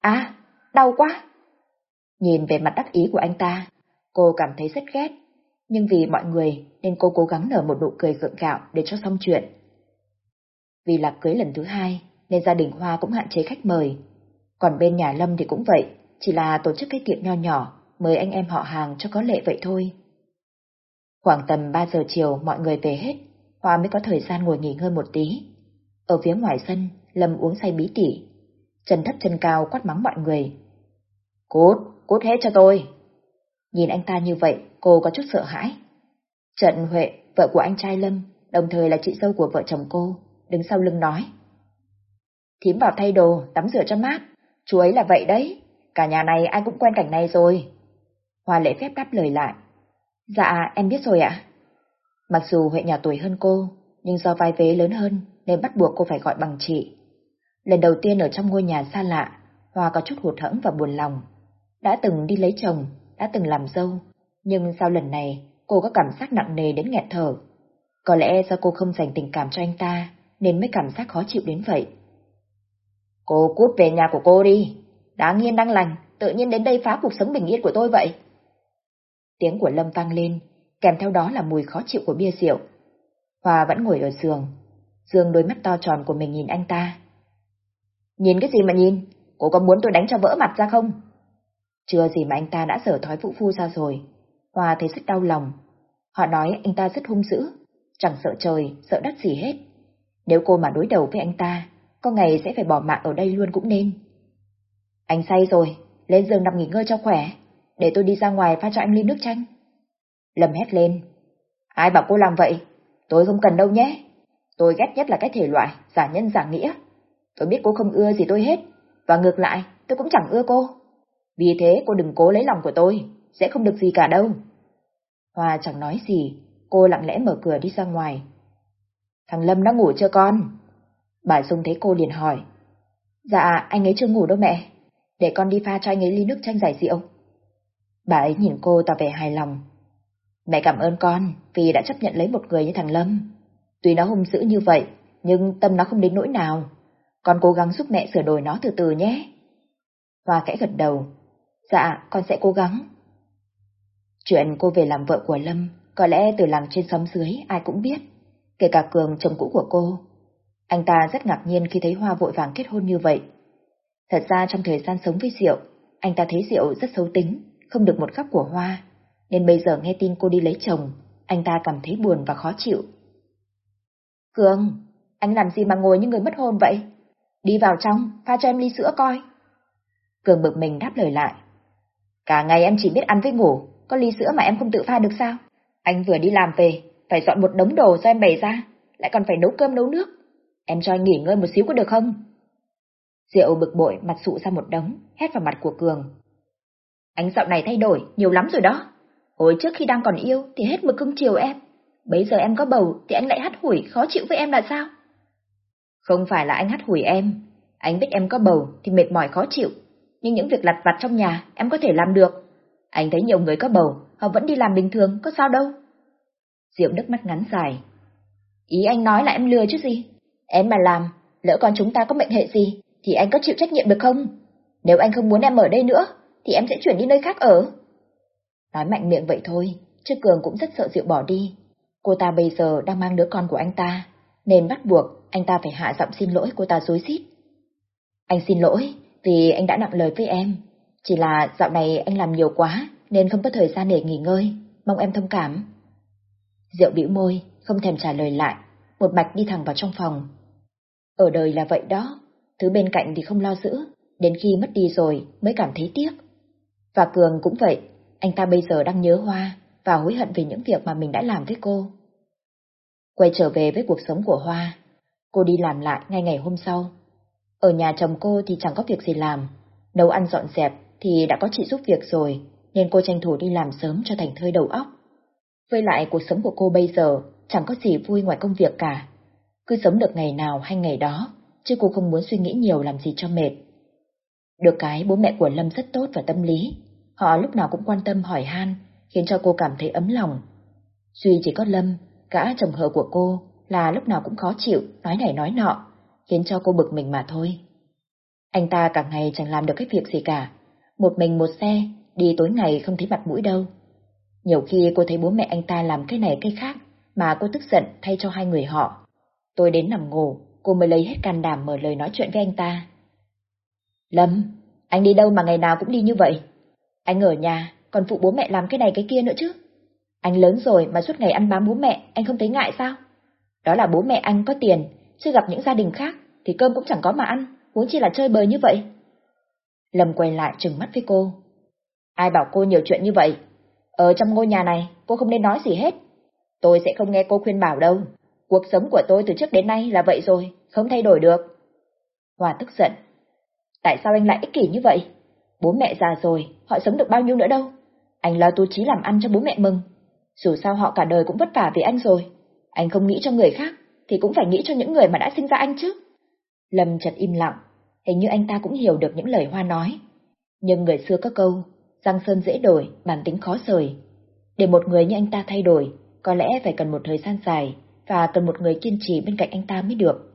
À, đau quá! Nhìn về mặt đắc ý của anh ta, cô cảm thấy rất ghét, nhưng vì mọi người nên cô cố gắng nở một nụ cười gượng gạo để cho xong chuyện. Vì là cưới lần thứ hai, nên gia đình Hoa cũng hạn chế khách mời. Còn bên nhà Lâm thì cũng vậy, chỉ là tổ chức cái tiệc nho nhỏ, mời anh em họ hàng cho có lệ vậy thôi. Khoảng tầm 3 giờ chiều mọi người về hết, Hoa mới có thời gian ngồi nghỉ ngơi một tí. Ở phía ngoài sân, Lâm uống say bí tỉ. Chân thấp chân cao quát mắng mọi người. Cút, cút hết cho tôi. Nhìn anh ta như vậy, cô có chút sợ hãi. Trận Huệ, vợ của anh trai Lâm, đồng thời là chị dâu của vợ chồng cô, đứng sau lưng nói. Thím vào thay đồ, tắm rửa cho mát. Chú ấy là vậy đấy, cả nhà này ai cũng quen cảnh này rồi. Hoa lễ phép đáp lời lại. Dạ, em biết rồi ạ. Mặc dù Huệ nhỏ tuổi hơn cô, nhưng do vai vế lớn hơn nên bắt buộc cô phải gọi bằng chị. Lần đầu tiên ở trong ngôi nhà xa lạ, Hoa có chút hụt hẫng và buồn lòng. Đã từng đi lấy chồng, đã từng làm dâu, nhưng sau lần này cô có cảm giác nặng nề đến nghẹt thở. Có lẽ do cô không dành tình cảm cho anh ta, nên mới cảm giác khó chịu đến vậy. Cô cút về nhà của cô đi, đáng yên đang lành, tự nhiên đến đây phá cuộc sống bình yên của tôi vậy. Tiếng của Lâm vang lên, kèm theo đó là mùi khó chịu của bia rượu. hòa vẫn ngồi ở giường, dương đôi mắt to tròn của mình nhìn anh ta. Nhìn cái gì mà nhìn? Cô có muốn tôi đánh cho vỡ mặt ra không? Chưa gì mà anh ta đã sở thói vũ phu ra rồi. hòa thấy rất đau lòng. Họ nói anh ta rất hung dữ, chẳng sợ trời, sợ đất gì hết. Nếu cô mà đối đầu với anh ta, có ngày sẽ phải bỏ mạng ở đây luôn cũng nên. Anh say rồi, lên giường nằm nghỉ ngơi cho khỏe, để tôi đi ra ngoài pha cho anh ly nước chanh. Lâm hét lên. Ai bảo cô làm vậy? Tôi không cần đâu nhé. Tôi ghét nhất là cái thể loại giả nhân giả nghĩa. Tôi biết cô không ưa gì tôi hết, và ngược lại, tôi cũng chẳng ưa cô. Vì thế cô đừng cố lấy lòng của tôi, sẽ không được gì cả đâu. Hoa chẳng nói gì, cô lặng lẽ mở cửa đi ra ngoài. Thằng Lâm đã ngủ chưa con? Bà Dung thấy cô liền hỏi. Dạ, anh ấy chưa ngủ đâu mẹ. Để con đi pha cho anh ấy ly nước chanh giải rượu. Bà ấy nhìn cô tỏ vẻ hài lòng. Mẹ cảm ơn con vì đã chấp nhận lấy một người như thằng Lâm. Tuy nó hung dữ như vậy, nhưng tâm nó không đến nỗi nào. Con cố gắng giúp mẹ sửa đổi nó từ từ nhé. Hoa kẽ gật đầu. Dạ, con sẽ cố gắng. Chuyện cô về làm vợ của Lâm, có lẽ từ làng trên xóm dưới ai cũng biết, kể cả Cường chồng cũ của cô. Anh ta rất ngạc nhiên khi thấy Hoa vội vàng kết hôn như vậy. Thật ra trong thời gian sống với Diệu, anh ta thấy Diệu rất xấu tính, không được một góc của Hoa, nên bây giờ nghe tin cô đi lấy chồng, anh ta cảm thấy buồn và khó chịu. Cường, anh làm gì mà ngồi như người mất hồn vậy? Đi vào trong, pha cho em ly sữa coi. Cường bực mình đáp lời lại. Cả ngày em chỉ biết ăn với ngủ, có ly sữa mà em không tự pha được sao? Anh vừa đi làm về, phải dọn một đống đồ cho em bày ra, lại còn phải nấu cơm nấu nước. Em cho anh nghỉ ngơi một xíu có được không? Diệu bực bội mặt sụ ra một đống, hét vào mặt của Cường. Anh dạo này thay đổi, nhiều lắm rồi đó. Hồi trước khi đang còn yêu thì hết mực cưng chiều em. Bây giờ em có bầu thì anh lại hắt hủi khó chịu với em là sao? Không phải là anh hắt hủi em. Anh biết em có bầu thì mệt mỏi khó chịu. Nhưng những việc lặt vặt trong nhà em có thể làm được. Anh thấy nhiều người có bầu, họ vẫn đi làm bình thường, có sao đâu. Diệu nước mắt ngắn dài. Ý anh nói là em lừa chứ gì? Em mà làm, lỡ con chúng ta có mệnh hệ gì, thì anh có chịu trách nhiệm được không? Nếu anh không muốn em ở đây nữa, thì em sẽ chuyển đi nơi khác ở. Nói mạnh miệng vậy thôi, chứ Cường cũng rất sợ Diệu bỏ đi. Cô ta bây giờ đang mang đứa con của anh ta, nên bắt buộc anh ta phải hạ giọng xin lỗi cô ta dối xít. Anh xin lỗi vì anh đã nặng lời với em, chỉ là dạo này anh làm nhiều quá nên không có thời gian để nghỉ ngơi, mong em thông cảm. Diệu bĩu môi, không thèm trả lời lại, một mạch đi thẳng vào trong phòng. Ở đời là vậy đó, thứ bên cạnh thì không lo giữ, đến khi mất đi rồi mới cảm thấy tiếc. Và Cường cũng vậy, anh ta bây giờ đang nhớ Hoa và hối hận về những việc mà mình đã làm với cô. Quay trở về với cuộc sống của Hoa, cô đi làm lại ngay ngày hôm sau. Ở nhà chồng cô thì chẳng có việc gì làm, nấu ăn dọn dẹp thì đã có chị giúp việc rồi, nên cô tranh thủ đi làm sớm cho thành thơi đầu óc. Với lại cuộc sống của cô bây giờ chẳng có gì vui ngoài công việc cả. Cứ sống được ngày nào hay ngày đó, chứ cô không muốn suy nghĩ nhiều làm gì cho mệt. Được cái bố mẹ của Lâm rất tốt và tâm lý, họ lúc nào cũng quan tâm hỏi han, khiến cho cô cảm thấy ấm lòng. Duy chỉ có Lâm, gã chồng hờ của cô, là lúc nào cũng khó chịu, nói này nói nọ, khiến cho cô bực mình mà thôi. Anh ta cả ngày chẳng làm được cái việc gì cả, một mình một xe, đi tối ngày không thấy mặt mũi đâu. Nhiều khi cô thấy bố mẹ anh ta làm cái này cái khác, mà cô tức giận thay cho hai người họ. Tôi đến nằm ngủ, cô mới lấy hết can đảm mở lời nói chuyện với anh ta. Lâm, anh đi đâu mà ngày nào cũng đi như vậy? Anh ở nhà, còn phụ bố mẹ làm cái này cái kia nữa chứ. Anh lớn rồi mà suốt ngày ăn bám bố mẹ, anh không thấy ngại sao? Đó là bố mẹ anh có tiền, chứ gặp những gia đình khác thì cơm cũng chẳng có mà ăn, huống chi là chơi bời như vậy. Lâm quay lại trừng mắt với cô. Ai bảo cô nhiều chuyện như vậy? Ở trong ngôi nhà này, cô không nên nói gì hết. Tôi sẽ không nghe cô khuyên bảo đâu. Cuộc sống của tôi từ trước đến nay là vậy rồi, không thay đổi được. Hòa tức giận. Tại sao anh lại ích kỷ như vậy? Bố mẹ già rồi, họ sống được bao nhiêu nữa đâu. Anh lo tu trí làm ăn cho bố mẹ mừng. Dù sao họ cả đời cũng vất vả vì anh rồi. Anh không nghĩ cho người khác, thì cũng phải nghĩ cho những người mà đã sinh ra anh chứ. Lâm chật im lặng, hình như anh ta cũng hiểu được những lời Hoa nói. Nhưng người xưa có câu, răng sơn dễ đổi, bản tính khó rời. Để một người như anh ta thay đổi, có lẽ phải cần một thời gian dài, và cần một người kiên trì bên cạnh anh ta mới được.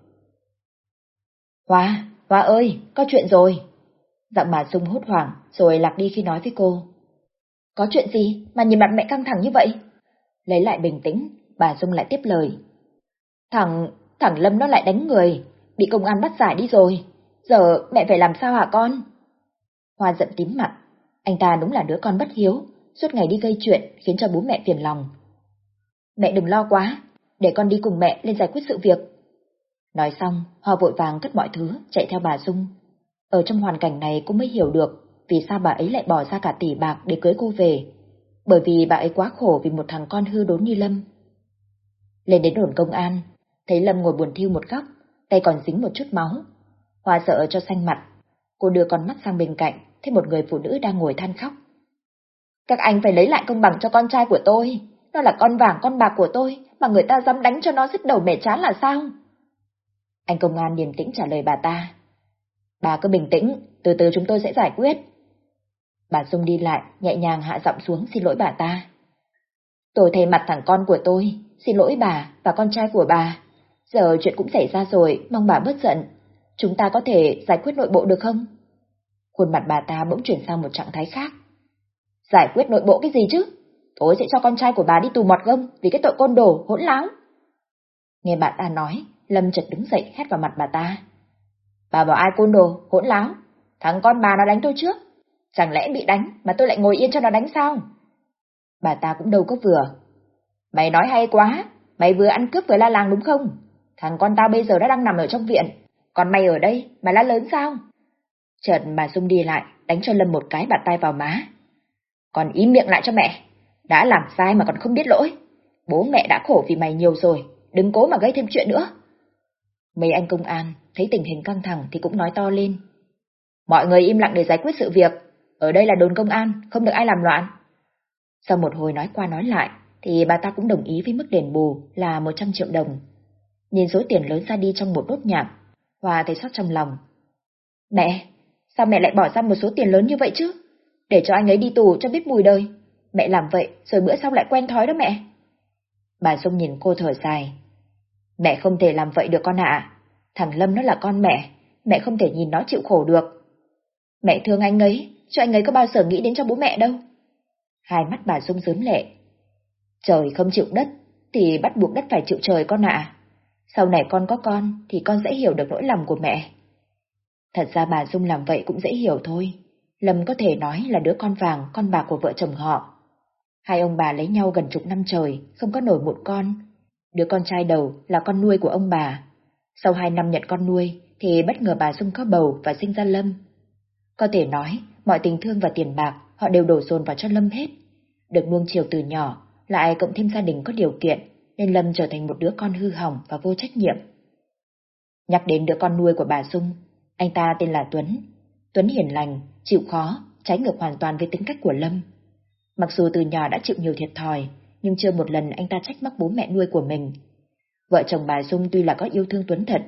Hoa, Hoa ơi, có chuyện rồi. Giọng bà Dung hốt hoảng, rồi lạc đi khi nói với cô. Có chuyện gì mà nhìn mặt mẹ căng thẳng như vậy? Lấy lại bình tĩnh, bà Dung lại tiếp lời. Thằng, thằng Lâm nó lại đánh người, bị công an bắt giải đi rồi. giờ mẹ phải làm sao hả con? Hoa giận tím mặt, anh ta đúng là đứa con bất hiếu, suốt ngày đi gây chuyện khiến cho bố mẹ phiền lòng. Mẹ đừng lo quá, để con đi cùng mẹ lên giải quyết sự việc. Nói xong, họ vội vàng cất mọi thứ, chạy theo bà Dung. Ở trong hoàn cảnh này cũng mới hiểu được vì sao bà ấy lại bỏ ra cả tỷ bạc để cưới cô về. Bởi vì bà ấy quá khổ vì một thằng con hư đốn như Lâm. Lên đến đồn công an, thấy Lâm ngồi buồn thiêu một góc, tay còn dính một chút máu. Hoa sợ cho xanh mặt, cô đưa con mắt sang bên cạnh, thấy một người phụ nữ đang ngồi than khóc. Các anh phải lấy lại công bằng cho con trai của tôi, nó là con vàng con bạc của tôi, mà người ta dám đánh cho nó dứt đầu mẹ chán là sao? Anh công an điềm tĩnh trả lời bà ta. Bà cứ bình tĩnh, từ từ chúng tôi sẽ giải quyết. Bà Dung đi lại, nhẹ nhàng hạ giọng xuống xin lỗi bà ta. Tôi thay mặt thằng con của tôi, xin lỗi bà và con trai của bà. Giờ chuyện cũng xảy ra rồi, mong bà bớt giận. Chúng ta có thể giải quyết nội bộ được không? Khuôn mặt bà ta bỗng chuyển sang một trạng thái khác. Giải quyết nội bộ cái gì chứ? Tôi sẽ cho con trai của bà đi tù mọt gông vì cái tội côn đồ, hỗn láo. Nghe bạn ta nói, Lâm chợt đứng dậy hét vào mặt bà ta. Bà bảo ai côn đồ, hỗn láo? Thằng con bà nó đánh tôi trước. Chẳng lẽ bị đánh mà tôi lại ngồi yên cho nó đánh sao? Bà ta cũng đâu có vừa. Mày nói hay quá, mày vừa ăn cướp vừa la làng đúng không? Thằng con tao bây giờ đã đang nằm ở trong viện, còn mày ở đây, mày la lớn sao? Chợt bà Dung đi lại, đánh cho Lâm một cái bạt tay vào má. Còn ý miệng lại cho mẹ, đã làm sai mà còn không biết lỗi. Bố mẹ đã khổ vì mày nhiều rồi, đừng cố mà gây thêm chuyện nữa. Mấy anh công an thấy tình hình căng thẳng thì cũng nói to lên. Mọi người im lặng để giải quyết sự việc, ở đây là đồn công an, không được ai làm loạn. Sau một hồi nói qua nói lại, thì bà ta cũng đồng ý với mức đền bù là 100 triệu đồng. Nhìn số tiền lớn ra đi trong một đốt nhạc, Hòa thấy xót trong lòng. Mẹ, sao mẹ lại bỏ ra một số tiền lớn như vậy chứ? Để cho anh ấy đi tù cho biết mùi đời. Mẹ làm vậy rồi bữa sau lại quen thói đó mẹ. Bà Dung nhìn cô thở dài. Mẹ không thể làm vậy được con ạ. Thằng Lâm nó là con mẹ, mẹ không thể nhìn nó chịu khổ được. Mẹ thương anh ấy, cho anh ấy có bao giờ nghĩ đến cho bố mẹ đâu. Hai mắt bà Dung dớm lệ. Trời không chịu đất, thì bắt buộc đất phải chịu trời con ạ. Sau này con có con, thì con sẽ hiểu được nỗi lòng của mẹ. Thật ra bà Dung làm vậy cũng dễ hiểu thôi. Lâm có thể nói là đứa con vàng, con bạc của vợ chồng họ. Hai ông bà lấy nhau gần chục năm trời, không có nổi một con. Đứa con trai đầu là con nuôi của ông bà. Sau hai năm nhận con nuôi, thì bất ngờ bà Dung có bầu và sinh ra Lâm. Có thể nói, mọi tình thương và tiền bạc họ đều đổ dồn vào cho Lâm hết. Được nuông chiều từ nhỏ, lại cộng thêm gia đình có điều kiện, nên Lâm trở thành một đứa con hư hỏng và vô trách nhiệm. Nhắc đến đứa con nuôi của bà Dung, anh ta tên là Tuấn. Tuấn hiền lành, chịu khó, trái ngược hoàn toàn với tính cách của Lâm. Mặc dù từ nhỏ đã chịu nhiều thiệt thòi, nhưng chưa một lần anh ta trách móc bố mẹ nuôi của mình. Vợ chồng bà Dung tuy là có yêu thương Tuấn thật,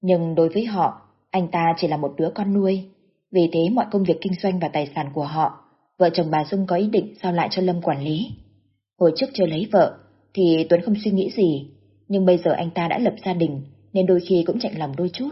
nhưng đối với họ, anh ta chỉ là một đứa con nuôi. Vì thế mọi công việc kinh doanh và tài sản của họ, vợ chồng bà Dung có ý định giao lại cho Lâm quản lý. Hồi trước chưa lấy vợ, thì Tuấn không suy nghĩ gì, nhưng bây giờ anh ta đã lập gia đình, nên đôi khi cũng chạy lòng đôi chút.